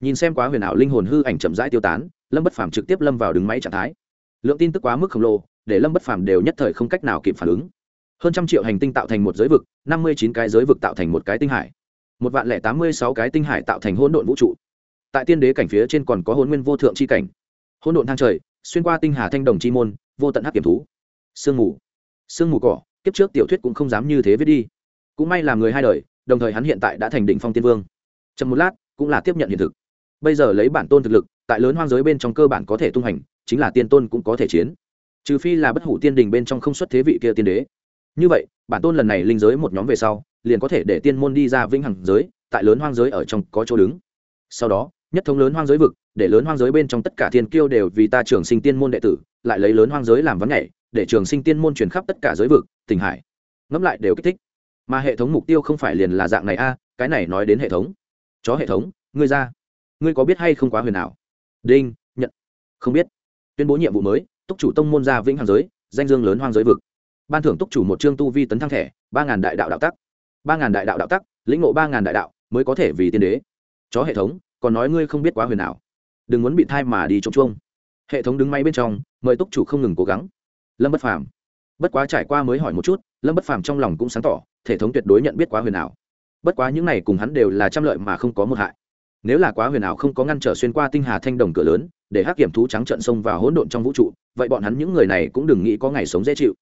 Nhìn xem quá huyền ảo linh hồn hư ảnh chậm rãi tiêu tán, lâm bất phàm trực tiếp lâm vào đứng máy trạng thái. Lượng tin tức quá mức khổng lồ, để lâm bất phàm đều nhất thời không cách nào kịp phản ứng. Hơn trăm triệu hành tinh tạo thành một giới vực, năm mươi chín cái giới vực tạo thành một cái tinh hải. Một vạn lẻ tám mươi sáu cái tinh hải tạo thành hỗn độn vũ trụ. Tại tiên đế cảnh phía trên còn có hôn nguyên vô thượng c h i cảnh hỗn độn thang trời, xuyên qua tinh hà thanh đồng chi môn, vô tận hắc kiểm thú. Sương mù. Sương mù cỏ, kiếp trước tiểu thuyết cũng không dám như thế viết đi. Cũng may là người hai đời, đồng thời hắn hiện tại đã thành đỉnh phong tiên vương. Chậm một lát, cũng là tiếp nhận hiện thực. Bây giờ lấy bản tôn thực lực, tại lớn hoang giới bên trong cơ bản có thể tung hành, chính là tiên tôn cũng có thể chiến. Trừ phi là bất hủ tiên đình bên trong không xuất thế vị kia tiên đế. Như vậy, bản tôn lần này linh giới một nhóm về sau, liền có thể để tiên môn đi ra vĩnh hằng giới, tại lớn hoang giới ở trong có chỗ đứng. Sau đó nhất thống lớn hoang giới vực, để lớn hoang giới bên trong tất cả thiên kiêu đều vì ta trường sinh tiên môn đệ tử, lại lấy lớn hoang giới làm vấn nhảy, để trường sinh tiên môn truyền khắp tất cả giới vực tỉnh hải. Ngẫm lại đều kích thích. Mà hệ thống mục tiêu không phải liền là dạng này a, cái này nói đến hệ thống. Chó hệ thống, ngươi ra. Ngươi có biết hay không quá huyền ảo? Đinh, nhận. Không biết. Tuyên bố nhiệm vụ mới, túc chủ tông môn gia vĩnh hằng giới, danh dương lớn hoang giới vực. Ban thưởng túc chủ một chương tu vi tấn thăng thẻ, ba ngàn đại đạo đạo tắc. Ba ngàn đại đạo đạo tắc, lĩnh ngộ ba ngàn đại đạo, mới có thể vì tiên đế. Chó hệ thống còn nói ngươi không biết quá huyền ảo. Đừng muốn bị thai mà đi trộm chuông. Hệ thống đứng máy bên trong, mời túc chủ không ngừng cố gắng. Lâm bất phàm. Bất quá trải qua mới hỏi một chút, lâm bất phàm trong lòng cũng sáng tỏ hệ thống tuyệt đối nhận biết quá huyền ảo. Bất quá những này cùng hắn đều là trăm lợi mà không có một hại. Nếu là quá huyền ảo không có ngăn trở xuyên qua tinh hà thanh đồng cửa lớn, để hắc kiểm thú trắng trận sông vào hỗn độn trong vũ trụ, vậy bọn hắn những người này cũng đừng nghĩ có ngày sống dễ chịu.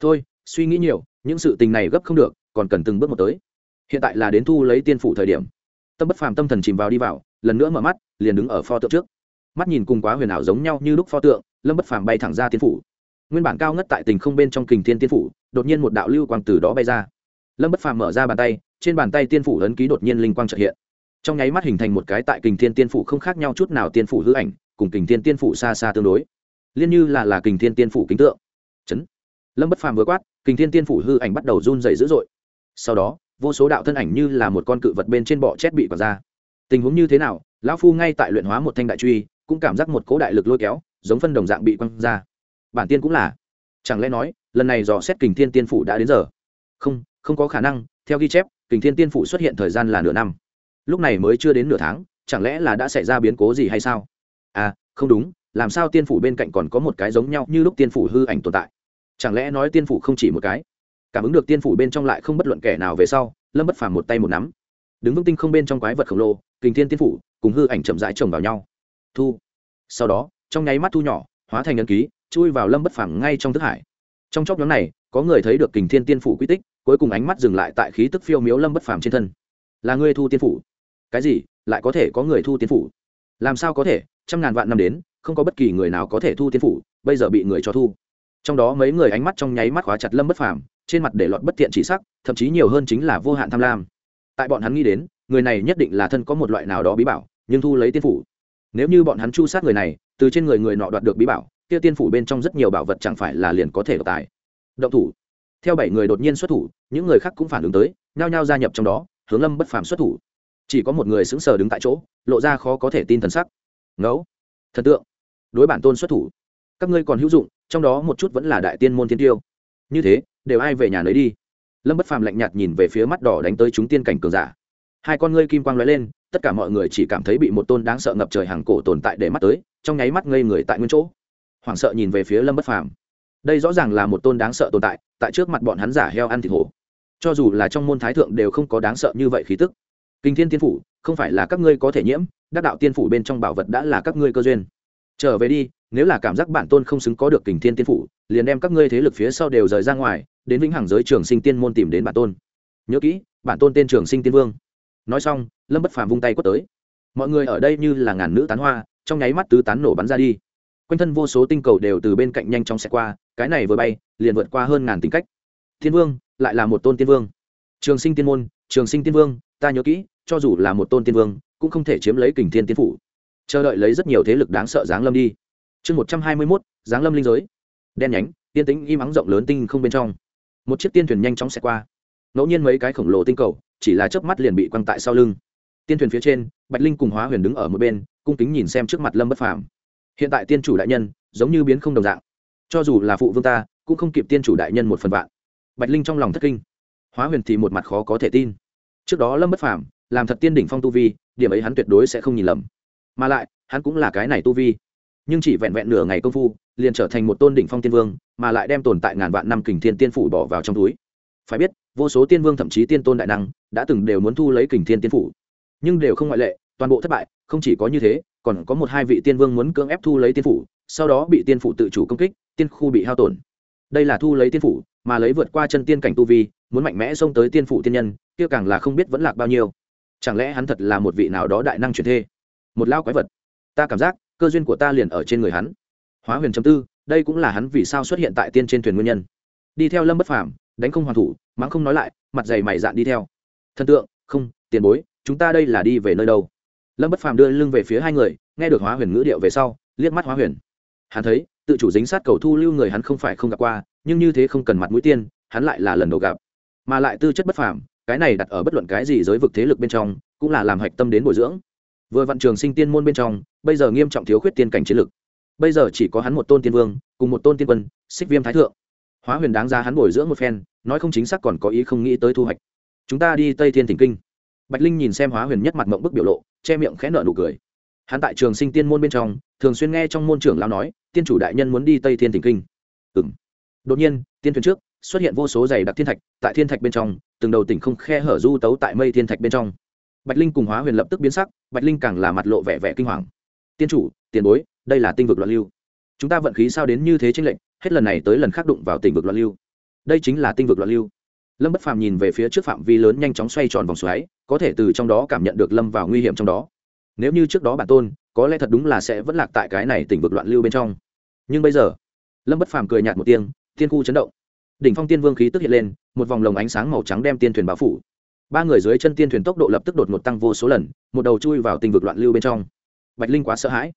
Thôi, suy nghĩ nhiều, những sự tình này gấp không được, còn cần từng bước một tới. Hiện tại là đến thu lấy tiên phủ thời điểm tâm bất phàm tâm thần chìm vào đi vào, lần nữa mở mắt, liền đứng ở pho tượng trước. Mắt nhìn cùng quá huyền ảo giống nhau như lúc pho tượng, lâm bất phàm bay thẳng ra tiên phủ. Nguyên bản cao ngất tại tình không bên trong kình thiên tiên phủ, đột nhiên một đạo lưu quang từ đó bay ra. Lâm bất phàm mở ra bàn tay, trên bàn tay tiên phủ ấn ký đột nhiên linh quang trợ hiện. Trong nháy mắt hình thành một cái tại kình thiên tiên phủ không khác nhau chút nào tiên phủ hư ảnh, cùng kình thiên tiên phủ xa xa tương đối. Liên như là là kình thiên tiên phủ kính tượng. Chấn. Lâm bất phàm vừa quát, kình thiên tiên phủ hư ảnh bắt đầu run dày dữ dội. Sau đó vô số đạo thân ảnh như là một con cự vật bên trên bọ chét bị quả ra. Tình huống như thế nào, lão phu ngay tại luyện hóa một thanh đại truy, cũng cảm giác một cố đại lực lôi kéo, giống phân đồng dạng bị quăng ra. Bản tiên cũng là. Chẳng lẽ nói, lần này dò xét kình thiên tiên phủ đã đến giờ? Không không có khả năng, theo ghi chép, kình thiên tiên phủ xuất hiện thời gian là nửa năm. Lúc này mới chưa đến nửa tháng, chẳng lẽ là đã xảy ra biến cố gì hay sao? À không đúng, làm sao tiên phủ bên cạnh còn có một cái giống nhau như lúc tiên phủ hư ảnh tồn tại? Chẳng lẽ nói tiên phủ không chỉ một cái? Cảm ứng được tiên phủ bên trong lại không bất luận kẻ nào về sau, lâm bất phàm một tay một nắm. Đứng vững tinh không bên trong quái vật khổng lồ, kình thiên tiên phủ, cùng hư ảnh chậm rãi chồng vào nhau. Thu. Sau đó, trong nháy mắt thu nhỏ, hóa thành ấn ký, chui vào lâm bất phàm ngay trong thức hải. Trong chốc nhóm này, có người thấy được kình thiên tiên phủ quy tích, cuối cùng ánh mắt dừng lại tại khí tức phiêu miếu lâm bất phàm trên thân. Là người thu tiên phủ? Cái gì? Lại có thể có người thu tiên phủ? Làm sao có thể? Trăm ngàn vạn năm đến, không có bất kỳ người nào có thể thu tiên phủ, bây giờ bị người cho thu. Trong đó mấy người ánh mắt trong nháy mắt khóa chặt lâm bất phàm trên mặt để lọt bất thiện chỉ sắc, thậm chí nhiều hơn chính là vô hạn tham lam. Tại bọn hắn nghĩ đến, người này nhất định là thân có một loại nào đó bí bảo, nhưng thu lấy tiên phủ. Nếu như bọn hắn chu sát người này, từ trên người người nọ đoạt được bí bảo, kia tiên phủ bên trong rất nhiều bảo vật chẳng phải là liền có thể độc tài. Động thủ. Theo bảy người đột nhiên xuất thủ, những người khác cũng phản ứng tới, nhao nhao gia nhập trong đó, hướng lâm bất phàm xuất thủ. Chỉ có một người sững sờ đứng tại chỗ, lộ ra khó có thể tin thần sắc. Ngẫu thần tượng. Đối bản tôn xuất thủ. Các ngươi còn hữu dụng, trong đó một chút vẫn là đại tiên môn thiên tiêu. Như thế đều ai về nhà nấy đi. Lâm bất phàm lạnh nhạt nhìn về phía mắt đỏ đánh tới chúng tiên cảnh cường giả. Hai con ngươi kim quang lóe lên, tất cả mọi người chỉ cảm thấy bị một tôn đáng sợ ngập trời hàng cổ tồn tại để mắt tới, trong nháy mắt ngây người tại nguyên chỗ. Hoảng sợ nhìn về phía lâm bất phàm. Đây rõ ràng là một tôn đáng sợ tồn tại tại trước mặt bọn hắn giả heo ăn thịt hổ. Cho dù là trong môn thái thượng đều không có đáng sợ như vậy khí tức. Kinh thiên tiên phủ, không phải là các ngươi có thể nhiễm, đắc đạo tiên phủ bên trong bảo vật đã là các ngươi cơ duyên trở về đi, nếu là cảm giác bản tôn không xứng có được kình thiên tiên phủ, liền đem các ngươi thế lực phía sau đều rời ra ngoài, đến vĩnh hằng giới trường sinh tiên môn tìm đến bản tôn. Nhớ kỹ, bản tôn tên trường sinh tiên vương. Nói xong, lâm bất phàm vung tay quất tới. Mọi người ở đây như là ngàn nữ tán hoa, trong nháy mắt tứ tán nổ bắn ra đi. Quanh thân vô số tinh cầu đều từ bên cạnh nhanh chóng xẹt qua, cái này vừa bay, liền vượt qua hơn ngàn tính cách. Thiên vương, lại là một tôn tiên vương. Trường sinh tiên môn, trường sinh tiên vương, ta nhớ kỹ, cho dù là một tôn tiên vương, cũng không thể chiếm lấy kình thiên tiên phủ chờ đợi lấy rất nhiều thế lực đáng sợ giáng lâm đi. Chương một trăm hai mươi mốt, giáng lâm linh giới. Đen nhánh, tiên tính im ắng rộng lớn tinh không bên trong. Một chiếc tiên thuyền nhanh chóng xẹt qua. Ngẫu nhiên mấy cái khổng lồ tinh cầu, chỉ là chớp mắt liền bị quăng tại sau lưng. Tiên thuyền phía trên, bạch linh cùng hóa huyền đứng ở một bên, cung kính nhìn xem trước mặt lâm bất phàm. Hiện tại tiên chủ đại nhân, giống như biến không đồng dạng. Cho dù là phụ vương ta, cũng không kịp tiên chủ đại nhân một phần vạn. Bạch linh trong lòng thất kinh. Hóa huyền thì một mặt khó có thể tin. Trước đó lâm bất phàm, làm thật tiên đỉnh phong tu vi, điểm ấy hắn tuyệt đối sẽ không nhìn lầm mà lại, hắn cũng là cái này tu vi. Nhưng chỉ vẹn vẹn nửa ngày công phu, liền trở thành một tôn đỉnh phong tiên vương, mà lại đem tồn tại ngàn vạn năm kình thiên tiên phủ bỏ vào trong túi. Phải biết, vô số tiên vương thậm chí tiên tôn đại năng, đã từng đều muốn thu lấy kình thiên tiên phủ. Nhưng đều không ngoại lệ, toàn bộ thất bại, không chỉ có như thế, còn có một hai vị tiên vương muốn cưỡng ép thu lấy tiên phủ, sau đó bị tiên phủ tự chủ công kích, tiên khu bị hao tổn. Đây là thu lấy tiên phủ, mà lấy vượt qua chân tiên cảnh tu vi, muốn mạnh mẽ xông tới tiên phủ tiên nhân, kia càng là không biết vẫn lạc bao nhiêu. Chẳng lẽ hắn thật là một vị nào đó đại năng truyền thê một lao quái vật. Ta cảm giác, cơ duyên của ta liền ở trên người hắn. Hóa huyền chấm tư, đây cũng là hắn vì sao xuất hiện tại tiên trên thuyền nguyên nhân. Đi theo lâm bất phàm, đánh không hoàn thủ, mắng không nói lại, mặt dày mày dạn đi theo. Thần tượng, không, tiền bối, chúng ta đây là đi về nơi đâu? Lâm bất phàm đưa lưng về phía hai người, nghe được hóa huyền ngữ điệu về sau, liếc mắt hóa huyền. Hắn thấy, tự chủ dính sát cầu thu lưu người hắn không phải không gặp qua, nhưng như thế không cần mặt mũi tiên, hắn lại là lần đầu gặp. Mà lại tư chất bất phàm, cái này đặt ở bất luận cái gì giới vực thế lực bên trong, cũng là làm hạch tâm đến bồi dưỡng vừa vạn trường sinh tiên môn bên trong, bây giờ nghiêm trọng thiếu khuyết tiên cảnh chiến lực. Bây giờ chỉ có hắn một tôn tiên vương, cùng một tôn tiên quân, xích viêm thái thượng. Hóa huyền đáng ra hắn bồi dưỡng một phen, nói không chính xác còn có ý không nghĩ tới thu hoạch. Chúng ta đi tây thiên thỉnh kinh. Bạch linh nhìn xem hóa huyền nhất mặt mộng bức biểu lộ, che miệng khẽ nợ nụ cười. Hắn tại trường sinh tiên môn bên trong, thường xuyên nghe trong môn trưởng lao nói, tiên chủ đại nhân muốn đi tây thiên thỉnh kinh. Ừ m đột nhiên, tiên thuyền trước, xuất hiện vô số giày đặc thiên thạch, tại thiên thạch bên trong, từng đầu tỉnh không khe hở du tấu tại mây thiên thạch bên trong bạch linh cùng hóa huyền lập tức biến sắc, bạch linh càng là mặt lộ vẻ vẻ kinh hoàng. Tiên chủ, tiền bối, đây là tinh vực loạn lưu. Chúng ta vận khí sao đến như thế tranh lệnh hết lần này tới lần khác đụng vào tinh vực loạn lưu. Đây chính là tinh vực loạn lưu. Lâm bất phàm nhìn về phía trước phạm vi lớn nhanh chóng xoay tròn vòng xoáy, có thể từ trong đó cảm nhận được lâm vào nguy hiểm trong đó. Nếu như trước đó bản tôn, có lẽ thật đúng là sẽ vẫn lạc tại cái này tỉnh vực loạn lưu bên trong. Nhưng bây giờ, lâm bất phàm cười nhạt một tiếng, thiên khu chấn động. Đỉnh phong tiên vương khí tức hiện lên, một vòng lồng ánh sáng màu trắng đem tiên thuyền bao phủ ba người dưới chân tiên thuyền tốc độ lập tức đột ngột tăng vô số lần, một đầu chui vào tinh vực loạn lưu bên trong. Bạch linh quá sợ hãi.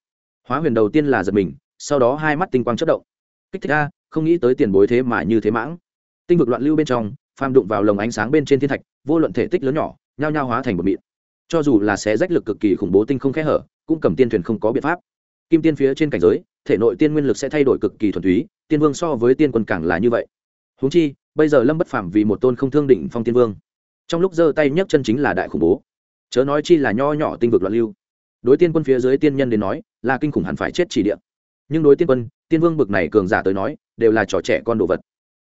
Hóa huyền đầu tiên là giật mình, sau đó hai mắt tinh quang chất động. Kích thích a, không nghĩ tới tiền bối thế mà như thế mãng. Tinh vực loạn lưu bên trong pham đụng vào lồng ánh sáng bên trên thiên thạch, vô luận thể tích lớn nhỏ, nhao nhao hóa thành một mịn. Cho dù là xé rách lực cực kỳ khủng bố tinh không khẽ hở, cũng cầm tiên thuyền không có biện pháp. Kim tiên phía trên cảnh giới, thể nội tiên nguyên lực sẽ thay đổi cực kỳ thuần túy, tiên vương so với tiên quân càng là như vậy. Huống chi, bây giờ lâm bất phàm vì một tôn không thương định phong tiên vương trong lúc giơ tay nhấc chân chính là đại khủng bố. Chớ nói chi là nho nhỏ tinh vực loạn lưu. Đối tiên quân phía dưới tiên nhân đến nói, là kinh khủng hẳn phải chết chỉ địa nhưng đối tiên quân, tiên vương bực này cường giả tới nói, đều là trò trẻ con đồ vật.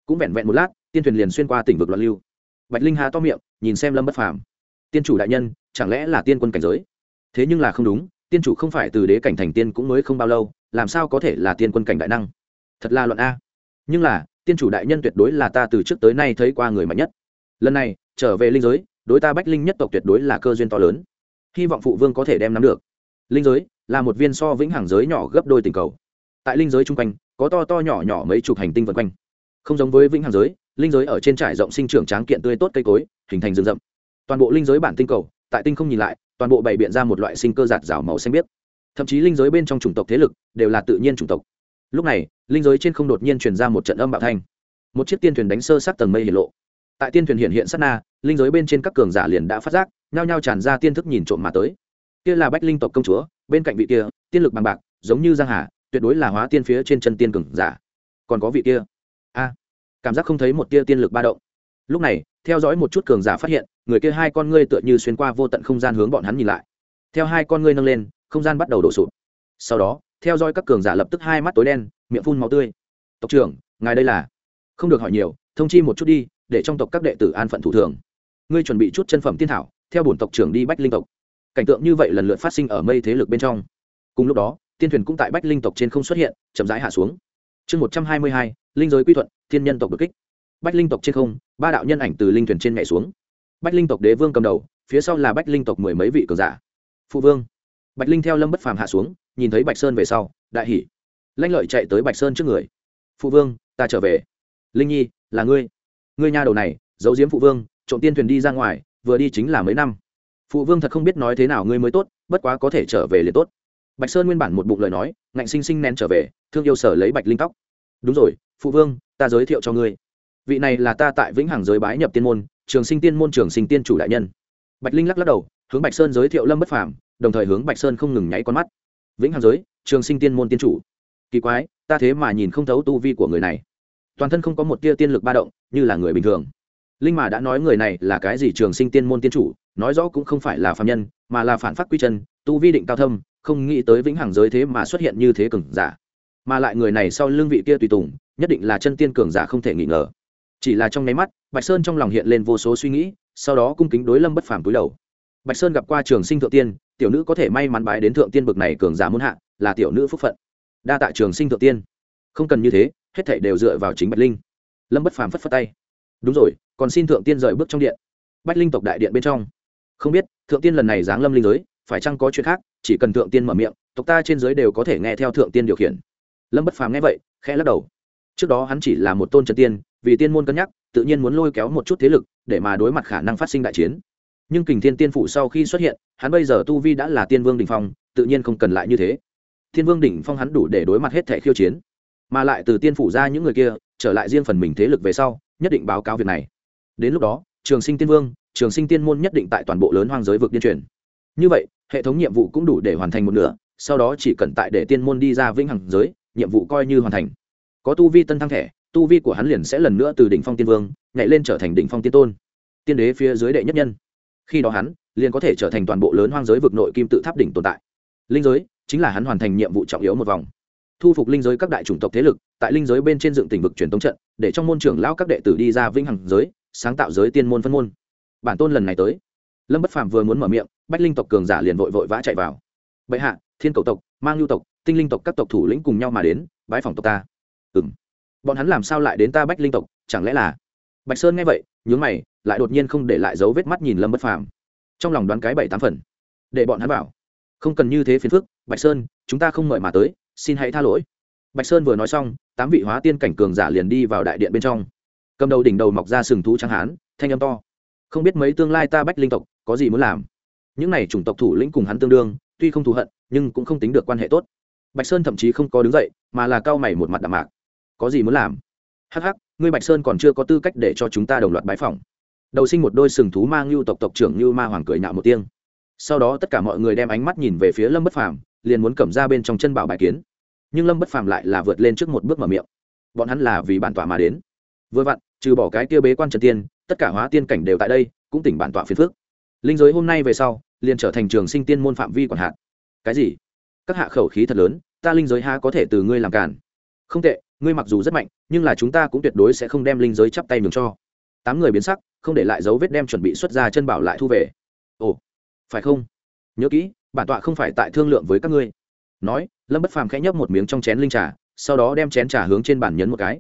Cũng vẹn vẹn một lát, tiên thuyền liền xuyên qua tỉnh vực loạn lưu. Bạch linh hà to miệng, nhìn xem lâm bất phàm. Tiên chủ đại nhân, chẳng lẽ là tiên quân cảnh giới? Thế nhưng là không đúng, tiên chủ không phải từ đế cảnh thành tiên cũng mới không bao lâu, làm sao có thể là tiên quân cảnh đại năng? Thật là luận a. Nhưng là, tiên chủ đại nhân tuyệt đối là ta từ trước tới nay thấy qua người mạnh nhất. Lần này trở về linh giới, đối ta bách linh nhất tộc tuyệt đối là cơ duyên to lớn. Hy vọng phụ vương có thể đem nắm được. Linh giới là một viên so vĩnh hằng giới nhỏ gấp đôi tình cầu. Tại linh giới chung quanh, có to to nhỏ nhỏ mấy chục hành tinh vân quanh. Không giống với vĩnh hằng giới, linh giới ở trên trải rộng sinh trưởng tráng kiện tươi tốt cây cối, hình thành rừng rậm. Toàn bộ linh giới bản tinh cầu, tại tinh không nhìn lại, toàn bộ bày biện ra một loại sinh cơ giạt rào màu xanh biếc. Thậm chí linh giới bên trong chủng tộc thế lực đều là tự nhiên chủng tộc. Lúc này, linh giới trên không đột nhiên truyền ra một trận âm bạo thanh. Một chiếc tiên thuyền đánh sơ sát tầng mây hiển lộ tại tiên thuyền hiện hiện sát na, linh giới bên trên các cường giả liền đã phát giác, nhao nhao tràn ra tiên thức nhìn trộm mà tới. Kia là bách linh tộc công chúa, bên cạnh vị kia, tiên lực bằng bạc, giống như giang hà, tuyệt đối là hóa tiên phía trên chân tiên cường giả. Còn có vị kia? A, cảm giác không thấy một tia tiên lực ba động. Lúc này, theo dõi một chút cường giả phát hiện, người kia hai con ngươi tựa như xuyên qua vô tận không gian hướng bọn hắn nhìn lại. Theo hai con ngươi nâng lên, không gian bắt đầu đổ sụp. Sau đó, theo dõi các cường giả lập tức hai mắt tối đen, miệng phun máu tươi. Tộc trưởng, ngài đây là? Không được hỏi nhiều, thông chi một chút đi để trong tộc các đệ tử an phận thủ thường. Ngươi chuẩn bị chút chân phẩm tiên thảo, theo bổn tộc trưởng đi bách linh tộc. Cảnh tượng như vậy lần lượt phát sinh ở mây thế lực bên trong. Cùng lúc đó, tiên thuyền cũng tại bách linh tộc trên không xuất hiện, chậm rãi hạ xuống. Chương một trăm hai mươi hai, linh giới quy thuận, thiên nhân tộc đột kích. Bách linh tộc trên không, ba đạo nhân ảnh từ linh thuyền trên nhảy xuống. Bách linh tộc đế vương cầm đầu, phía sau là bách linh tộc mười mấy vị cường giả. Phụ vương. Bạch linh theo lâm bất phàm hạ xuống, nhìn thấy bạch sơn về sau, đại hỷ lanh lợi chạy tới bạch sơn trước người. Phụ vương, ta trở về. Linh nhi, là ngươi ngươi nhà đầu này, giấu diếm phụ vương, trộm tiên thuyền đi ra ngoài, vừa đi chính là mấy năm. Phụ vương thật không biết nói thế nào ngươi mới tốt, bất quá có thể trở về liền tốt. Bạch sơn nguyên bản một bụng lời nói, ngạnh sinh sinh nén trở về, thương yêu sở lấy bạch linh tóc. Đúng rồi, phụ vương, ta giới thiệu cho ngươi. Vị này là ta tại vĩnh hằng giới bái nhập tiên môn, trường sinh tiên môn trường sinh tiên chủ đại nhân. Bạch linh lắc lắc đầu, hướng bạch sơn giới thiệu lâm bất phàm, đồng thời hướng bạch sơn không ngừng nháy con mắt. Vĩnh hằng giới, trường sinh tiên môn tiên chủ. Kỳ quái, ta thế mà nhìn không thấu tu vi của người này toàn thân không có một tia tiên lực ba động, như là người bình thường. Linh mà đã nói người này là cái gì trường sinh tiên môn tiên chủ, nói rõ cũng không phải là phạm nhân, mà là phản phát quy chân, tu vi định cao thâm, không nghĩ tới vĩnh hằng giới thế mà xuất hiện như thế cường giả. Mà lại người này sau lương vị kia tùy tùng, nhất định là chân tiên cường giả không thể nghi ngờ. Chỉ là trong nháy mắt, bạch sơn trong lòng hiện lên vô số suy nghĩ, sau đó cung kính đối lâm bất phàm túi đầu. Bạch sơn gặp qua trường sinh thượng tiên, tiểu nữ có thể may mắn bái đến thượng tiên bực này cường giả muôn hạ, là tiểu nữ phúc phận. Đa tạ trường sinh thượng tiên. Không cần như thế hết thảy đều dựa vào chính bạch linh. Lâm bất phàm phất phất tay. Đúng rồi, còn xin thượng tiên rời bước trong điện. Bách linh tộc đại điện bên trong. Không biết, thượng tiên lần này giáng lâm linh giới, phải chăng có chuyện khác? Chỉ cần thượng tiên mở miệng, tộc ta trên giới đều có thể nghe theo thượng tiên điều khiển. Lâm bất phàm nghe vậy, khẽ lắc đầu. Trước đó hắn chỉ là một tôn trần tiên, vì tiên môn cân nhắc, tự nhiên muốn lôi kéo một chút thế lực, để mà đối mặt khả năng phát sinh đại chiến. Nhưng kình thiên tiên phủ sau khi xuất hiện, hắn bây giờ tu vi đã là tiên vương đỉnh phong, tự nhiên không cần lại như thế. Thiên vương đỉnh phong hắn đủ để đối mặt hết thẻ khiêu chiến mà lại từ tiên phủ ra những người kia, trở lại riêng phần mình thế lực về sau, nhất định báo cáo việc này. Đến lúc đó, trường sinh tiên vương, trường sinh tiên môn nhất định tại toàn bộ lớn hoang giới vực điên truyền. Như vậy, hệ thống nhiệm vụ cũng đủ để hoàn thành một nửa, sau đó chỉ cần tại để tiên môn đi ra vĩnh hằng giới, nhiệm vụ coi như hoàn thành. Có tu vi tân thăng thẻ, tu vi của hắn liền sẽ lần nữa từ đỉnh phong tiên vương, nhảy lên trở thành đỉnh phong tiên tôn. Tiên đế phía dưới đệ nhất nhân. Khi đó hắn, liền có thể trở thành toàn bộ lớn hoang giới vực nội kim tự tháp đỉnh tồn tại. Linh giới, chính là hắn hoàn thành nhiệm vụ trọng yếu một vòng thu phục linh giới các đại chủng tộc thế lực, tại linh giới bên trên dựng tỉnh vực truyền tống trận, để trong môn trưởng lão các đệ tử đi ra vĩnh hằng giới, sáng tạo giới tiên môn phân môn. Bản tôn lần này tới. Lâm bất phàm vừa muốn mở miệng, bách linh tộc cường giả liền vội vội vã chạy vào. Bệ hạ, thiên cầu tộc, mang lưu tộc, tinh linh tộc các tộc thủ lĩnh cùng nhau mà đến bãi phòng tộc ta. Ừ m bọn hắn làm sao lại đến ta bách linh tộc, chẳng lẽ là? Bạch sơn nghe vậy, nhướng mày, lại đột nhiên không để lại dấu vết mắt nhìn lâm bất phàm. Trong lòng đoán cái bảy tám phần. Để bọn hắn bảo. Không cần như thế phiền phức, bạch sơn, chúng ta không mời mà tới xin hãy tha lỗi. Bạch sơn vừa nói xong, tám vị hóa tiên cảnh cường giả liền đi vào đại điện bên trong. Cầm đầu đỉnh đầu mọc ra sừng thú trắng hán, thanh âm to. Không biết mấy tương lai ta bách linh tộc có gì muốn làm. Những này chủng tộc thủ lĩnh cùng hắn tương đương, tuy không thù hận, nhưng cũng không tính được quan hệ tốt. Bạch sơn thậm chí không có đứng dậy, mà là cao mày một mặt đạm mạc. Có gì muốn làm? Hắc hắc, ngươi bạch sơn còn chưa có tư cách để cho chúng ta đồng loạt bái phỏng. Đầu sinh một đôi sừng thú ma lưu tộc tộc trưởng như ma hoàng cười nhạo một tiếng. Sau đó tất cả mọi người đem ánh mắt nhìn về phía lâm bất phàm liền muốn cầm ra bên trong chân bảo bài kiến. Nhưng lâm bất phàm lại là vượt lên trước một bước mở miệng. Bọn hắn là vì bản tọa mà đến. Vừa vặn, trừ bỏ cái kia bế quan trần tiên, tất cả hóa tiên cảnh đều tại đây, cũng tỉnh bản tọa phiền phước linh giới hôm nay về sau, liền trở thành trường sinh tiên môn phạm vi quản hạt. Cái gì? Các hạ khẩu khí thật lớn, ta linh giới ha có thể từ ngươi làm cản không tệ, ngươi mặc dù rất mạnh, nhưng là chúng ta cũng tuyệt đối sẽ không đem linh giới chắp tay nhường cho. Tám người biến sắc, không để lại dấu vết đem chuẩn bị xuất ra chân bảo lại thu về. Ồ, phải không? Nhớ kỹ bản tọa không phải tại thương lượng với các ngươi. Nói, lâm bất phàm khẽ nhấp một miếng trong chén linh trà, sau đó đem chén trà hướng trên bàn nhấn một cái.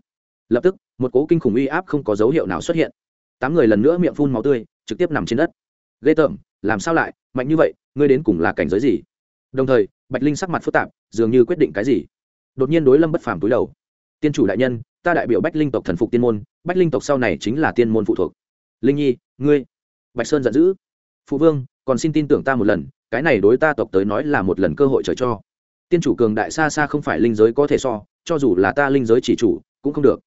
Lập tức, một cố kinh khủng uy áp không có dấu hiệu nào xuất hiện. Tám người lần nữa miệng phun máu tươi, trực tiếp nằm trên đất. Ghê tởm, làm sao lại, mạnh như vậy, ngươi đến cùng là cảnh giới gì? Đồng thời, bạch linh sắc mặt phức tạp, dường như quyết định cái gì. Đột nhiên đối lâm bất phàm túi đầu. Tiên chủ đại nhân, ta đại biểu bách linh tộc thần phục tiên môn bách linh tộc sau này chính là tiên môn phụ thuộc. Linh nhi, ngươi. Bạch sơn giận dữ. Phụ vương, còn xin tin tưởng ta một lần cái này đối ta tộc tới nói là một lần cơ hội trời cho. Tiên chủ cường đại xa xa không phải linh giới có thể so, cho dù là ta linh giới chỉ chủ, cũng không được.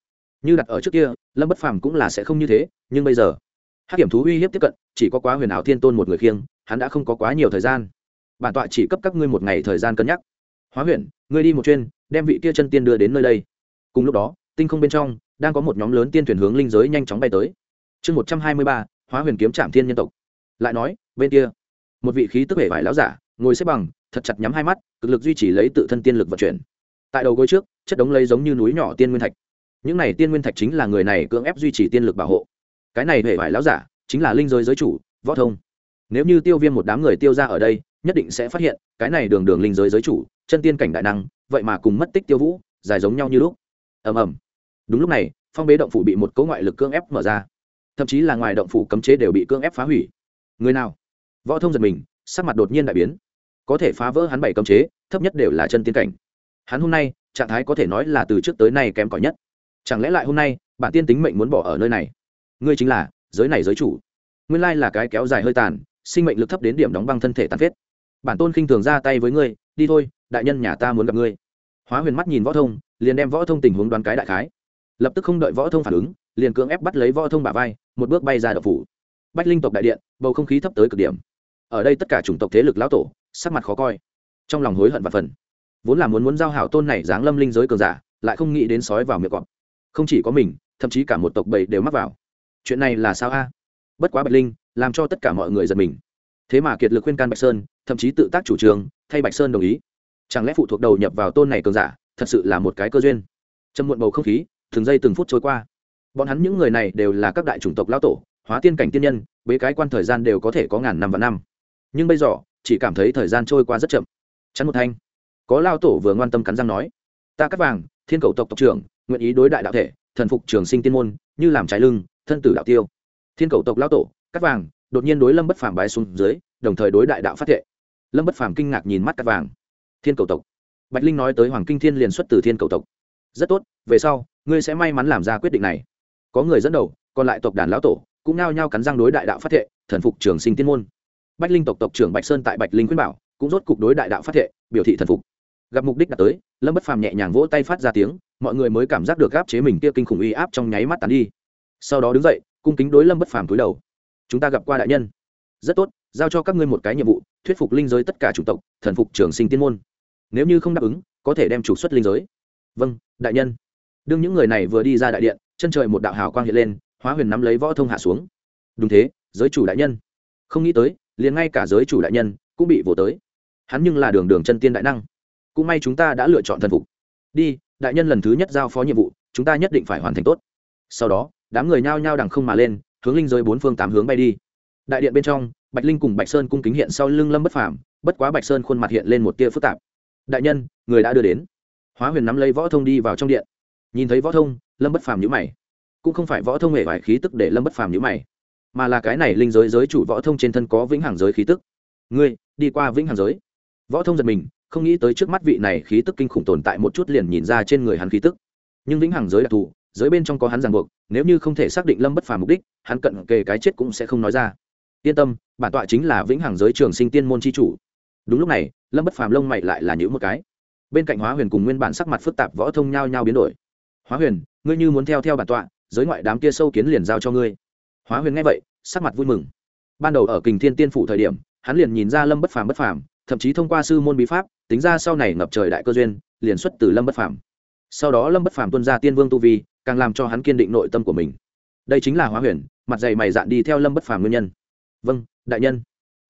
Như đặt ở trước kia, lâm bất phàm cũng là sẽ không như thế, nhưng bây giờ hát kiểm thú uy hiếp tiếp cận, chỉ có quá huyền ảo thiên tôn một người khiêng, hắn đã không có quá nhiều thời gian. Bản tọa chỉ cấp các ngươi một ngày thời gian cân nhắc. Hóa huyền, ngươi đi một chuyên đem vị kia chân tiên đưa đến nơi đây. Cùng lúc đó, tinh không bên trong, đang có một nhóm lớn tiên thuyền hướng linh giới nhanh chóng bay tới. Chương một trăm hai mươi ba, hóa huyền kiếm trạm thiên nhân tộc. Lại nói, bên kia một vị khí tức hệ vải láo giả, ngồi xếp bằng, thật chặt nhắm hai mắt, cực lực duy trì lấy tự thân tiên lực vận chuyển. Tại đầu gối trước, chất đống lấy giống như núi nhỏ tiên nguyên thạch. Những này tiên nguyên thạch chính là người này cưỡng ép duy trì tiên lực bảo hộ. Cái này hệ vải láo giả, chính là linh giới giới chủ, võ thông. Nếu như tiêu viêm một đám người tiêu ra ở đây, nhất định sẽ phát hiện, cái này đường đường linh giới giới chủ, chân tiên cảnh đại năng, vậy mà cùng mất tích tiêu vũ, dài giống nhau như lúc. Ầm ầm. Đúng lúc này, phong bế động phủ bị một cấu ngoại lực cưỡng ép mở ra. Thậm chí là ngoài động phủ cấm chế đều bị cưỡng ép phá hủy. Người nào? Võ thông giật mình, sắc mặt đột nhiên đại biến. Có thể phá vỡ hắn bảy cấm chế, thấp nhất đều là chân tiên cảnh. Hắn hôm nay, trạng thái có thể nói là từ trước tới nay kém cỏi nhất. Chẳng lẽ lại hôm nay, bản tiên tính mệnh muốn bỏ ở nơi này? Ngươi chính là, giới này giới chủ. Nguyên lai là cái kéo dài hơi tàn, sinh mệnh lực thấp đến điểm đóng băng thân thể tàn phết. Bản tôn khinh thường ra tay với ngươi, đi thôi, đại nhân nhà ta muốn gặp ngươi. Hóa huyền mắt nhìn võ thông, liền đem võ thông tình huống đoán cái đại khái. Lập tức không đợi võ thông phản ứng, liền cưỡng ép bắt lấy võ thông bả vai, một bước bay ra đập phủ. Bách linh tộc đại điện, bầu không khí thấp tới cực điểm ở đây tất cả chủng tộc thế lực lão tổ, sắc mặt khó coi. Trong lòng hối hận và phần vốn là muốn muốn giao hảo tôn này giáng lâm linh giới cường giả, lại không nghĩ đến sói vào miệng cọp. Không chỉ có mình, thậm chí cả một tộc bầy đều mắc vào. Chuyện này là sao a? Bất quá bạch linh, làm cho tất cả mọi người giật mình. Thế mà kiệt lực khuyên can bạch sơn, thậm chí tự tác chủ trương, thay bạch sơn đồng ý. Chẳng lẽ phụ thuộc đầu nhập vào tôn này cường giả, thật sự là một cái cơ duyên? Châm muộn bầu không khí, từng giây từng phút trôi qua. Bọn hắn những người này đều là các đại chủng tộc lão tổ, hóa tiên cảnh tiên nhân, bế cái quan thời gian đều có thể có ngàn năm và năm nhưng bây giờ, chỉ cảm thấy thời gian trôi qua rất chậm. Chắn một thanh, có lao tổ vừa ngoan tâm cắn răng nói, ta cắt vàng, thiên cầu tộc tộc trưởng, nguyện ý đối đại đạo thể, thần phục trường sinh tiên môn, như làm trái lưng, thân tử đạo tiêu. Thiên cầu tộc lao tổ, cắt vàng, đột nhiên đối lâm bất phàm bái xuống dưới, đồng thời đối đại đạo phát thệ. Lâm bất phàm kinh ngạc nhìn mắt cắt vàng. Thiên cầu tộc. Bạch linh nói tới hoàng kinh thiên liền xuất từ thiên cầu tộc. Rất tốt, về sau, ngươi sẽ may mắn làm ra quyết định này. Có người dẫn đầu, còn lại tộc đàn lão tổ, cũng nao nhao cắn răng đối đại đạo phát thệ, thần phục trường sinh tiên môn bạch linh tộc tộc trưởng bạch sơn tại bạch linh khuyên bảo, cũng rốt cục đối đại đạo phát thệ, biểu thị thần phục. Gặp mục đích đã tới, lâm bất phàm nhẹ nhàng vỗ tay phát ra tiếng, mọi người mới cảm giác được gáp chế mình kia kinh khủng uy áp trong nháy mắt tàn đi. Sau đó đứng dậy, cung kính đối lâm bất phàm túi đầu. Chúng ta gặp qua đại nhân. Rất tốt, giao cho các ngươi một cái nhiệm vụ, thuyết phục linh giới tất cả chủng tộc, thần phục trường sinh tiên môn. Nếu như không đáp ứng, có thể đem trục xuất linh giới. Vâng đại nhân. Đương những người này vừa đi ra đại điện, chân trời một đạo hào quang hiện lên, hóa huyền nắm lấy võ thông hạ xuống. Đúng thế, giới chủ đại nhân. Không nghĩ tới liền ngay cả giới chủ đại nhân cũng bị vỗ tới. Hắn nhưng là đường đường chân tiên đại năng. Cũng may chúng ta đã lựa chọn thần phục. Đi, đại nhân lần thứ nhất giao phó nhiệm vụ, chúng ta nhất định phải hoàn thành tốt. Sau đó, đám người nhao nhao đằng không mà lên, hướng linh giới bốn phương tám hướng bay đi. Đại điện bên trong, bạch linh cùng bạch sơn cung kính hiện sau lưng lâm bất phàm, bất quá bạch sơn khuôn mặt hiện lên một tia phức tạp. Đại nhân, người đã đưa đến. Hóa huyền nắm lấy võ thông đi vào trong điện. Nhìn thấy võ thông, lâm bất phàm nhữ mày. Cũng không phải võ thông hề vải khí tức để lâm bất phàm nhữ mày mà là cái này linh giới giới chủ võ thông trên thân có vĩnh hằng giới khí tức. Ngươi, đi qua vĩnh hằng giới. Võ thông giật mình, không nghĩ tới trước mắt vị này khí tức kinh khủng tồn tại một chút liền nhìn ra trên người hắn khí tức. Nhưng vĩnh hằng giới đặc thù, giới bên trong có hắn ràng buộc, nếu như không thể xác định lâm bất phàm mục đích, hắn cận kề cái chết cũng sẽ không nói ra. Yên tâm, bản tọa chính là vĩnh hằng giới trường sinh tiên môn c h i chủ. Đúng lúc này, lâm bất phàm lông mày lại là những một cái. Bên cạnh hóa huyền cùng nguyên bản sắc mặt phức tạp võ thông nhao nhao biến đổi. Hóa huyền, ngươi như muốn theo theo bản tọa, giới ngoại đám kia sâu kiến liền giao cho ngươi hóa huyền nghe vậy, sắc mặt vui mừng. Ban đầu ở kình thiên tiên phủ thời điểm, hắn liền nhìn ra lâm bất phàm bất phàm, thậm chí thông qua sư môn bí pháp, tính ra sau này ngập trời đại cơ duyên, liền xuất từ lâm bất phàm. Sau đó lâm bất phàm tuân ra tiên vương tu vi, càng làm cho hắn kiên định nội tâm của mình. Đây chính là hóa huyền, mặt dày mày dạn đi theo lâm bất phàm nguyên nhân. Vâng đại nhân.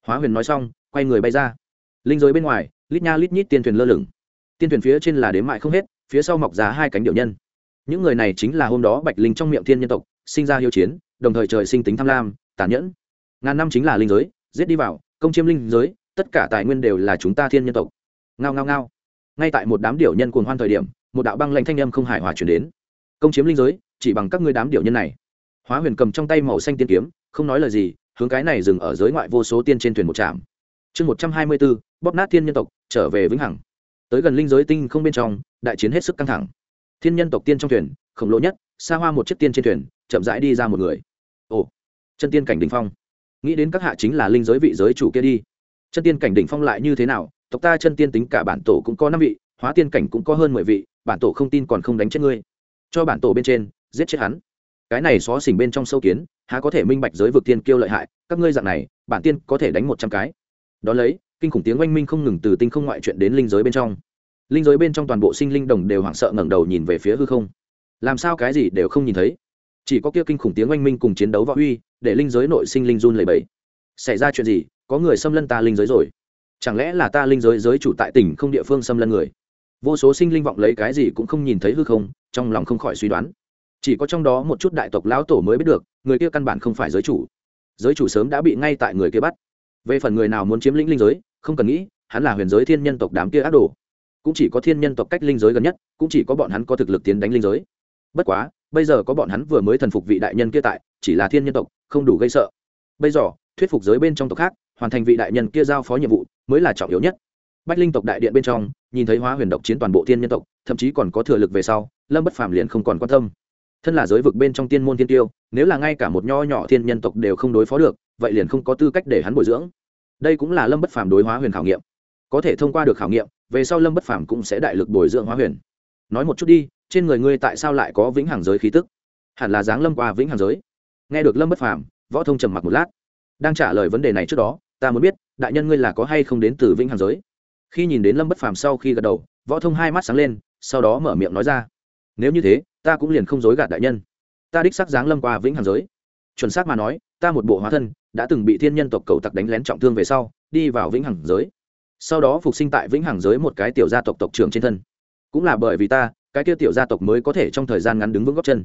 Hóa huyền nói xong, quay người bay ra. Linh giới bên ngoài, lít nha lít nhít tiên thuyền lơ lửng. Tiên thuyền phía trên là đếm mại không hết, phía sau mọc ra hai cánh điệu nhân. Những người này chính là hôm đó bạch linh trong miệng thiên nhân tộc, sinh ra hiếu chiến đồng thời trời sinh tính tham lam, tàn nhẫn. Ngàn năm chính là linh giới, giết đi vào, công chiếm linh giới, tất cả tài nguyên đều là chúng ta thiên nhân tộc. Ngao ngao ngao. Ngay tại một đám điểu nhân cuồng hoan thời điểm, một đạo băng lanh thanh âm không hài hòa chuyển đến. Công chiếm linh giới, chỉ bằng các ngươi đám điểu nhân này. Hóa huyền cầm trong tay màu xanh tiên kiếm, không nói lời gì, hướng cái này dừng ở giới ngoại vô số tiên trên thuyền một trạm. Chương một trăm hai mươi bốn, bóp nát thiên nhân tộc, trở về vĩnh hằng. Tới gần linh giới tinh không bên trong, đại chiến hết sức căng thẳng. Thiên nhân tộc tiên trong thuyền, khổng lồ nhất, xa hoa một chiếc tiên trên thuyền, chậm rãi đi ra một người chân tiên cảnh đình phong. Nghĩ đến các hạ chính là linh giới vị giới chủ kia đi. Chân tiên cảnh đỉnh phong lại như thế nào? Tộc ta chân tiên tính cả bản tổ cũng có năm vị, hóa tiên cảnh cũng có hơn mười vị, bản tổ không tin còn không đánh chết ngươi. Cho bản tổ bên trên, giết chết hắn. Cái này xó xỉnh bên trong sâu kiến, há có thể minh bạch giới vực tiên kiêu lợi hại, các ngươi dạng này, bản tiên có thể đánh một trăm cái. Đón lấy, kinh khủng tiếng oanh minh không ngừng từ tinh không ngoại chuyện đến linh giới bên trong. Linh giới bên trong toàn bộ sinh linh đồng đều hoảng sợ ngẩng đầu nhìn về phía hư không. Làm sao cái gì đều không nhìn thấy. Chỉ có kia kinh khủng tiếng oanh minh cùng chiến đấu võ uy để linh giới nội sinh linh run lẩy bẩy. xảy ra chuyện gì? Có người xâm lân ta linh giới rồi. Chẳng lẽ là ta linh giới giới chủ tại tỉnh không địa phương xâm lân người? Vô số sinh linh vọng lấy cái gì cũng không nhìn thấy hư không, trong lòng không khỏi suy đoán. Chỉ có trong đó một chút đại tộc lão tổ mới biết được, người kia căn bản không phải giới chủ. Giới chủ sớm đã bị ngay tại người kia bắt. Về phần người nào muốn chiếm lĩnh linh giới, không cần nghĩ, hắn là huyền giới thiên nhân tộc đám kia ác đồ. Cũng chỉ có thiên nhân tộc cách linh giới gần nhất, cũng chỉ có bọn hắn có thực lực tiến đánh linh giới. Bất quá, bây giờ có bọn hắn vừa mới thần phục vị đại nhân kia tại, chỉ là thiên nhân tộc không đủ gây sợ. Bây giờ, thuyết phục giới bên trong tộc khác, hoàn thành vị đại nhân kia giao phó nhiệm vụ, mới là trọng yếu nhất. Bách linh tộc đại điện bên trong, nhìn thấy hóa huyền độc chiến toàn bộ tiên nhân tộc, thậm chí còn có thừa lực về sau, lâm bất phàm liền không còn quan tâm. Thân là giới vực bên trong tiên môn tiên tiêu, nếu là ngay cả một nho nhỏ thiên nhân tộc đều không đối phó được, vậy liền không có tư cách để hắn bồi dưỡng. Đây cũng là lâm bất phàm đối hóa huyền khảo nghiệm. Có thể thông qua được khảo nghiệm, về sau lâm bất phàm cũng sẽ đại lực bồi dưỡng hóa huyền. Nói một chút đi, trên người ngươi tại sao lại có vĩnh hằng giới khí tức? Hẳn là dáng lâm qua vĩnh hằng giới nghe được lâm bất phàm, võ thông trầm mặc một lát, đang trả lời vấn đề này trước đó, ta muốn biết, đại nhân ngươi là có hay không đến từ vĩnh hằng giới? Khi nhìn đến lâm bất phàm sau khi gật đầu, võ thông hai mắt sáng lên, sau đó mở miệng nói ra, nếu như thế, ta cũng liền không dối gạt đại nhân. Ta đích xác dáng lâm qua vĩnh hằng giới. Chuẩn xác mà nói, ta một bộ hóa thân, đã từng bị thiên nhân tộc cầu tặc đánh lén trọng thương về sau, đi vào vĩnh hằng giới. Sau đó phục sinh tại vĩnh hằng giới một cái tiểu gia tộc tộc trưởng trên thân. Cũng là bởi vì ta, cái kia tiểu gia tộc mới có thể trong thời gian ngắn đứng vững góc chân.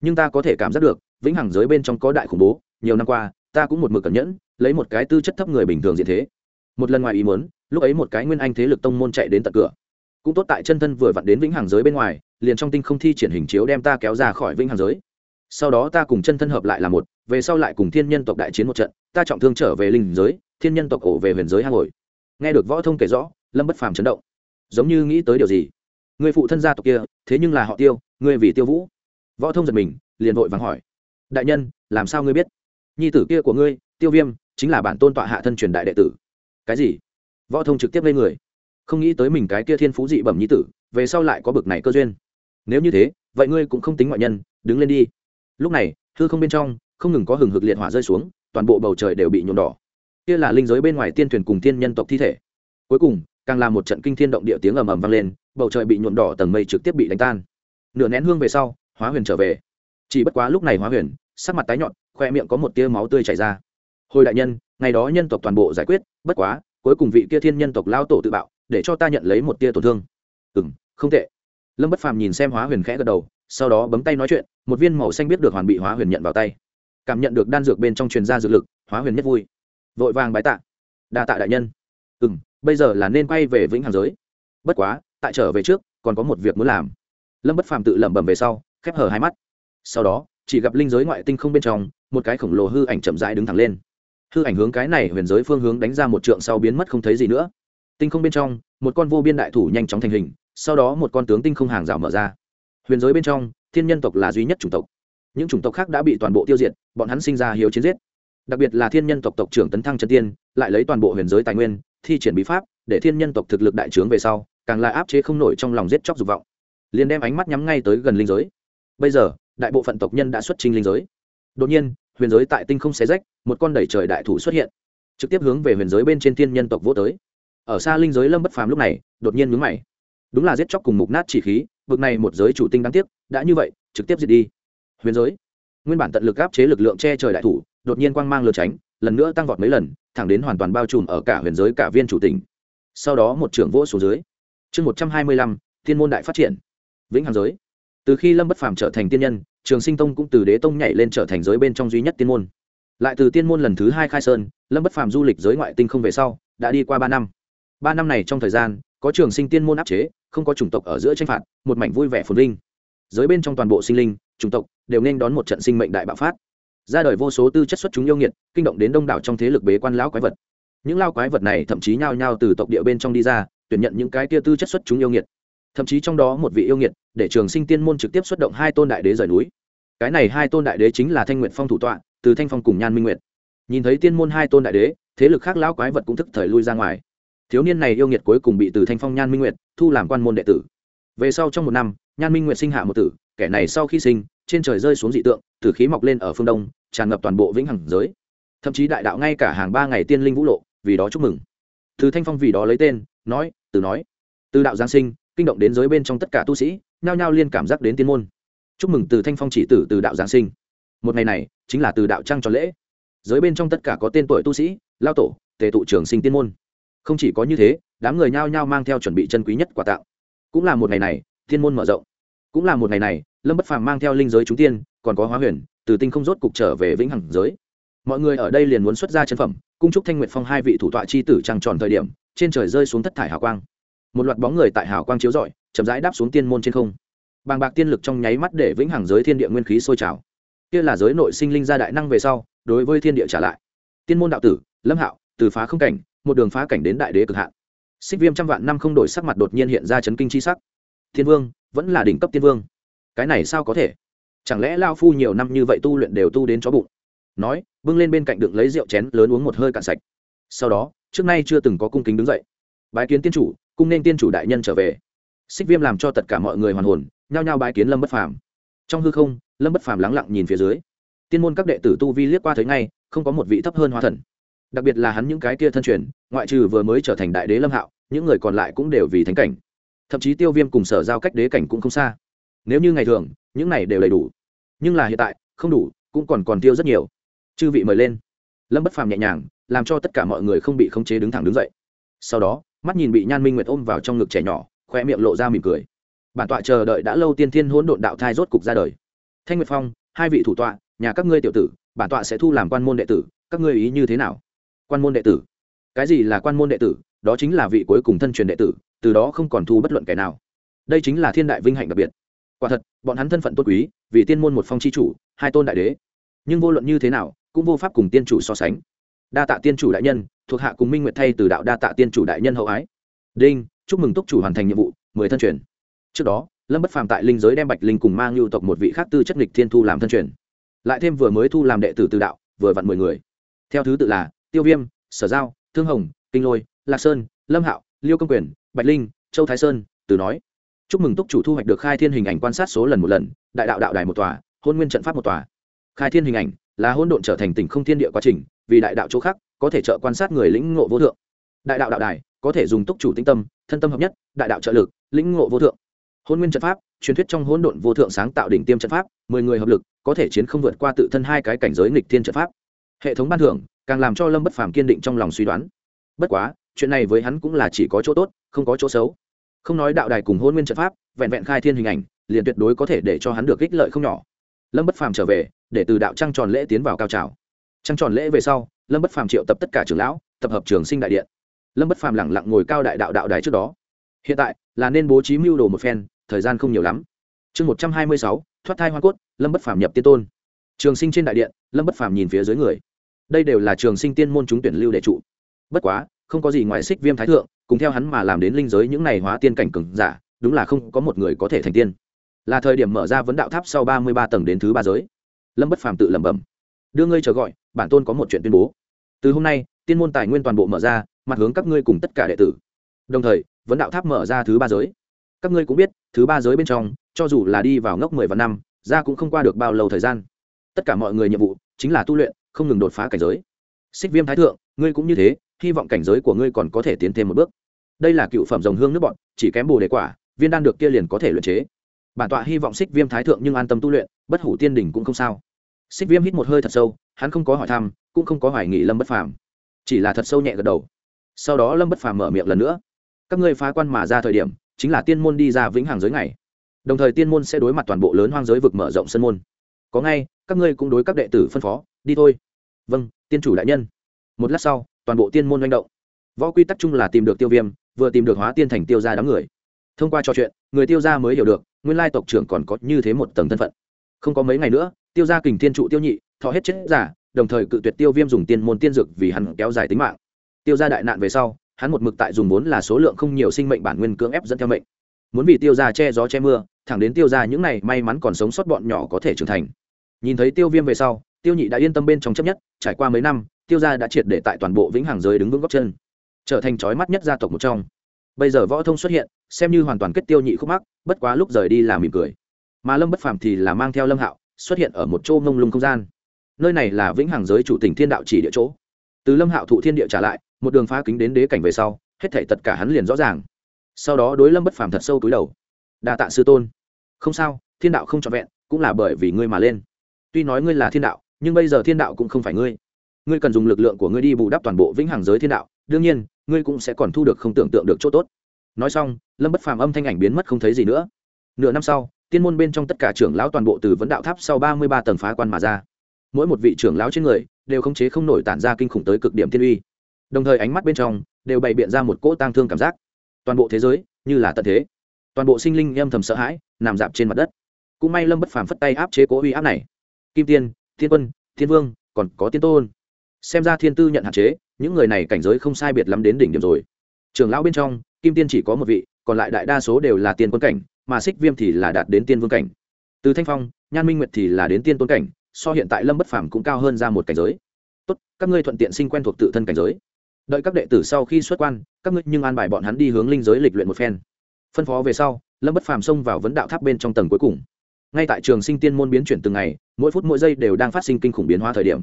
Nhưng ta có thể cảm giác được vĩnh hằng giới bên trong có đại khủng bố, nhiều năm qua, ta cũng một mực cẩn nhẫn, lấy một cái tư chất thấp người bình thường diện thế. Một lần ngoài ý muốn, lúc ấy một cái nguyên anh thế lực tông môn chạy đến tận cửa. Cũng tốt tại chân thân vừa vặn đến vĩnh hằng giới bên ngoài, liền trong tinh không thi triển hình chiếu đem ta kéo ra khỏi vĩnh hằng giới. Sau đó ta cùng chân thân hợp lại là một, về sau lại cùng thiên nhân tộc đại chiến một trận, ta trọng thương trở về linh giới, thiên nhân tộc ổ về huyền giới hang hồi nghe được võ thông kể rõ, lâm bất phàm chấn động. Giống như nghĩ tới điều gì? Người phụ thân gia tộc kia, thế nhưng là họ tiêu, người vì tiêu vũ. Võ thông giật mình, liền vội vàng hỏi đại nhân, làm sao ngươi biết? Nhi tử kia của ngươi, tiêu viêm, chính là bản tôn tọa hạ thân truyền đại đệ tử. Cái gì? Võ thông trực tiếp lên người. Không nghĩ tới mình cái kia thiên phú dị bẩm nhi tử, về sau lại có bực này cơ duyên. Nếu như thế, vậy ngươi cũng không tính ngoại nhân, đứng lên đi. Lúc này thư không bên trong, không ngừng có hừng hực liệt hỏa rơi xuống, toàn bộ bầu trời đều bị nhuộm đỏ. Kia là linh giới bên ngoài tiên thuyền cùng tiên nhân tộc thi thể. Cuối cùng, càng là một trận kinh thiên động địa tiếng ầm ầm vang lên, bầu trời bị nhuộm đỏ tầng mây trực tiếp bị đánh tan. Nửa nén hương về sau, hóa huyền trở về. Chỉ bất quá lúc này hóa huyền sắc mặt tái nhọn, khoe miệng có một tia máu tươi chảy ra. Hồi đại nhân, ngày đó nhân tộc toàn bộ giải quyết, bất quá, cuối cùng vị kia thiên nhân tộc lao tổ tự bạo, để cho ta nhận lấy một tia tổn thương. Ừ m không tệ. Lâm bất phàm nhìn xem hóa huyền khẽ gật đầu, sau đó bấm tay nói chuyện, một viên màu xanh biết được hoàn bị hóa huyền nhận vào tay. Cảm nhận được đan dược bên trong truyền gia dược lực, hóa huyền nhất vui. Vội vàng bái tạ. Đa tạ đại nhân. Ừ m bây giờ là nên quay về vĩnh hằng giới. Bất quá, tại trở về trước, còn có một việc muốn làm. Lâm bất phàm tự lẩm bẩm về sau, khép hở hai mắt. Sau đó chỉ gặp linh giới ngoại tinh không bên trong, một cái khổng lồ hư ảnh chậm rãi đứng thẳng lên. Hư ảnh hướng cái này huyền giới phương hướng đánh ra một trượng sau biến mất không thấy gì nữa. Tinh không bên trong, một con vô biên đại thủ nhanh chóng thành hình, sau đó một con tướng tinh không hàng rào mở ra. Huyền giới bên trong, thiên nhân tộc là duy nhất chủng tộc. Những chủng tộc khác đã bị toàn bộ tiêu diệt, bọn hắn sinh ra hiếu chiến giết. Đặc biệt là thiên nhân tộc tộc trưởng tấn thăng trần tiên, lại lấy toàn bộ huyền giới tài nguyên, thi triển bí pháp, để thiên nhân tộc thực lực đại trướng về sau, càng lại áp chế không nổi trong lòng giết chóc dục vọng. Liền đem ánh mắt nhắm ngay tới gần linh giới. Bây giờ đại bộ phận tộc nhân đã xuất trình linh giới. Đột nhiên, huyền giới tại tinh không xé rách, một con đẩy trời đại thủ xuất hiện, trực tiếp hướng về huyền giới bên trên thiên nhân tộc vô tới. Ở xa linh giới lâm bất phàm lúc này, đột nhiên mướn mày. Đúng là giết chóc cùng mục nát chỉ khí vực này một giới chủ tinh đáng tiếc, đã như vậy, trực tiếp diệt đi. Huyền giới, nguyên bản tận lực áp chế lực lượng che trời đại thủ, đột nhiên quang mang lừa tránh, lần nữa tăng vọt mấy lần, thẳng đến hoàn toàn bao trùm ở cả huyền giới cả viên chủ tỉnh. Sau đó một trưởng vỗ xuống dưới. Chương một trăm hai mươi lăm, thiên môn đại phát triển. Vĩnh hằng giới từ khi lâm bất phàm trở thành tiên nhân, trường sinh tông cũng từ đế tông nhảy lên trở thành giới bên trong duy nhất tiên môn. Lại từ tiên môn lần thứ hai khai sơn, lâm bất phàm du lịch giới ngoại tinh không về sau, đã đi qua ba năm. Ba năm này trong thời gian, có trường sinh tiên môn áp chế, không có chủng tộc ở giữa tranh phạt, một mảnh vui vẻ phồn vinh. Giới bên trong toàn bộ sinh linh, chủng tộc đều nên đón một trận sinh mệnh đại bạo phát. Ra đời vô số tư chất xuất chúng yêu nghiệt, kinh động đến đông đảo trong thế lực bế quan lão quái vật. Những lao quái vật này thậm chí nhao nhao từ tộc địa bên trong đi ra, tuyển nhận những cái tia tư chất xuất chúng yêu nghiệt thậm chí trong đó một vị yêu nghiệt, để trường sinh tiên môn trực tiếp xuất động hai tôn đại đế rời núi. Cái này hai tôn đại đế chính là thanh nguyện phong thủ tọa, từ thanh phong cùng nhan minh nguyệt. Nhìn thấy tiên môn hai tôn đại đế, thế lực khác lão quái vật cũng thức thời lui ra ngoài. Thiếu niên này yêu nghiệt cuối cùng bị từ thanh phong nhan minh nguyệt thu làm quan môn đệ tử. Về sau trong một năm, nhan minh nguyệt sinh hạ một tử, kẻ này sau khi sinh, trên trời rơi xuống dị tượng, tử khí mọc lên ở phương đông, tràn ngập toàn bộ vĩnh hằng giới. Thậm chí đại đạo ngay cả hàng ba ngày tiên linh vũ lộ, vì đó chúc mừng. Từ thanh phong vì đó lấy tên, nói, từ nói, từ đạo giáng sinh kinh động đến giới bên trong tất cả tu sĩ, nhao nhao liên cảm giác đến tiên môn. Chúc mừng từ thanh phong chỉ tử từ đạo giáng sinh. Một ngày này, chính là từ đạo trăng cho lễ. Giới bên trong tất cả có tên tuổi tu sĩ, lao tổ, tề tụ trường sinh tiên môn. Không chỉ có như thế, đám người nhao nhao mang theo chuẩn bị chân quý nhất quà tặng. Cũng là một ngày này, tiên môn mở rộng. Cũng là một ngày này, lâm bất phàm mang theo linh giới chúng tiên, còn có hóa huyền, từ tinh không rốt cục trở về vĩnh hằng giới. Mọi người ở đây liền muốn xuất ra chân phẩm, cung trúc thanh nguyệt phong hai vị thủ tọa chi tử trăng tròn thời điểm, trên trời rơi xuống thất thải hào quang một loạt bóng người tại hào quang chiếu rọi, chậm rãi đáp xuống tiên môn trên không. Bàng bạc tiên lực trong nháy mắt để vĩnh hằng giới thiên địa nguyên khí sôi trào. Kia là giới nội sinh linh ra đại năng về sau, đối với thiên địa trả lại. Tiên môn đạo tử, lâm hạo, từ phá không cảnh, một đường phá cảnh đến đại đế cực hạn. Xích viêm trăm vạn năm không đổi sắc mặt đột nhiên hiện ra chấn kinh chi sắc. Thiên vương, vẫn là đỉnh cấp tiên vương. Cái này sao có thể? Chẳng lẽ lao phu nhiều năm như vậy tu luyện đều tu đến chó bụng? Nói, bưng lên bên cạnh đựng lấy rượu chén, lớn uống một hơi cạn sạch. Sau đó, trước nay chưa từng có cung kính đứng dậy. Bái kiến tiên chủ cung nên tiên chủ đại nhân trở về. Xích viêm làm cho tất cả mọi người hoàn hồn, nhao nhao bái kiến lâm bất phàm. Trong hư không, lâm bất phàm lắng lặng nhìn phía dưới. Tiên môn các đệ tử tu vi liếc qua thấy ngay, không có một vị thấp hơn hóa thần. Đặc biệt là hắn những cái kia thân truyền, ngoại trừ vừa mới trở thành đại đế lâm hạo, những người còn lại cũng đều vì thánh cảnh. Thậm chí tiêu viêm cùng sở giao cách đế cảnh cũng không xa. Nếu như ngày thường, những này đều đầy đủ. Nhưng là hiện tại, không đủ, cũng còn còn tiêu rất nhiều. Chư vị mời lên. Lâm bất phàm nhẹ nhàng, làm cho tất cả mọi người không bị khống chế đứng thẳng đứng dậy. Sau đó mắt nhìn bị nhan minh nguyệt ôm vào trong ngực trẻ nhỏ khoe miệng lộ ra mỉm cười. Bản tọa chờ đợi đã lâu tiên thiên hỗn độn đạo thai rốt cục ra đời. Thanh nguyệt phong, hai vị thủ tọa, nhà các ngươi tiểu tử, bản tọa sẽ thu làm quan môn đệ tử, các ngươi ý như thế nào? Quan môn đệ tử? Cái gì là quan môn đệ tử? Đó chính là vị cuối cùng thân truyền đệ tử, từ đó không còn thu bất luận kẻ nào. Đây chính là thiên đại vinh hạnh đặc biệt. Quả thật, bọn hắn thân phận tốt quý, vì tiên môn một phong c h i chủ, hai tôn đại đế. Nhưng vô luận như thế nào, cũng vô pháp cùng tiên chủ so sánh đa tạ tiên chủ đại nhân, thuộc hạ cùng minh nguyệt thay từ đạo đa tạ tiên chủ đại nhân hậu ái. Đinh, chúc mừng túc chủ hoàn thành nhiệm vụ, mười thân truyền. Trước đó, lâm bất phàm tại linh giới đem bạch linh cùng mang lưu tộc một vị khác tư chất nghịch thiên thu làm thân truyền. Lại thêm vừa mới thu làm đệ tử từ đạo, vừa vặn mười người. Theo thứ tự là, tiêu viêm, sở giao, thương hồng, kinh lôi, lạc sơn, lâm hạo, liêu công quyền, bạch linh, châu thái sơn, từ nói. Chúc mừng túc chủ thu hoạch được khai thiên hình ảnh quan sát số lần một lần, đại đạo đạo đài một tòa, hôn nguyên trận pháp một tòa. Khai thiên hình ảnh là hôn độn trở thành tỉnh không thiên địa quá trình vì đại đạo chỗ khác, có thể trợ quan sát người lĩnh ngộ vô thượng. Đại đạo đạo đài, có thể dùng túc chủ tinh tâm, thân tâm hợp nhất, đại đạo trợ lực, lĩnh ngộ vô thượng. Hôn nguyên trận pháp, truyền thuyết trong hỗn độn vô thượng sáng tạo đỉnh tiêm trận pháp, mười người hợp lực, có thể chiến không vượt qua tự thân hai cái cảnh giới nghịch thiên trận pháp. Hệ thống ban thưởng, càng làm cho lâm bất phàm kiên định trong lòng suy đoán. Bất quá, chuyện này với hắn cũng là chỉ có chỗ tốt, không có chỗ xấu. Không nói đạo đài cùng hôn nguyên trận pháp, vẹn vẹn khai thiên hình ảnh, liền tuyệt đối có thể để cho hắn được ích lợi không nhỏ. Lâm bất phàm trở về, để từ đạo trăng tròn lễ tiến vào cao trào trăng tròn lễ về sau, lâm bất phàm triệu tập tất cả trưởng lão, tập hợp trường sinh đại điện. Lâm bất phàm lẳng lặng ngồi cao đại đạo đạo đài trước đó. Hiện tại, là nên bố trí mưu đồ một phen, thời gian không nhiều lắm. Chương một trăm hai mươi sáu, thoát thai hoa cốt, lâm bất phàm nhập tiên tôn. Trường sinh trên đại điện, lâm bất phàm nhìn phía dưới người. Đây đều là trường sinh tiên môn chúng tuyển lưu đệ trụ. Bất quá, không có gì ngoài xích viêm thái thượng, cùng theo hắn mà làm đến linh giới những n à y hóa tiên cảnh cừng giả, đúng là không có một người có thể thành tiên. Là thời điểm mở ra vấn đạo tháp sau ba mươi ba tầng đến thứ ba giới. Lâm bất phàm tự lẩm bẩm đưa ngươi chờ gọi, bản tôn có một chuyện tuyên bố. Từ hôm nay, tiên môn tài nguyên toàn bộ mở ra, mặt hướng các ngươi cùng tất cả đệ tử. Đồng thời, vấn đạo tháp mở ra thứ ba giới. Các ngươi cũng biết, thứ ba giới bên trong, cho dù là đi vào ngốc mười và năm, ra cũng không qua được bao lâu thời gian. Tất cả mọi người nhiệm vụ, chính là tu luyện, không ngừng đột phá cảnh giới. Xích viêm thái thượng, ngươi cũng như thế, hy vọng cảnh giới của ngươi còn có thể tiến thêm một bước. Đây là cựu phẩm dòng hương nước bọn chỉ kém bồ đề quả, viên đan được kia liền có thể luyện chế. Bản tọa hy vọng xích viêm thái thượng nhưng an tâm tu luyện, bất hủ tiên đỉnh cũng không sao xích viêm hít một hơi thật sâu, hắn không có hỏi thăm, cũng không có hoài nghị lâm bất phàm. Chỉ là thật sâu nhẹ gật đầu. Sau đó lâm bất phàm mở miệng lần nữa. Các ngươi phá quan mà ra thời điểm, chính là tiên môn đi ra vĩnh hằng giới ngày. Đồng thời tiên môn sẽ đối mặt toàn bộ lớn hoang giới vực mở rộng sân môn. Có ngay, các ngươi cũng đối các đệ tử phân phó, đi thôi. Vâng tiên chủ đại nhân. Một lát sau, toàn bộ tiên môn manh động. Võ quy tắc chung là tìm được tiêu viêm, vừa tìm được hóa tiên thành tiêu ra đám người. Thông qua trò chuyện, người tiêu ra mới hiểu được, nguyên lai tộc trưởng còn có như thế một tầng thân phận không có mấy ngày nữa, tiêu ra kình thiên trụ tiêu nhị, thọ hết chết giả, đồng thời cự tuyệt tiêu viêm dùng tiên môn tiên dược vì hắn kéo dài tính mạng. Tiêu ra đại nạn về sau, hắn một mực tại dùng vốn là số lượng không nhiều sinh mệnh bản nguyên cưỡng ép dẫn theo mệnh. Muốn vì tiêu ra che gió che mưa, thẳng đến tiêu ra những này may mắn còn sống sót bọn nhỏ có thể trưởng thành. Nhìn thấy tiêu viêm về sau, tiêu nhị đã yên tâm bên trong chấp nhất, trải qua mấy năm, tiêu gia đã triệt để tại toàn bộ vĩnh hằng giới đứng vững góc chân, trở thành trói mắt nhất gia tộc một trong. Bây giờ võ thông xuất hiện, xem như hoàn toàn kết tiêu nhị khúc mắc, bất quá lúc rời đi là mỉm cười mà lâm bất phàm thì là mang theo lâm hạo, xuất hiện ở một chỗ mông lung không gian. Nơi này là vĩnh hằng giới chủ tỉnh thiên đạo chỉ địa chỗ. Từ lâm hạo thụ thiên địa trả lại, một đường phá kính đến đế cảnh về sau, hết thể tất cả hắn liền rõ ràng. Sau đó đối lâm bất phàm thật sâu túi đầu. Đa tạ sư tôn. Không sao, thiên đạo không trọn vẹn, cũng là bởi vì ngươi mà lên. Tuy nói ngươi là thiên đạo, nhưng bây giờ thiên đạo cũng không phải ngươi. Ngươi cần dùng lực lượng của ngươi đi bù đắp toàn bộ vĩnh hằng giới thiên đạo, đương nhiên, ngươi cũng sẽ còn thu được không tưởng tượng được chỗ tốt. Nói xong, lâm bất phàm âm thanh ảnh biến mất không thấy gì nữa. Nửa năm sau tiên môn bên trong tất cả trưởng lão toàn bộ từ vấn đạo tháp sau ba mươi ba tầng phá quan mà ra. Mỗi một vị trưởng lão trên người đều khống chế không nổi tản ra kinh khủng tới cực điểm thiên uy. Đồng thời ánh mắt bên trong đều bày biện ra một cỗ tang thương cảm giác. Toàn bộ thế giới như là tận thế. Toàn bộ sinh linh âm thầm sợ hãi, nằm dạp trên mặt đất. Cũng may lâm bất phàm phất tay áp chế cố uy áp này. Kim tiên, thiên quân, thiên vương, còn có tiên tôn. Xem ra thiên tư nhận hạn chế, những người này cảnh giới không sai biệt lắm đến đỉnh điểm rồi. Trưởng lão bên trong, kim tiên chỉ có một vị, còn lại đại đa số đều là tiên quân cảnh mà xích viêm thì là đạt đến tiên vương cảnh. Từ thanh phong, nhan minh nguyệt thì là đến tiên tôn cảnh, so hiện tại lâm bất phàm cũng cao hơn ra một cảnh giới. Tốt, các ngươi thuận tiện sinh quen thuộc tự thân cảnh giới. Đợi các đệ tử sau khi xuất quan, các ngươi nhưng an bài bọn hắn đi hướng linh giới lịch luyện một phen. Phân phó về sau, lâm bất phàm xông vào vấn đạo tháp bên trong tầng cuối cùng. Ngay tại trường sinh tiên môn biến chuyển từng ngày, mỗi phút mỗi giây đều đang phát sinh kinh khủng biến hóa thời điểm.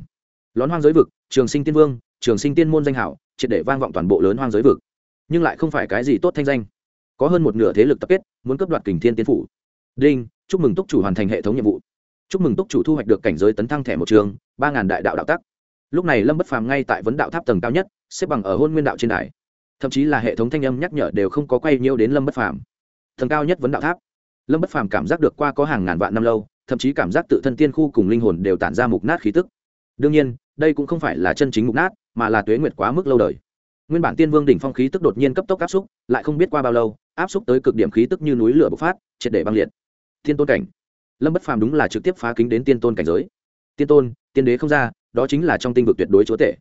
Lón hoang giới vực, trường sinh tiên vương, trường sinh tiên môn danh hảo, triệt để vang vọng toàn bộ lớn hoang giới vực. Nhưng lại không phải cái gì tốt thanh danh có hơn một nửa thế lực tập kết, muốn cấp đoạt kình thiên tiên phủ. Đinh, chúc mừng túc chủ hoàn thành hệ thống nhiệm vụ. Chúc mừng túc chủ thu hoạch được cảnh giới tấn thăng thẻ một trường, ba ngàn đại đạo đạo tắc. Lúc này lâm bất phàm ngay tại vấn đạo tháp tầng cao nhất, xếp bằng ở hôn nguyên đạo trên đài. Thậm chí là hệ thống thanh âm nhắc nhở đều không có quay nhiêu đến lâm bất phàm. Tầng cao nhất vấn đạo tháp. Lâm bất phàm cảm giác được qua có hàng ngàn vạn năm lâu, thậm chí cảm giác tự thân tiên khu cùng linh hồn đều tản ra mục nát khí tức. Đương nhiên, đây cũng không phải là chân chính mục nát, mà là tuế nguyệt quá mức lâu đời. Nguyên bản tiên vương đỉnh phong khí tức đột nhiên cấp tốc áp xúc, lại không biết qua bao lâu áp xúc tới cực điểm khí tức như núi lửa bộc phát, triệt để băng liệt. Thiên tôn cảnh. Lâm bất phàm đúng là trực tiếp phá kính đến tiên tôn cảnh giới. Tiên tôn, tiên đế không ra, đó chính là trong tinh vực tuyệt đối chúa tể.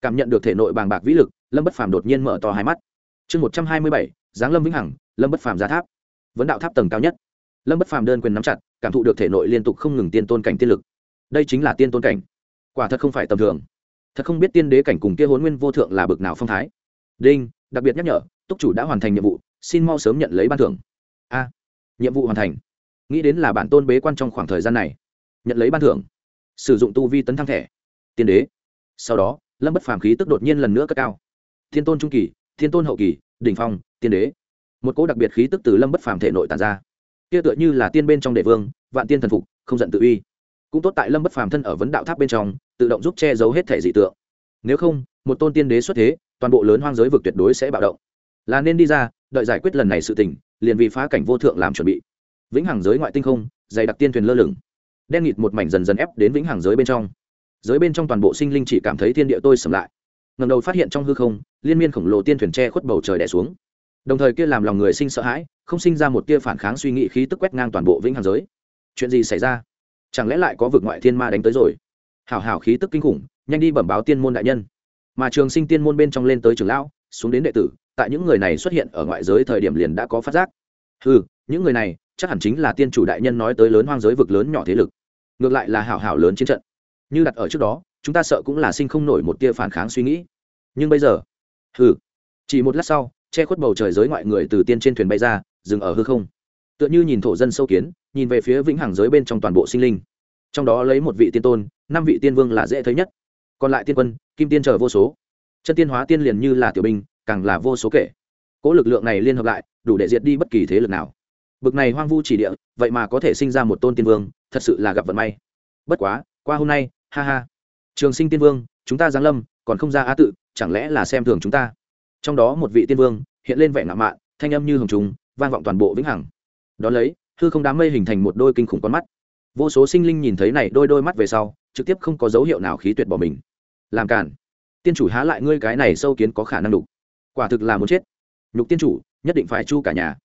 Cảm nhận được thể nội bàng bạc vĩ lực, lâm bất phàm đột nhiên mở to hai mắt. Chương một trăm hai mươi bảy, giáng lâm vĩnh hằng, lâm bất phàm ra tháp. Vấn đạo tháp tầng cao nhất. Lâm bất phàm đơn quyền nắm chặt, cảm thụ được thể nội liên tục không ngừng tiên tôn cảnh tiên lực. Đây chính là tiên tôn cảnh. Quả thật không phải tầm thường. Thật không biết tiên đế cảnh cùng kia hôn nguyên vô thượng là bực nào phong thái. Đinh, đặc biệt nhắc nhở, túc chủ đã hoàn thành nhiệm vụ xin mau sớm nhận lấy ban thưởng. A, nhiệm vụ hoàn thành. Nghĩ đến là bản tôn bế quan trong khoảng thời gian này. Nhận lấy ban thưởng. Sử dụng tu vi tấn thăng thẻ. Tiên đế. Sau đó, lâm bất phàm khí tức đột nhiên lần nữa cất cao. Thiên tôn trung kỳ, thiên tôn hậu kỳ, đỉnh phong, tiên đế. Một cỗ đặc biệt khí tức từ lâm bất phàm thể nội tàn ra. Kia tựa như là tiên bên trong đệ vương, vạn tiên thần phục, không giận tự uy. Cũng tốt tại lâm bất phàm thân ở vấn đạo tháp bên trong, tự động giúp che giấu hết thể dị tượng. Nếu không, một tôn tiên đế xuất thế, toàn bộ lớn hoang giới vực tuyệt đối sẽ bạo động là nên đi ra, đợi giải quyết lần này sự tình, liền vì phá cảnh vô thượng làm chuẩn bị. Vĩnh hằng giới ngoại tinh không, dày đặc tiên thuyền lơ lửng. Đen nghịt một mảnh dần dần ép đến vĩnh hằng giới bên trong. Giới bên trong toàn bộ sinh linh chỉ cảm thấy thiên địa tôi sầm lại. Ngầm đầu phát hiện trong hư không, liên miên khổng lồ tiên thuyền tre khuất bầu trời đẻ xuống. Đồng thời kia làm lòng người sinh sợ hãi, không sinh ra một tia phản kháng suy nghĩ khí tức quét ngang toàn bộ vĩnh hằng giới. Chuyện gì xảy ra? Chẳng lẽ lại có vực ngoại thiên ma đánh tới rồi? Hảo hảo khí tức kinh khủng, nhanh đi bẩm báo tiên môn đại nhân. Mà trường sinh tiên môn bên trong lên tới trường lão, xuống đến đệ tử tại những người này xuất hiện ở ngoại giới thời điểm liền đã có phát giác. Ừ những người này chắc hẳn chính là tiên chủ đại nhân nói tới lớn hoang giới vực lớn nhỏ thế lực. Ngược lại là hảo hảo lớn chiến trận. Như đặt ở trước đó, chúng ta sợ cũng là sinh không nổi một tia phản kháng suy nghĩ. Nhưng bây giờ, hừ, chỉ một lát sau, che khuất bầu trời giới ngoại người từ tiên trên thuyền bay ra, dừng ở hư không. Tựa như nhìn thổ dân sâu kiến, nhìn về phía vĩnh hằng giới bên trong toàn bộ sinh linh. Trong đó lấy một vị tiên tôn, năm vị tiên vương là dễ thấy nhất. Còn lại tiên quân, kim tiên chờ vô số. Chân tiên hóa tiên liền như là tiểu binh càng là vô số kể. Cỗ lực lượng này liên hợp lại, đủ để diệt đi bất kỳ thế lực nào. Bực này hoang vu chỉ địa, vậy mà có thể sinh ra một tôn tiên vương, thật sự là gặp vận may. Bất quá, qua hôm nay, ha ha. Trường sinh tiên vương, chúng ta giáng lâm, còn không ra á tự, chẳng lẽ là xem thường chúng ta? Trong đó một vị tiên vương, hiện lên vẻ ngạo mạn, thanh âm như hồng trùng, vang vọng toàn bộ vĩnh hằng. Đón lấy, hư không đám mây hình thành một đôi kinh khủng con mắt. Vô số sinh linh nhìn thấy này đôi đôi mắt về sau, trực tiếp không có dấu hiệu nào khí tuyệt bỏ mình. Làm cản tiên chủ há lại ngươi cái này sâu kiến có khả năng đục quả thực là muốn chết. Nhục tiên chủ, nhất định phải chu cả nhà.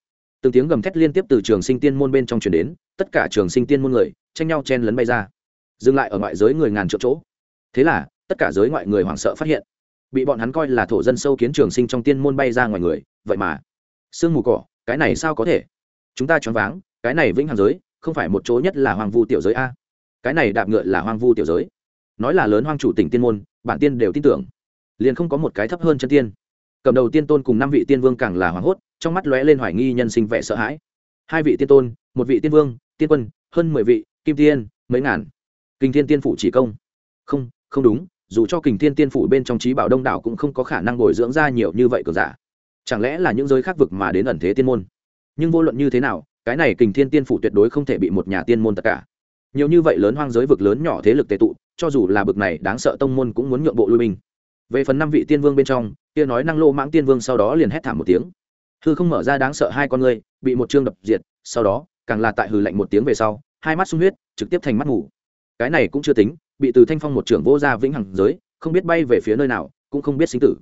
Từng tiếng gầm thét liên tiếp từ trường sinh tiên môn bên trong truyền đến, tất cả trường sinh tiên môn người, tranh nhau chen lấn bay ra. Dừng lại ở ngoại giới người ngàn triệu chỗ. Thế là, tất cả giới ngoại người hoảng sợ phát hiện. Bị bọn hắn coi là thổ dân sâu kiến trường sinh trong tiên môn bay ra ngoài người, vậy mà. Sương mù cỏ, cái này sao có thể? Chúng ta choáng váng, cái này vĩnh hằng giới, không phải một chỗ nhất là hoàng vu tiểu giới a. Cái này đạp ngựa là hoang vu tiểu giới. Nói là lớn hoang chủ tỉnh tiên môn, bản tiên đều tin tưởng. Liền không có một cái thấp hơn chân tiên cầm đầu tiên tôn cùng năm vị tiên vương càng là hoảng hốt, trong mắt lóe lên hoài nghi nhân sinh vẻ sợ hãi. Hai vị tiên tôn, một vị tiên vương, tiên quân, hơn mười vị, kim tiên, mấy ngàn. Kinh thiên tiên phủ chỉ công. Không không đúng, dù cho kình thiên tiên phủ bên trong trí bảo đông đảo cũng không có khả năng bồi dưỡng ra nhiều như vậy cường giả. Chẳng lẽ là những giới khác vực mà đến ẩn thế tiên môn? Nhưng vô luận như thế nào, cái này kình thiên tiên phủ tuyệt đối không thể bị một nhà tiên môn tất cả. Nhiều như vậy lớn hoang giới vực lớn nhỏ thế lực tệ tụ, cho dù là bực này, đáng sợ tông môn cũng muốn nhượng bộ lui binh về phần năm vị tiên vương bên trong, kia nói năng lô mãng tiên vương sau đó liền hét thảm một tiếng. Hư không mở ra đáng sợ hai con người, bị một chương đập diệt, sau đó, càng là tại hư lạnh một tiếng về sau, hai mắt sung huyết, trực tiếp thành mắt ngủ cái này cũng chưa tính, bị từ thanh phong một trưởng vô gia vĩnh hằng giới, không biết bay về phía nơi nào, cũng không biết sinh tử.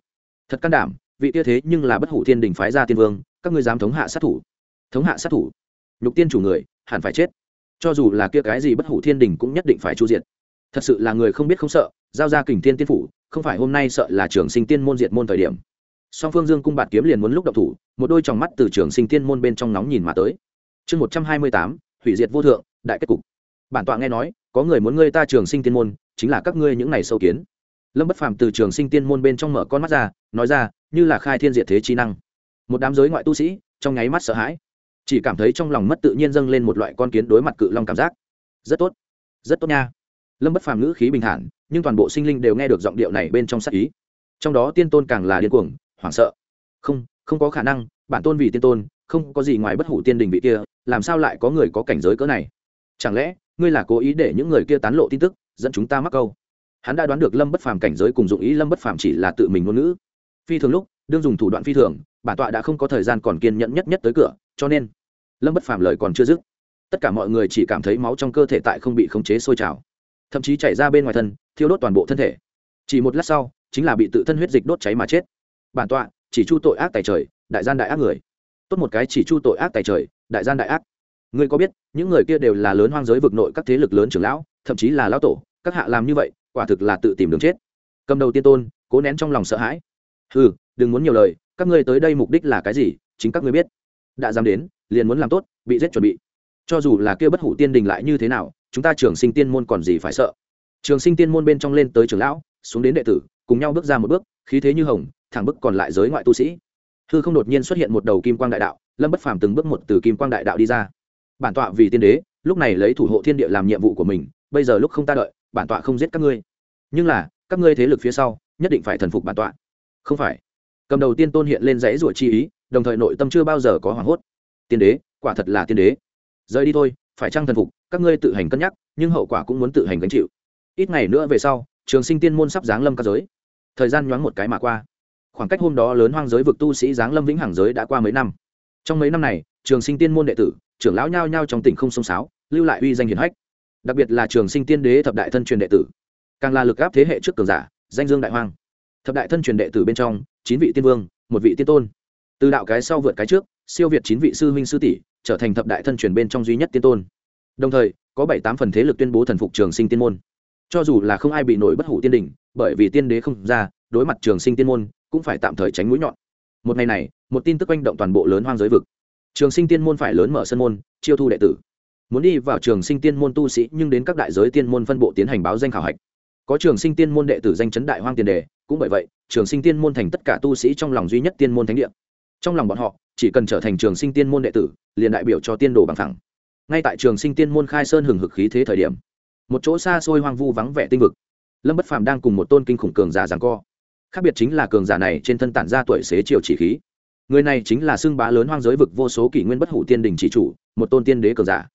Thật can đảm, vị kia thế nhưng là bất hủ thiên đình phái ra tiên vương, các ngươi dám thống hạ sát thủ. Thống hạ sát thủ. Nhục tiên chủ người, hẳn phải chết. Cho dù là kia cái gì bất hủ thiên đình cũng nhất định phải chu diệt. Thật sự là người không biết không sợ, giao ra kình thiên tiên phủ không phải hôm nay sợ là trường sinh tiên môn diệt môn thời điểm. Song phương dương cung bạt kiếm liền muốn lúc đậu thủ, một đôi tròng mắt từ trường sinh tiên môn bên trong nóng nhìn mà tới. Chương một trăm hai mươi tám, hủy diệt vô thượng, đại kết cục. Bản tọa nghe nói, có người muốn ngươi ta trường sinh tiên môn, chính là các ngươi những ngày sâu kiến. Lâm bất phàm từ trường sinh tiên môn bên trong mở con mắt ra, nói ra, như là khai thiên diệt thế trí năng. Một đám giới ngoại tu sĩ, trong nháy mắt sợ hãi. Chỉ cảm thấy trong lòng mất tự nhiên dâng lên một loại con kiến đối mặt cự long cảm giác. Rất tốt rất tốt nha. Lâm bất phàm ngữ khí bình thản nhưng toàn bộ sinh linh đều nghe được giọng điệu này bên trong sắc ý. Trong đó tiên tôn càng là điên cuồng, hoảng sợ. Không không có khả năng, bản tôn vì tiên tôn, không có gì ngoài bất hủ tiên đình vị kia, làm sao lại có người có cảnh giới cỡ này? Chẳng lẽ, ngươi là cố ý để những người kia tán lộ tin tức, dẫn chúng ta mắc câu? Hắn đã đoán được lâm bất phàm cảnh giới cùng dụng ý lâm bất phàm chỉ là tự mình ngôn ngữ. Phi thường lúc, đương dùng thủ đoạn phi thường, bản tọa đã không có thời gian còn kiên nhẫn nhất nhất tới cửa, cho nên, lâm bất phàm lời còn chưa dứt, tất cả mọi người chỉ cảm thấy máu trong cơ thể tại không bị khống chế sôi trào. Thậm chí chảy ra bên ngoài thân thiêu đốt toàn bộ thân thể. Chỉ một lát sau, chính là bị tự thân huyết dịch đốt cháy mà chết. Bản tọa, chỉ chu tội ác tài trời, đại gian đại ác người. Tốt một cái chỉ chu tội ác tài trời, đại gian đại ác. Ngươi có biết, những người kia đều là lớn hoang giới vực nội các thế lực lớn trưởng lão, thậm chí là lão tổ, các hạ làm như vậy, quả thực là tự tìm đường chết. Cầm đầu tiên tôn, cố nén trong lòng sợ hãi. Ừ đừng muốn nhiều lời, các ngươi tới đây mục đích là cái gì, chính các ngươi biết. Đã dám đến, liền muốn làm tốt, bị giết chuẩn bị. Cho dù là kia bất hủ tiên đình lại như thế nào, chúng ta trưởng sinh tiên môn còn gì phải sợ trường sinh tiên môn bên trong lên tới trưởng lão, xuống đến đệ tử, cùng nhau bước ra một bước, khí thế như hồng, thẳng bức còn lại giới ngoại tu sĩ. Hư không đột nhiên xuất hiện một đầu kim quang đại đạo, lâm bất phàm từng bước một từ kim quang đại đạo đi ra. Bản tọa vì tiên đế, lúc này lấy thủ hộ thiên địa làm nhiệm vụ của mình, bây giờ lúc không ta đợi, bản tọa không giết các ngươi. Nhưng là, các ngươi thế lực phía sau, nhất định phải thần phục bản tọa. Không phải. Cầm đầu tiên tôn hiện lên dãy ruột chi ý, đồng thời nội tâm chưa bao giờ có hoảng hốt. Tiên đế, quả thật là tiên đế. Rời đi thôi, phải chăng thần phục, các ngươi tự hành cân nhắc, nhưng hậu quả cũng muốn tự hành gánh chịu ít ngày nữa về sau, trường sinh tiên môn sắp giáng lâm các giới. Thời gian nhoáng một cái mà qua. Khoảng cách hôm đó lớn hoang giới vực tu sĩ giáng lâm vĩnh hằng giới đã qua mấy năm. Trong mấy năm này, trường sinh tiên môn đệ tử, trưởng lão nhao nhao trong tỉnh không sông sáo lưu lại uy danh hiển hách. Đặc biệt là trường sinh tiên đế thập đại thân truyền đệ tử. Càng là lực gáp thế hệ trước cường giả, danh dương đại hoang. Thập đại thân truyền đệ tử bên trong, chín vị tiên vương, một vị tiên tôn. Từ đạo cái sau vượt cái trước, siêu việt chín vị sư huynh sư tỷ, trở thành thập đại thân truyền bên trong duy nhất tiên tôn. Đồng thời, có bảy tám phần thế lực tuyên bố thần phục trường sinh tiên môn cho dù là không ai bị nổi bất hủ tiên đình, bởi vì tiên đế không ra, đối mặt trường sinh tiên môn, cũng phải tạm thời tránh mũi nhọn. Một ngày này, một tin tức quanh động toàn bộ lớn hoang giới vực. Trường sinh tiên môn phải lớn mở sân môn, chiêu thu đệ tử. Muốn đi vào trường sinh tiên môn tu sĩ, nhưng đến các đại giới tiên môn phân bộ tiến hành báo danh khảo hạch. Có trường sinh tiên môn đệ tử danh chấn đại hoang tiền đề, cũng bởi vậy, trường sinh tiên môn thành tất cả tu sĩ trong lòng duy nhất tiên môn thánh địa. Trong lòng bọn họ, chỉ cần trở thành trường sinh tiên môn đệ tử, liền đại biểu cho tiên đồ bằng thẳng ngay tại trường sinh tiên môn khai sơn hừng hực khí thế thời điểm một chỗ xa xôi hoang vu vắng vẻ tinh vực. Lâm bất phàm đang cùng một tôn kinh khủng cường giả giằng co. Khác biệt chính là cường giả này trên thân tản ra tuổi xế chiều chỉ khí. Người này chính là xưng bá lớn hoang giới vực vô số kỷ nguyên bất hủ tiên đình chỉ chủ, một tôn tiên đế cường giả.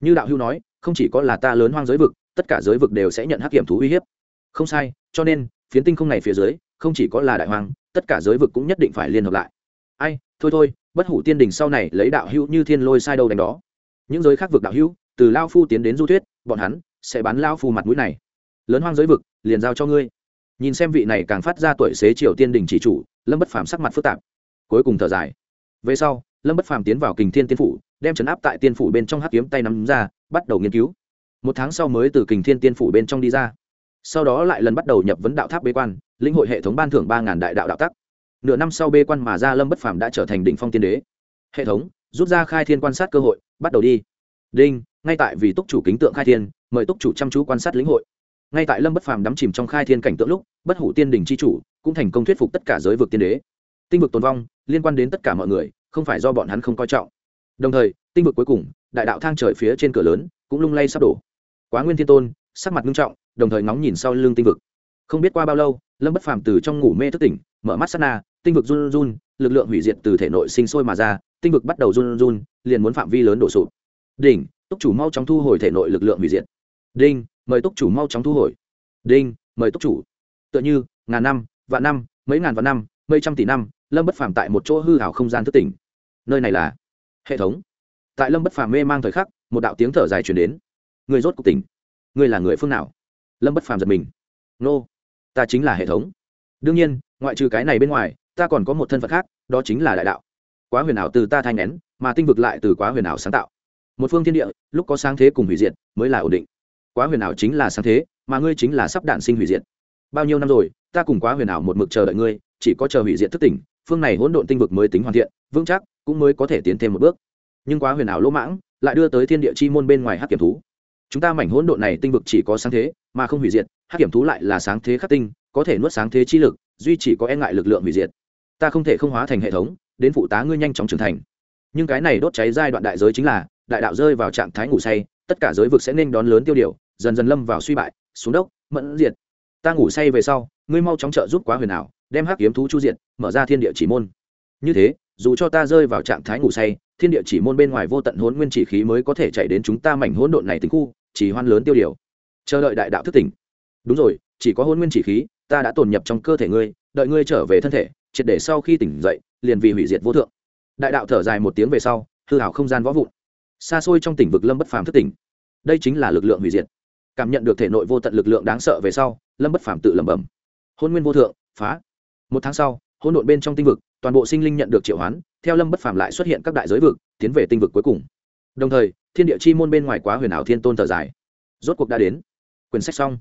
Như đạo hưu nói, không chỉ có là ta lớn hoang giới vực, tất cả giới vực đều sẽ nhận hắc kiểm thú uy hiếp. Không sai, cho nên, phiến tinh không này phía dưới, không chỉ có là đại hoang, tất cả giới vực cũng nhất định phải liên hợp lại. Ai, thôi thôi, bất hủ tiên đình sau này lấy đạo hữu như thiên lôi sai đâu đánh đó. Những giới khác vực đạo hữu, từ lao phu tiến đến du thuyết, bọn hắn sẽ bán lao phu mặt mũi này. Lớn hoang giới vực, liền giao cho ngươi. Nhìn xem vị này càng phát ra tuổi xế triều tiên đình chỉ chủ, lâm bất phàm sắc mặt phức tạp. Cuối cùng thở dài. Về sau, lâm bất phàm tiến vào kình thiên tiên phủ, đem trấn áp tại tiên phủ bên trong hắc kiếm tay nắm ra, bắt đầu nghiên cứu. Một tháng sau mới từ kình thiên tiên phủ bên trong đi ra. Sau đó lại lần bắt đầu nhập vấn đạo tháp bế quan, lĩnh hội hệ thống ban thưởng ba ngàn đại đạo đạo tắc. Nửa năm sau bê quan mà ra, lâm bất phàm đã trở thành đỉnh phong tiên đế. Hệ thống, rút ra khai thiên quan sát cơ hội, bắt đầu đi. Đinh ngay tại vì túc chủ kính tượng khai thiên, mời túc chủ chăm chú quan sát lĩnh hội. Ngay tại lâm bất phàm đắm chìm trong khai thiên cảnh tượng lúc, bất hủ tiên đình c h i chủ cũng thành công thuyết phục tất cả giới vực tiên đế. Tinh vực tồn vong liên quan đến tất cả mọi người, không phải do bọn hắn không coi trọng. Đồng thời, tinh vực cuối cùng, đại đạo thang trời phía trên cửa lớn cũng lung lay sắp đổ. Quá nguyên thiên tôn, sắc mặt nghiêm trọng, đồng thời ngóng nhìn sau lưng tinh vực. Không biết qua bao lâu, lâm bất phàm từ trong ngủ mê thức tỉnh, mở mắt sát na, tinh vực run run, lực lượng hủy diệt từ thể nội sinh sôi mà ra, tinh vực bắt đầu run run, liền muốn phạm vi lớn đổ sụp. Đỉnh túc chủ mau chóng thu hồi thể nội lực lượng hủy diệt. Đinh, mời túc chủ mau chóng thu hồi. Đinh, mời túc chủ. Tựa như, ngàn năm, vạn năm, mấy ngàn vạn năm, mấy trăm tỷ năm, lâm bất phàm tại một chỗ hư hảo không gian thức tỉnh. Nơi này là hệ thống. Tại lâm bất phàm mê mang thời khắc, một đạo tiếng thở dài chuyển đến. Người rốt cuộc tỉnh. Người là người phương nào? Lâm bất phàm giật mình. Nô, ta chính là hệ thống. Đương nhiên, ngoại trừ cái này bên ngoài, ta còn có một thân phận khác, đó chính là đại đạo. Quá huyền ảo từ ta thanh nén, mà tinh vực lại từ quá huyền ảo sáng tạo một phương thiên địa, lúc có sáng thế cùng hủy diệt, mới là ổn định. Quá huyền ảo chính là sáng thế, mà ngươi chính là sắp đạn sinh hủy diệt. Bao nhiêu năm rồi, ta cùng quá huyền ảo một mực chờ đợi ngươi, chỉ có chờ hủy diệt thức tỉnh, phương này hỗn độn tinh vực mới tính hoàn thiện, vững chắc, cũng mới có thể tiến thêm một bước. Nhưng quá huyền ảo lỗ mãng, lại đưa tới thiên địa chi môn bên ngoài hắc kiểm thú. Chúng ta mảnh hỗn độn này tinh vực chỉ có sáng thế, mà không hủy diệt, hắc kiểm thú lại là sáng thế khắc tinh, có thể nuốt sáng thế chi lực, duy chỉ có e ngại lực lượng hủy diệt. Ta không thể không hóa thành hệ thống, đến phụ tá ngươi nhanh chóng trưởng thành. Nhưng cái này đốt cháy giai đoạn đại giới chính là đại đạo rơi vào trạng thái ngủ say, tất cả giới vực sẽ nên đón lớn tiêu điều, dần dần lâm vào suy bại, xuống đốc, mẫn diệt. Ta ngủ say về sau, ngươi mau chóng trợ giúp quá huyền ảo, đem hắc kiếm thú chu diệt, mở ra thiên địa chỉ môn. Như thế, dù cho ta rơi vào trạng thái ngủ say, thiên địa chỉ môn bên ngoài vô tận hỗn nguyên chỉ khí mới có thể chạy đến chúng ta mảnh hỗn độn này tính khu, chỉ hoan lớn tiêu điều. Chờ đợi đại đạo thức tỉnh. Đúng rồi, chỉ có hôn nguyên chỉ khí, ta đã tồn nhập trong cơ thể ngươi, đợi ngươi trở về thân thể, triệt để sau khi tỉnh dậy, liền vì hủy diệt vô thượng. Đại đạo thở dài một tiếng về sau, hư hảo không gian võ vụn xa xôi trong tỉnh vực lâm bất phàm thất tỉnh. Đây chính là lực lượng hủy diệt. Cảm nhận được thể nội vô tận lực lượng đáng sợ về sau, lâm bất phàm tự lẩm bẩm. Hôn nguyên vô thượng, phá. Một tháng sau hôn nội bên trong tinh vực, toàn bộ sinh linh nhận được triệu hoán, theo lâm bất phàm lại xuất hiện các đại giới vực, tiến về tinh vực cuối cùng. Đồng thời, thiên địa chi môn bên ngoài quá huyền ảo thiên tôn thở dài. Rốt cuộc đã đến. Quyển sách xong.